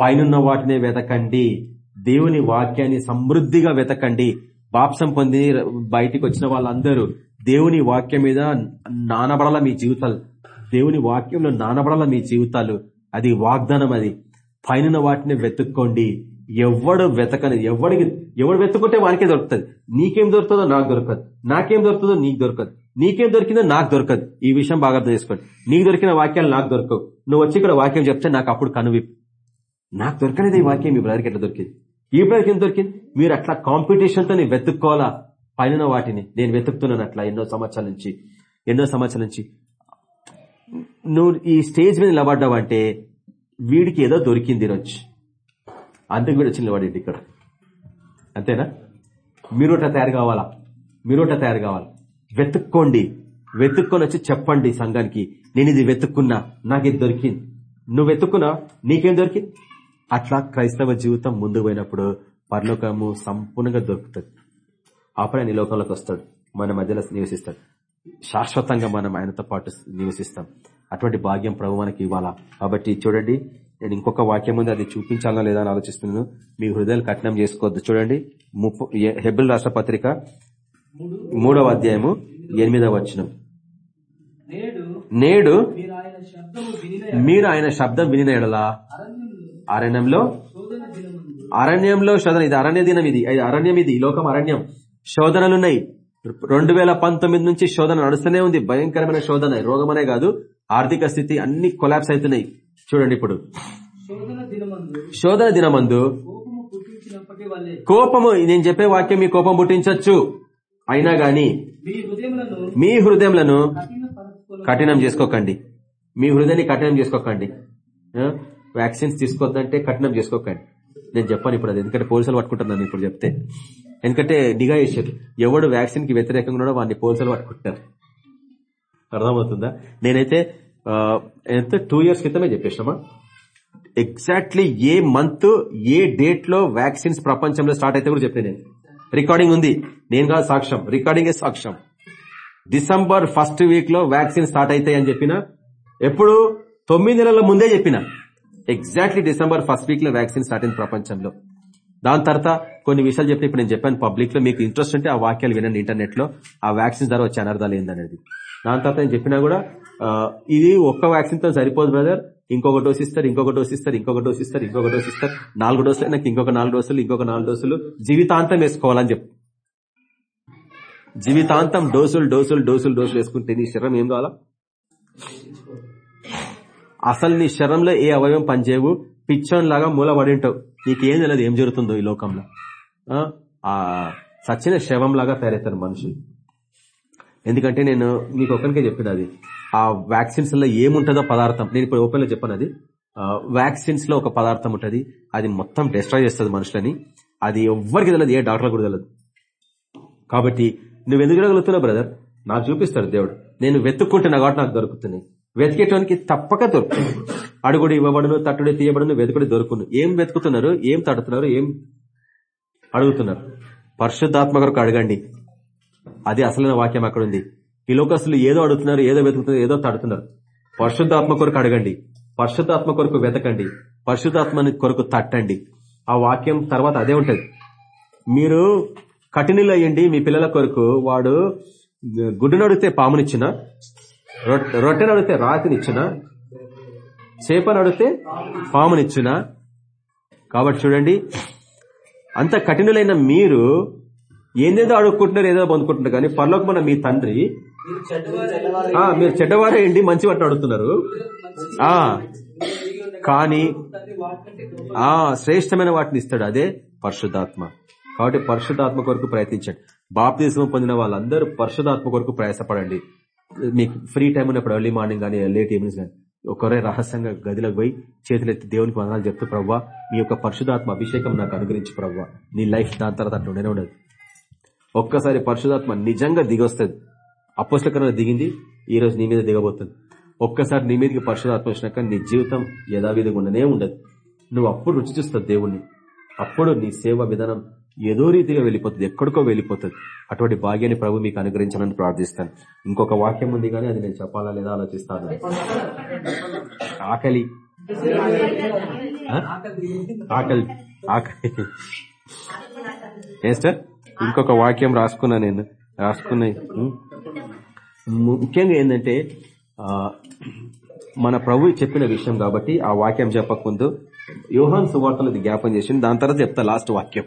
పైనున్న వాటినే వెతకండి. దేవుని వాక్యాన్ని సమృద్ధిగా వెతకండి. బాప్సం పొంది బయటికి వచ్చిన వాళ్ళందరూ దేవుని వాక్యం మీద నానబడాల మీ జీవితాలు. దేవుని వాక్యంలో నానబడాల మీ జీవితాలు. అది వాగ్దానం అది. పైన వాటిని వెతుక్కోండి. ఎవడు వెతకని ఎవడికి ఎవడు వెతుకుంటే వానికే దొరుకుతుంది. నీకేం దొరుకుతుందో నాకు దొరకదు. నాకేం దొరుకుతుందో నీకు దొరకదు. నీకేం దొరికిందో నాకు దొరకదు. ఈ విషయం బాగా అర్థం చేసుకోండి. నీకు దొరికిన వాక్యాలు నాకు దొరకవు. నువ్వు వచ్చి ఇక్కడ వాక్యం చెప్తే నాకు అప్పుడు కనువి నాకు దొరకలేదు ఈ వాక్యం. మీ బ్రదర్కి ఎట్లా దొరికింది? ఈ బ్రదర్కి ఏం దొరికింది? మీరు అట్లా కాంపిటీషన్తో నేను వెతుక్కోవాలా? పైన వాటిని. నేను వెతుకుతున్నాను అట్లా ఎన్నో సంవత్సరాల నుంచి. ఎన్నో సంవత్సరాల నుంచి. నువ్వు ఈ స్టేజ్ మీద నిలబడ్డావంటే వీడికి ఏదో దొరికింది ఈరోజు. అందుకు కూడా వచ్చి ఇక్కడ. అంతేనా? మీరోట తయారు కావాలా? మీరోట తయారు కావాలి? వెతుక్కోండి. వెతుక్కొని వచ్చి చెప్పండి సంఘానికి నేను ఇది వెతుక్కున్నా నాకు ఇది దొరికింది. నువ్వు వెతుక్కున్నా నీకేం దొరికింది? అట్లా క్రైస్తవ జీవితం ముందు పోయినప్పుడు పరలోకము సంపూర్ణంగా దొరుకుతుంది. అప్పుడే ఆయన లోకంలోకి వస్తాడు. మన మధ్యలో నివసిస్తాడు. శాశ్వతంగా మనం ఆయనతో పాటు నివసిస్తాం. అటువంటి భాగ్యం ప్రభు మనకి ఇవ్వాలా? కాబట్టి చూడండి నేను ఇంకొక వాక్యం ఉంది అది చూపించాలా లేదా అని ఆలోచిస్తున్నాను. మీ హృదయాలు కఠినం చేసుకోవద్దు. చూడండి ముప్ప హెబిల్ రాష్ట్ర పత్రిక మూడవ అధ్యాయము ఎనిమిదవ వచనం. నేడు మీరు ఆయన శబ్దం వినిన ఎడలా అరణ్యంలో అరణ్యంలో శోధన ఇది అరణ్య దినం ఇది ఇది అరణ్యం ఇది లోకం అరణ్యం. శోధనలున్నాయి. రెండు వేల పంతొమ్మిది నుంచి శోధన నడుస్తూనే ఉంది. భయంకరమైన శోధన రోగమనే కాదు. ఆర్థిక స్థితి అన్ని కొలాప్స్ అవుతున్నాయి. చూడండి ఇప్పుడు. శోధన దినమందు కోపము నేను చెప్పే వాక్యం మీ కోపం పుట్టించవచ్చు అయినా గాని మీ హృదయంలను కఠిన చేసుకోకండి. మీ హృదయాన్ని కఠినం చేసుకోకండి? వ్యాక్సిన్స్ తీసుకోవద్దంటే కఠినం చేసుకోకండి. నేను చెప్పాను ఇప్పుడు అది ఎందుకంటే పోలీసులు పట్టుకుంటున్నాను ఇప్పుడు చెప్తే. ఎందుకంటే నిఘా చేశారు. ఎవడు వ్యాక్సిన్కి వ్యతిరేకంగా ఉన్నాడో వాడిని పోలీసులు పట్టుకుంటారు. అర్థమవుతుందా? నేనైతే ఎంత? టూ ఇయర్స్ క్రితమే చెప్పేసామా ఎగ్జాక్ట్లీ ఏ మంత్ ఏ డేట్లో వ్యాక్సిన్స్ ప్రపంచంలో స్టార్ట్ అయితే కూడా చెప్పాను నేను. రికార్డింగ్ ఉంది. నేను కాదు సాక్ష్యం. రికార్డింగ్ సాక్ష్యం. డిసెంబర్ ఫస్ట్ వీక్లో వ్యాక్సిన్ స్టార్ట్ అవుతాయి అని చెప్పిన? ఎప్పుడు? తొమ్మిది నెలల ముందే చెప్పిన. ఎగ్జాక్ట్లీ డిసెంబర్ ఫస్ట్ వీక్లో వ్యాక్సిన్ స్టార్ట్ అయింది ప్రపంచంలో. దాని తర్వాత కొన్ని విషయాలు చెప్పి ఇప్పుడు నేను చెప్పాను పబ్లిక్లో. మీకు ఇంట్రెస్ట్ ఉంటే ఆ వాక్యాలు వినండి ఇంటర్నెట్లో. ఆ వ్యాక్సిన్ ద్వారా వచ్చే అనర్థాలు ఏందనేది. దాని తర్వాత నేను చెప్పినా కూడా ఇది ఒక్క వ్యాక్సిన్తో సరిపోదు బ్రదర్ ఇంకొక డోస్ ఇస్తారు ఇంకొక డోస్ ఇస్తారు ఇంకొక డోస్ ఇస్తారు ఇంకొక డోస్ ఇస్తారు. నాలుగు డోసులు నాకు ఇంకొక నాలుగు డోసులు ఇంకొక నాలుగు డోసులు జీవితాంతం వేసుకోవాలని చెప్పు. జీవితాంతం డోసులు డోసులు డోసులు డోసులు వేసుకుంటే నీ శరీరం ఏం కావాలా? అసలు నీ శరీరంలో ఏ అవయవం పనిచేయవు? పిచ్చోన్ లాగా మూలబడి ఉంటావు నీకేం తెలియదు ఏం జరుగుతుందో ఈ లోకంలో. ఆ, ఆ సచిన శవం లాగా తయారవుతారు మనుషులు. ఎందుకంటే నేను నీకు ఒక్కరికే చెప్పిన అది ఆ వ్యాక్సిన్స్లో ఏముంటుందో పదార్థం. నేను ఇప్పుడు ఓపెన్లో చెప్పాను అది. వ్యాక్సిన్స్లో ఒక పదార్థం ఉంటుంది. అది మొత్తం డిస్ట్రాయ్ చేస్తుంది మనుషులని. అది ఎవ్వరికి తెలియదు ఏ డాక్టర్ కూడా తెలియదు. కాబట్టి నువ్వు ఎందుకు బ్రదర్ నాకు చూపిస్తాడు దేవుడు. నేను వెతుక్కుంటున్నా కాబట్టి నాకు దొరుకుతున్నాయి. వెతికేటానికి తప్పక దొరుకుతుంది అడుగుడు ఇవ్వబడును తట్టుడు తీయబడును వెతుకుడు దొరుకును. ఏం వెతుకుతున్నారు ఏం తడుతున్నారు ఏం అడుగుతున్నారు? పరిశుద్ధాత్మ కొరకు అడగండి. అది అసలైన వాక్యం అక్కడ ఉంది. ఈ లోకస్తులు ఏదో అడుగుతున్నారు ఏదో వెతుకుతున్నారు ఏదో తడుతున్నారు. పరిశుద్ధాత్మ కొరకు అడగండి. పరిశుద్ధాత్మ కొరకు వెతకండి. పరిశుద్ధాత్మని కొరకు తట్టండి. ఆ వాక్యం తర్వాత అదే ఉంటది. మీరు కఠినలు అయ్యండి మీ పిల్లల కొరకు. వాడు గుడ్డును అడిగితే పామునిచ్చిన రొట్టెను అడిగితే రాతినిచ్చిన చేపను అడిగితే పామునిచ్చిన. కాబట్టి చూడండి అంత కఠినులైన మీరు ఏందేదో అడుక్కుంటున్నారు ఏదో పొందుకుంటున్నారు. కానీ పర్లోకమైన మీ తండ్రి మీరు చెడ్డవారేయండి మంచి వాటిని అడుగుతున్నారు. ఆ కానీ ఆ శ్రేష్టమైన వాటిని ఇస్తాడు అదే పరిశుద్ధాత్మ. కాబట్టి పరిశుద్ధాత్మ కొరకు ప్రయత్నించండి. బాప్తిజం పొందిన వాళ్ళందరూ పరిశుధాత్మ కొరకు ప్రయాసపడండి. మీకు ఫ్రీ టైం ఉన్నప్పుడు ఎర్లీ మార్నింగ్ కానీ లేట్ ఈవినింగ్స్ కానీ ఒకరే రహస్యంగా గదిలోకి పోయి చేతులెత్తి దేవునికి వందనాలు చెప్తూ ప్రవ్వా మీ యొక్క పరిశుధాత్మ అభిషేకం నాకు అనుగ్రహించి ప్రవ్వా. నీ లైఫ్ దాని తర్వాత అట్లా ఉండనే ఉండదు. ఒక్కసారి పరిశుధాత్మ నిజంగా దిగొస్తుంది అపోస్లకరంగా దిగింది ఈ రోజు నీ మీద దిగబోతుంది. ఒక్కసారి నీ మీదకి పరిశుధాత్మ వచ్చినాక నీ జీవితం యథావిధిగా ఉండనే ఉండదు. నువ్వు అప్పుడు రుచి చూస్తావు దేవుణ్ణి. అప్పుడు నీ సేవ విధానం ఏదో రీతిగా వెళ్ళిపోతుంది ఎక్కడికో వెళ్ళిపోతుంది. అటువంటి భాగ్యాన్ని ప్రభు మీకు అనుగ్రహించాలని ప్రార్థిస్తాను. ఇంకొక వాక్యం ఉంది కానీ అది నేను చెప్పాలా లేదా ఆలోచిస్తాను. ఆకలి? ఆకలి. ఆకలి. [laughs] ఏ సార్ ఇంకొక వాక్యం రాసుకున్నా నేను. రాసుకున్నా. ఉం? ముఖ్యంగా ఏంటంటే మన ప్రభు చెప్పిన విషయం కాబట్టి ఆ వాక్యం చెప్పకముందు యోహాన్ సువార్తలు జ్ఞాపం చేసింది. దాని తర్వాత చెప్తా లాస్ట్ వాక్యం.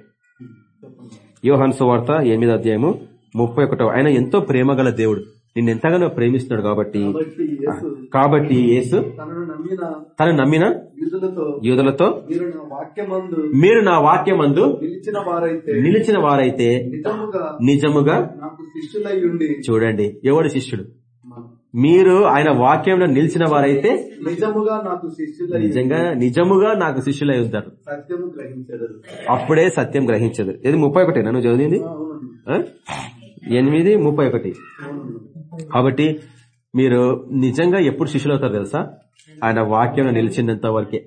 యోహాన్ సువార్త ఎనిమిది అధ్యాయము ముప్పై ఒకటో. ఆయన ఎంతో ప్రేమ గల దేవుడు. నిన్ను ఎంతగానో ప్రేమిస్తున్నాడు కాబట్టి కాబట్టి యేసు తను నమ్మిన యూదులతో మీరు నా వాక్యమందు నిలిచిన వారైతే నిజముగా చూడండి ఎవడు శిష్యుడు? మీరు ఆయన వాక్యంలో నిలిచిన వారైతే నిజముగా నాకు శిష్యులై నిజంగా నిజముగా నాకు శిష్యులై ఉంటారు. అప్పుడే సత్యం గ్రహించదు. ఇది ముప్పై ఒకటి నన్ను చదివింది? ఎనిమిది ముప్పై ఒకటి. కాబట్టి మీరు నిజంగా ఎప్పుడు శిష్యులు అవుతారు తెలుసా? ఆయన వాక్యంలో నిలిచినంత వరకే.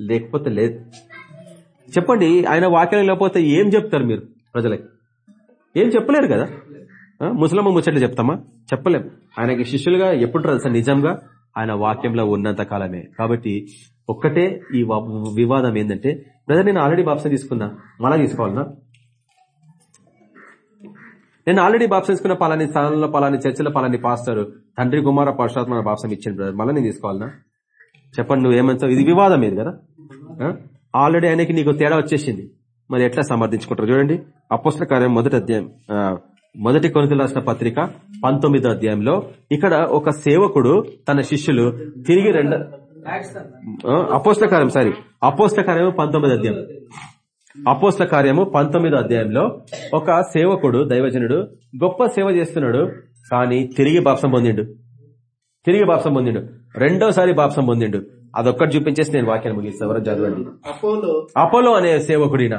లేకపోతే లేదు. చెప్పండి ఆయన వాక్యం లేకపోతే ఏం చెప్తారు మీరు ప్రజలకి? ఏం చెప్పలేరు కదా? ముసలమ్మ ముచ్చట్లు చెప్తామా? చెప్పలేం. ఆయనకి శిష్యులుగా ఎప్పుడు తెలుసా? నిజంగా ఆయన వాక్యంలో ఉన్నంత కాలమే. కాబట్టి ఒక్కటే ఈ వివాదం ఏంటంటే బ్రదర్ నేను ఆల్రెడీ బాప్సం తీసుకున్నా. మళ్ళా తీసుకోవాలనా? నేను ఆల్రెడీ బాప్సం తీసుకున్న పలాని స్థానంలో పలాని చర్చలో పలాని పాస్టర్ తండ్రి కుమార పరశురాత్మ బాప్సం ఇచ్చాను బ్రదర్. మళ్ళీ నేను తీసుకోవాలనా? చెప్పండి నువ్వు ఏమంటావు? ఇది వివాదం ఏది కదా? ఆల్రెడీ ఆయనకి నీకు తేడా వచ్చేసింది. మరి ఎట్లా సమర్థించుకుంటారు చూడండి. అపోస్ల కార్యం మొదటి అధ్యాయం మొదటి కొనుగోలు రాసిన పత్రిక పంతొమ్మిదో అధ్యాయంలో ఇక్కడ ఒక సేవకుడు తన శిష్యులు తిరిగి రెండ అపోస్ల కార్యం సారీ అపోస్ల కార్యము పంతొమ్మిది అధ్యాయం. అపోస్ల కార్యము పంతొమ్మిదో అధ్యాయంలో ఒక సేవకుడు దైవజనుడు గొప్ప సేవ చేస్తున్నాడు కానీ తిరిగి బాప్సం పొందిండు. తిరిగి బాప్సం పొందిండు. రెండోసారి బాప్సం పొందిండు. అదొక్కటి చూపించేసి నేను వాక్యాన్ని ముగిస్తాను ఎవరో చదవండి. అపోలో అపోలో అనే సేవకుడిన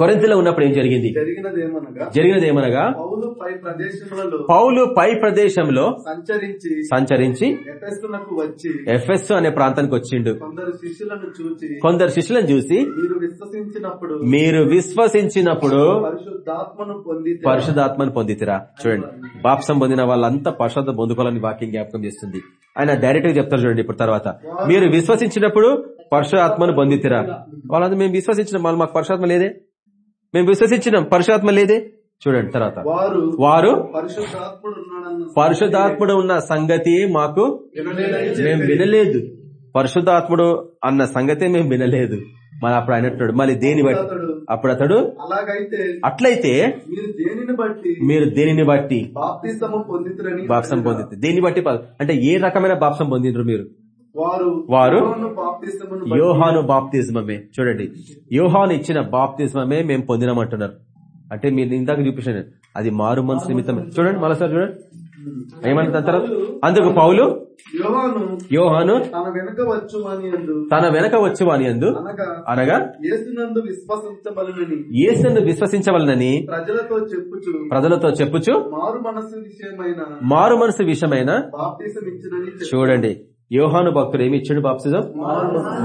కొరింతలో ఉన్నప్పుడు ఏం జరిగింది? జరిగినది ఏమనగా పౌలు పై ప్రదేశంలో సంచరించి సంచరించి ఎఫ్ఎస్ అనే ప్రాంతానికి వచ్చిండు. కొందరు శిష్యులను చూచి కొందరు శిష్యులను చూసి మీరు విశ్వసించినప్పుడు మీరు విశ్వసించినప్పుడు పరిశుద్ధాత్మను పొంది పరిశుధాత్మను పొందితిరా. చూడండి. బాప్సం పొందిన వాళ్ళంతా పరిశుద్ధ పొందుకోవాలని వాక్యం జ్ఞాపకం చేస్తుంది. ఆయన డైరెక్ట్గా చెప్తారు చూడండి ఇప్పుడు తర్వాత. మీరు విశ్వసించినప్పుడు పరిశుధాత్మను పొందితిరా వాళ్ళంతా మేము విశ్వసించిన. వాళ్ళు మాకు పరిశుధాత్మ లేదే? మేము విశ్వసించినాం. పరిశుధాత్మ లేదే? చూడండి తర్వాత. వారు పరిశుద్ధాత్ముడు ఉన్న సంగతి మాకు మేము వినలేదు. పరిశుధాత్ముడు అన్న సంగతే మేము వినలేదు. మరి అప్పుడు ఆయన మళ్ళీ దేని బట్టి? అప్పుడు అతడు అట్లయితే మీరు దేనిని బట్టి? బాప్సం పొందితే. దేన్ని బట్టి అంటే ఏ రకమైన బాప్సం పొందిండ్రు మీరు? వారు యోహాను బాప్తిజమమే చూడండి. యోహాను ఇచ్చిన బాప్తిజమమే మేము పొందినామంటున్నారు. అంటే మీరు ఇందాక చూపించాను అది మారు మనసు నిమిత్తం. చూడండి మరోసారి చూడండి. ఏమంటుంది తర్వాత అందుకు పౌలు? యోహాను యోహాను తన వెనుక వచ్చు అని అందు. తన వెనక వచ్చి వాని అందు. అనగా యేసును విశ్వసించవలనని ప్రజలతో చెప్పుచు. ప్రజలతో చెప్పుచు మారు మనస్సు విషయమైన మారు మనసు విషయమైన. చూడండి. యోహాను భక్తుడు ఏమి ఇచ్చిండు బాప్సిజం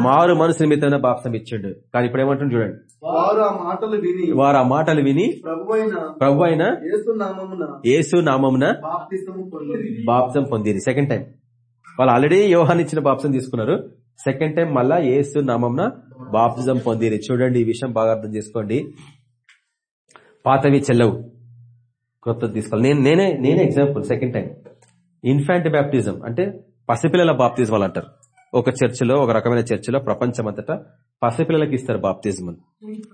మారు మనసు నిమిత్తమైన బాప్సం ఇచ్చిండు. కానీ ఇప్పుడు ఏమంటుంది చూడండి. వారు ఆ మాటలు విని ప్రభు అయిన యేసు నామమున బాప్సం పొందిరి. సెకండ్ టైం వాళ్ళు ఆల్రెడీ యోహాన్ ఇచ్చిన బాప్సం తీసుకున్నారు. సెకండ్ టైం మళ్ళా యేసు నామంన బాప్తిజం పొందిరి. చూడండి ఈ విషయం బాగా అర్థం చేసుకోండి. పాతవి చెల్లవు. కొత్తది తీసుకోవాలి. నేను నేనే నేనే example second time infant baptism అంటే పసిపిల్లల బాప్తిజం అంటారు. ఒక చర్చిలో ఒక రకమైన చర్చిలో ప్రపంచం అంతటా పసిపిల్లలకి ఇస్తారు బాప్తిజం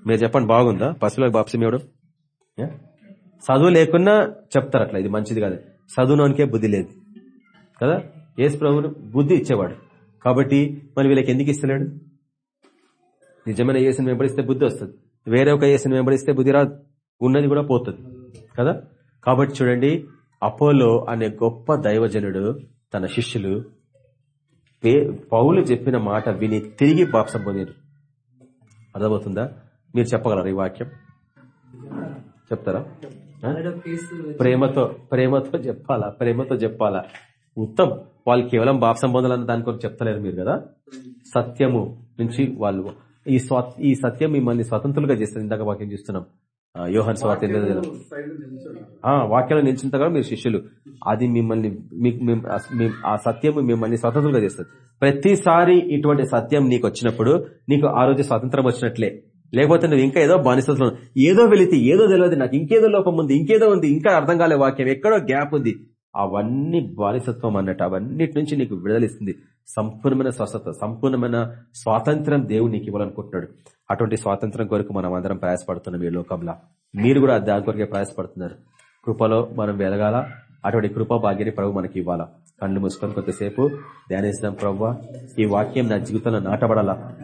మీరు చెప్పండి బాగుందా? పసిపిల్లలకి బాప్తిజం ఇవ్వడం? చదువు లేకున్నా చెప్తారు అట్లా ఇది మంచిది కాదు. చదువునోనికే బుద్ధి లేదు. కదా? ఏసు ప్రభువును బుద్ధి ఇచ్చేవాడు. కాబట్టి మరి వీళ్ళకి ఎందుకు ఇస్తలేడు? నిజమైన ఏసుని వెంబడిస్తే బుద్ధి వస్తుంది. వేరే ఒక ఏసుని వెంబడిస్తే బుద్ధి రాదు. ఉన్నది కూడా పోతుంది. కదా? కాబట్టి చూడండి అపోలో అనే గొప్ప దైవజనుడు తన శిష్యులు పే- పౌలు చెప్పిన మాట విని తిరిగి బాప్సం పొందారు. అర్థమవుతుందా? మీరు చెప్పగలరా ఈ వాక్యం? చెప్తారా? ప్రేమతో ప్రేమతో చెప్పాలా? ప్రేమతో చెప్పాలా? ఉత్తమ్ వాళ్ళు కేవలం బాప్సం పొందాలన్న దాని కొరకు చెప్తలేరు మీరు కదా? సత్యము నుంచి వాళ్ళు ఈ స్వ ఈ సత్యం మిమ్మల్ని స్వతంత్రులుగా చేస్తారు ఇందాక వాక్యం చూస్తున్నాం. యోహన్. ఆ వాక్యాలు నిలిచిన కూడా మీరు శిష్యులు. అది మిమ్మల్ని ఆ- సత్యం మిమ్మల్ని స్వతంత్రంగా చేస్తుంది. ప్రతిసారి ఇటువంటి సత్యం నీకు వచ్చినప్పుడు నీకు ఆ రోజు స్వతంత్రం వచ్చినట్లే. లేకపోతే నువ్వు ఇంకా ఏదో బానిసత్వం ఏదో వెళితే ఏదో తెలియదు. నాకు ఇంకేదో లోపం ఉంది ఇంకేదో ఉంది ఇంకా అర్థం కాలే వాక్యం. ఎక్కడో గ్యాప్ ఉంది. అవన్నీ బానిసత్వం అన్నట్టు అవన్నిటి నుంచి నీకు విడుదలిస్తుంది సంపూర్ణమైన స్వస్థత సంపూర్ణమైన స్వాతంత్రం దేవుడు నీకు ఇవ్వాలనుకుంటున్నాడు. అటువంటి స్వాతంత్రం కొరకు మనం అందరం ప్రయాసపడుతున్నాం ఈ లోకంలో. మీరు కూడా దాని కొరకే ప్రయాసపడుతున్నారు. కృపలో మనం వెలగాల. అటువంటి కృప భాగ్యాన్ని ప్రభు మనకి ఇవ్వాలా? కళ్ళు మూసుకొని కొంతసేపు ధ్యానించడం ప్రవ్వ. ఈ వాక్యం నా జీవితంలో నాటబడాలా?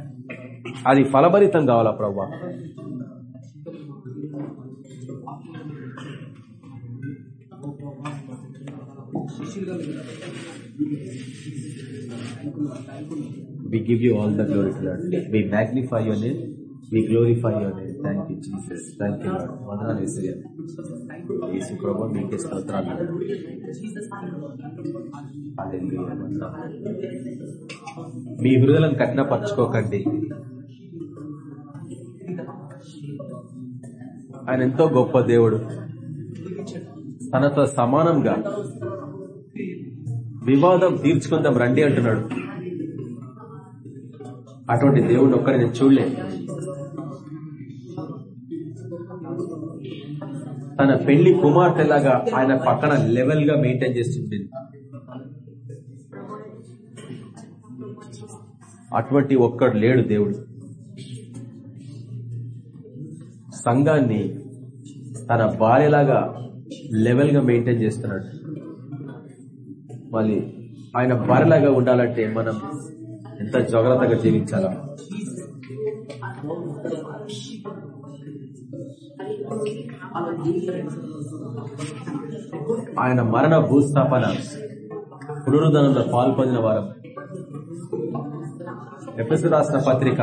అది ఫలభరితం కావాలా ప్రవ్వ? We give you all the glory, Lord. We magnify your name. We glorify your name. Thank you, Jesus. Thank you, Lord. వందనాలు యేసయ్య. యేసు ప్రభు మీకే స్తోత్రాలు మీ హృదయాలను కఠినపరచుకోకండి ఆయన ఎంతో గొప్ప దేవుడు తనతో సమానంగా వివాదం తీర్చుకుందాం రండి అంటున్నాడు అటువంటి దేవుడు ఒక్కరి నేను చూడలే తన పెళ్ళి కుమార్తెలాగా ఆయన పక్కన లెవెల్గా మెయింటైన్ చేస్తుండేది అటువంటి ఒక్కడు లేడు దేవుడు. సంఘాన్ని తన భార్యలాగా లెవెల్గా మెయింటైన్ చేస్తున్నాడు. మళ్ళీ ఆయన భార్యలాగా ఉండాలంటే మనం ఎంత జాగ్రత్తగా జీవించాలా? ఆయన మరణ భూస్థాపన పునరుద్ధరణలో పాల్పొందిన వారం. ఎఫ్ఎస్ రాసిన పత్రిక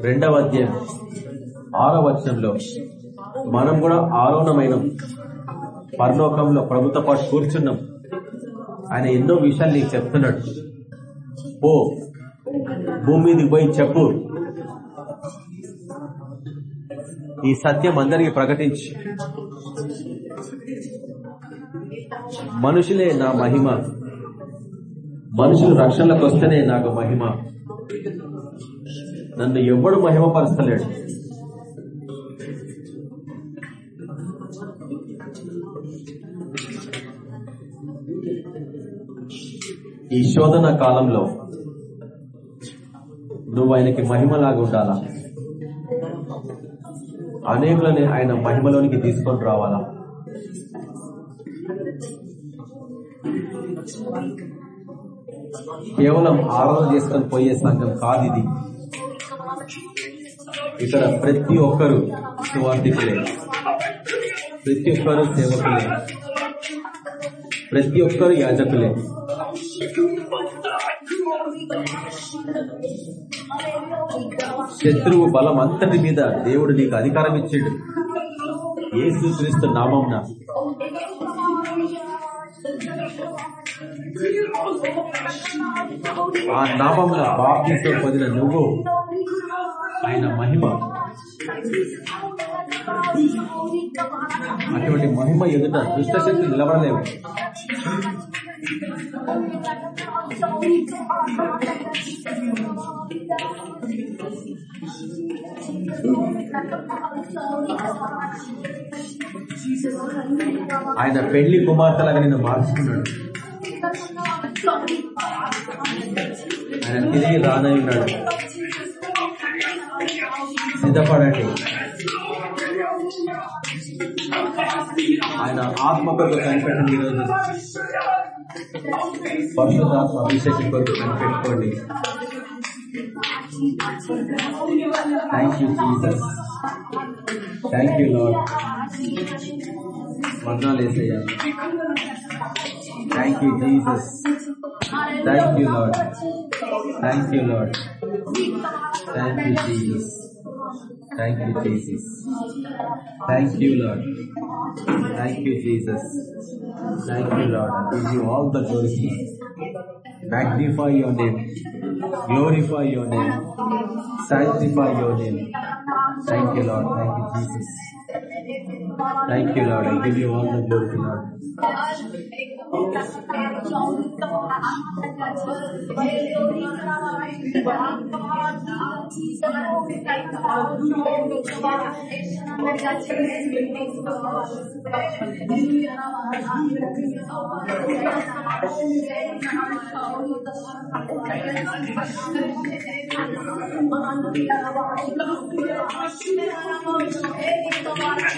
రెండవ అధ్యాయం ఆరో వచనంలో మనం కూడా ఆరోణమైన పరలోకంలో ప్రభుత్వ పాటు కూర్చున్నాం. ఆయన ఎన్నో విషయాలు నీకు చెప్తున్నాడు. ఓ భూమి మీదకి పోయి చెప్పు. ఈ సత్యం అందరికి ప్రకటించి. మనుషులే నా మహిమ. మనుషులు రక్షణలకు వస్తేనే నాకు మహిమ. నన్ను ఎవ్వడు మహిమపరచలేడు ఈ శోధన కాలంలో నువ్వు ఆయనకి మహిమలాగా ఉండాలా? అనేకులని ఆయన మహిమలోనికి తీసుకొని రావాలా? కేవలం ఆరాధన చేసుకొని పోయే సంఘం కాదు ఇది. ఇక్కడ ప్రతి ఒక్కరు సువార్థికులే. ప్రతి ఒక్కరు సేవకులే. ప్రతి ఒక్కరు యాజకులే. శత్రువు బలం అంతటి మీద దేవుడు నీకు అధికారం ఇచ్చాడు. ఏ సూచిస్తు నామంన. ఆ నామంలో బాప్తీసం పొందిన నువ్వు ఆయన మహిమ. అటువంటి మహిమ ఎదుట దుష్టశక్తి నిలబడలేవు. ఆయన పెళ్ళి కుమార్తెలాగా నిన్ను మార్చుకున్నాడు. ఆయన తిరిగి రానై ఉన్నాడు. సిద్ధపడండి. ఆయన ఆత్మ కొరకు కనిపెట్టండి ఈరోజు పరిశుద్ధాత్మ అభిషేకం కొరకు కనిపెట్టుకోండి thank you Jesus thank you Lord వందనాలు వేసయ్యా thank you Jesus thank you Lord thank you Lord thank you Jesus Thank you, Jesus. Thank you, Lord. Thank you, Jesus. Thank you, Lord. Give you all the glory. Magnify your name. Glorify your name. Sanctify your name. Thank you, Lord. Thank you, Jesus. Thank you, Lord. I give you all the glory, Lord. Thank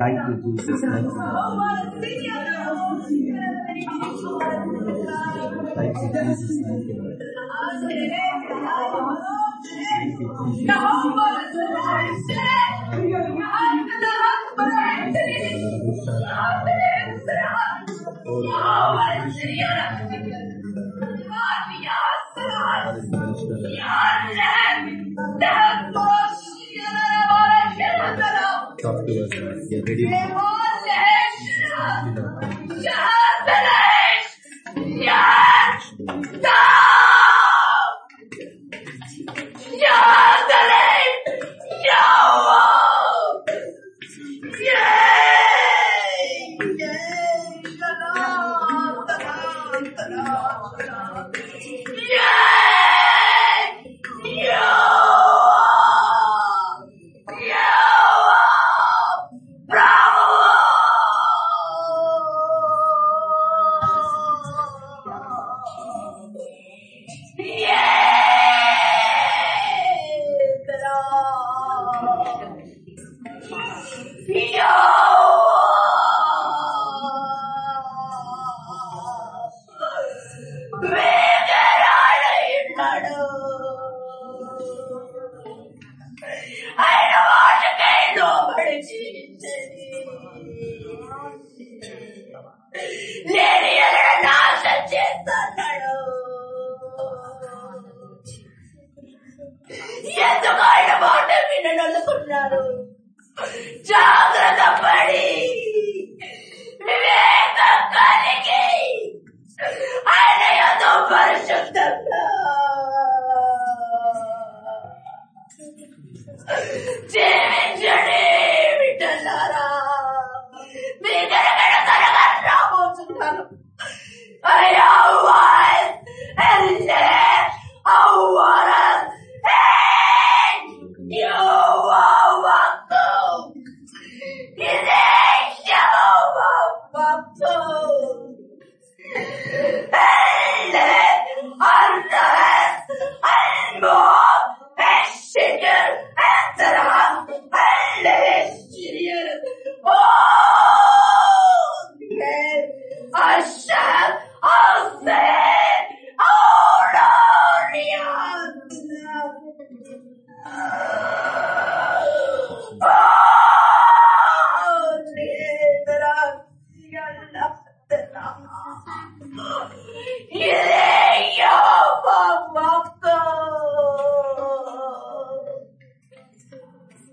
Thank you, Jesus. Thank you. Thank you, Jesus. Thank you, Lord. Thank you, Jesus. Talk to us, Get ready.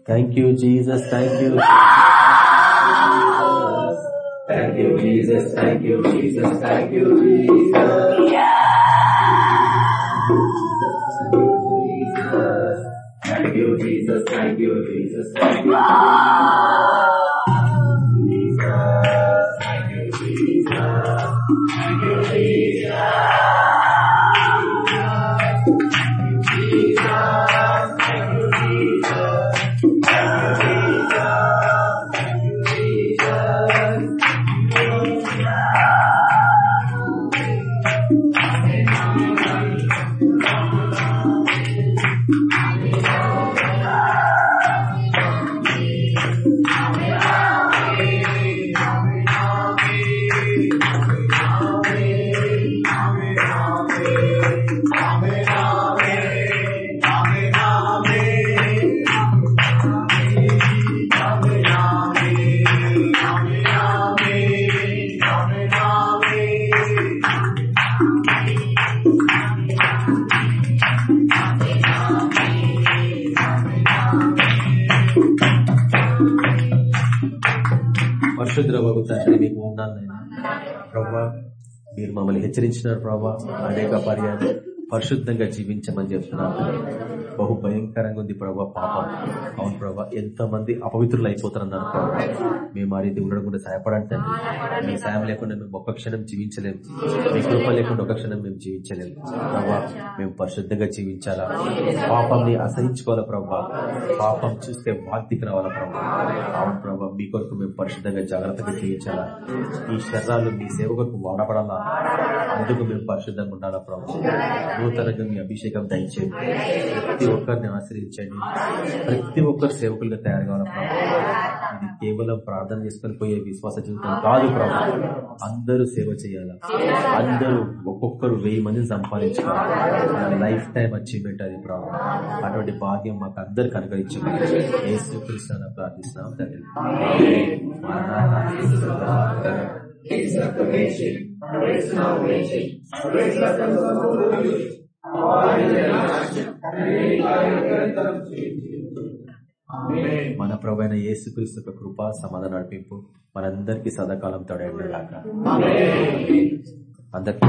Thank you, Jesus. Thank you. Thank you, Jesus. Thank you, Jesus. Thank you, Jesus. Thank you, Jesus. Thank you, Jesus. Thank you, Jesus. మీరు మమ్మల్ని హెచ్చరించినారు ప్రభా. అనేక పర్యాలు. పరిశుద్ధంగా జీవించమని చెప్తున్నాను. బహు భయంకరంగా ఉంది ప్రభావ పాపం. అవును ప్రభా ఎంతో మంది అపవిత్రులు అయిపోతారన్నారు ప్రభావ మేము ఆ రీతి ఉండడం కూడా సహాయపడండి మీ సాయం లేకుండా మేము ఒక్క క్షణం జీవించలేము. మీ కృప లేకుండా ఒక క్షణం మేము జీవించలేము. ప్రభా మేము పరిశుద్ధంగా జీవించాలా? పాపంని అసహించుకోవాలా ప్రభావ పాపం చూస్తే వాక్తికి రావాలా ప్రభావ అవును ప్రభావ మీ కొరకు మేము పరిశుద్ధంగా జాగ్రత్తగా జీవించాలా? ఈ శరీరాలు మీ సేవ కొరకు వాడబడాలా? అందుకు మేము పరిశుద్ధంగా ఉండాలా ప్రభావ నూతనంగా మీ అభిషేకం దయచేయండి. ప్రతి ఒక్కరిని ఆశ్రయించండి. ప్రతి ఒక్కరు సేవకులుగా తయారు కావాలా ఇది కేవలం ప్రార్థన చేసుకొని పోయే విశ్వాస జీవితం కాదు ప్రభా. అందరూ సేవ చేయాలా? అందరూ ఒక్కొక్కరు వెయ్యి మందిని సంపాదించుకోవాలి? లైఫ్ టైం అచీవ్మెంట్ అది ప్రభా. అటువంటి భాగ్యం మాకు అందరికి అనుగ్రహించమని యేసు కృష్ణ ప్రార్థిస్తున్నాం తండ్రి. మన ప్రభైన యేసుక్రీస్తు యొక్క కృప సమాధాన నడిపింపు మనందరికీ సదాకాలం తోడైన అందరికీ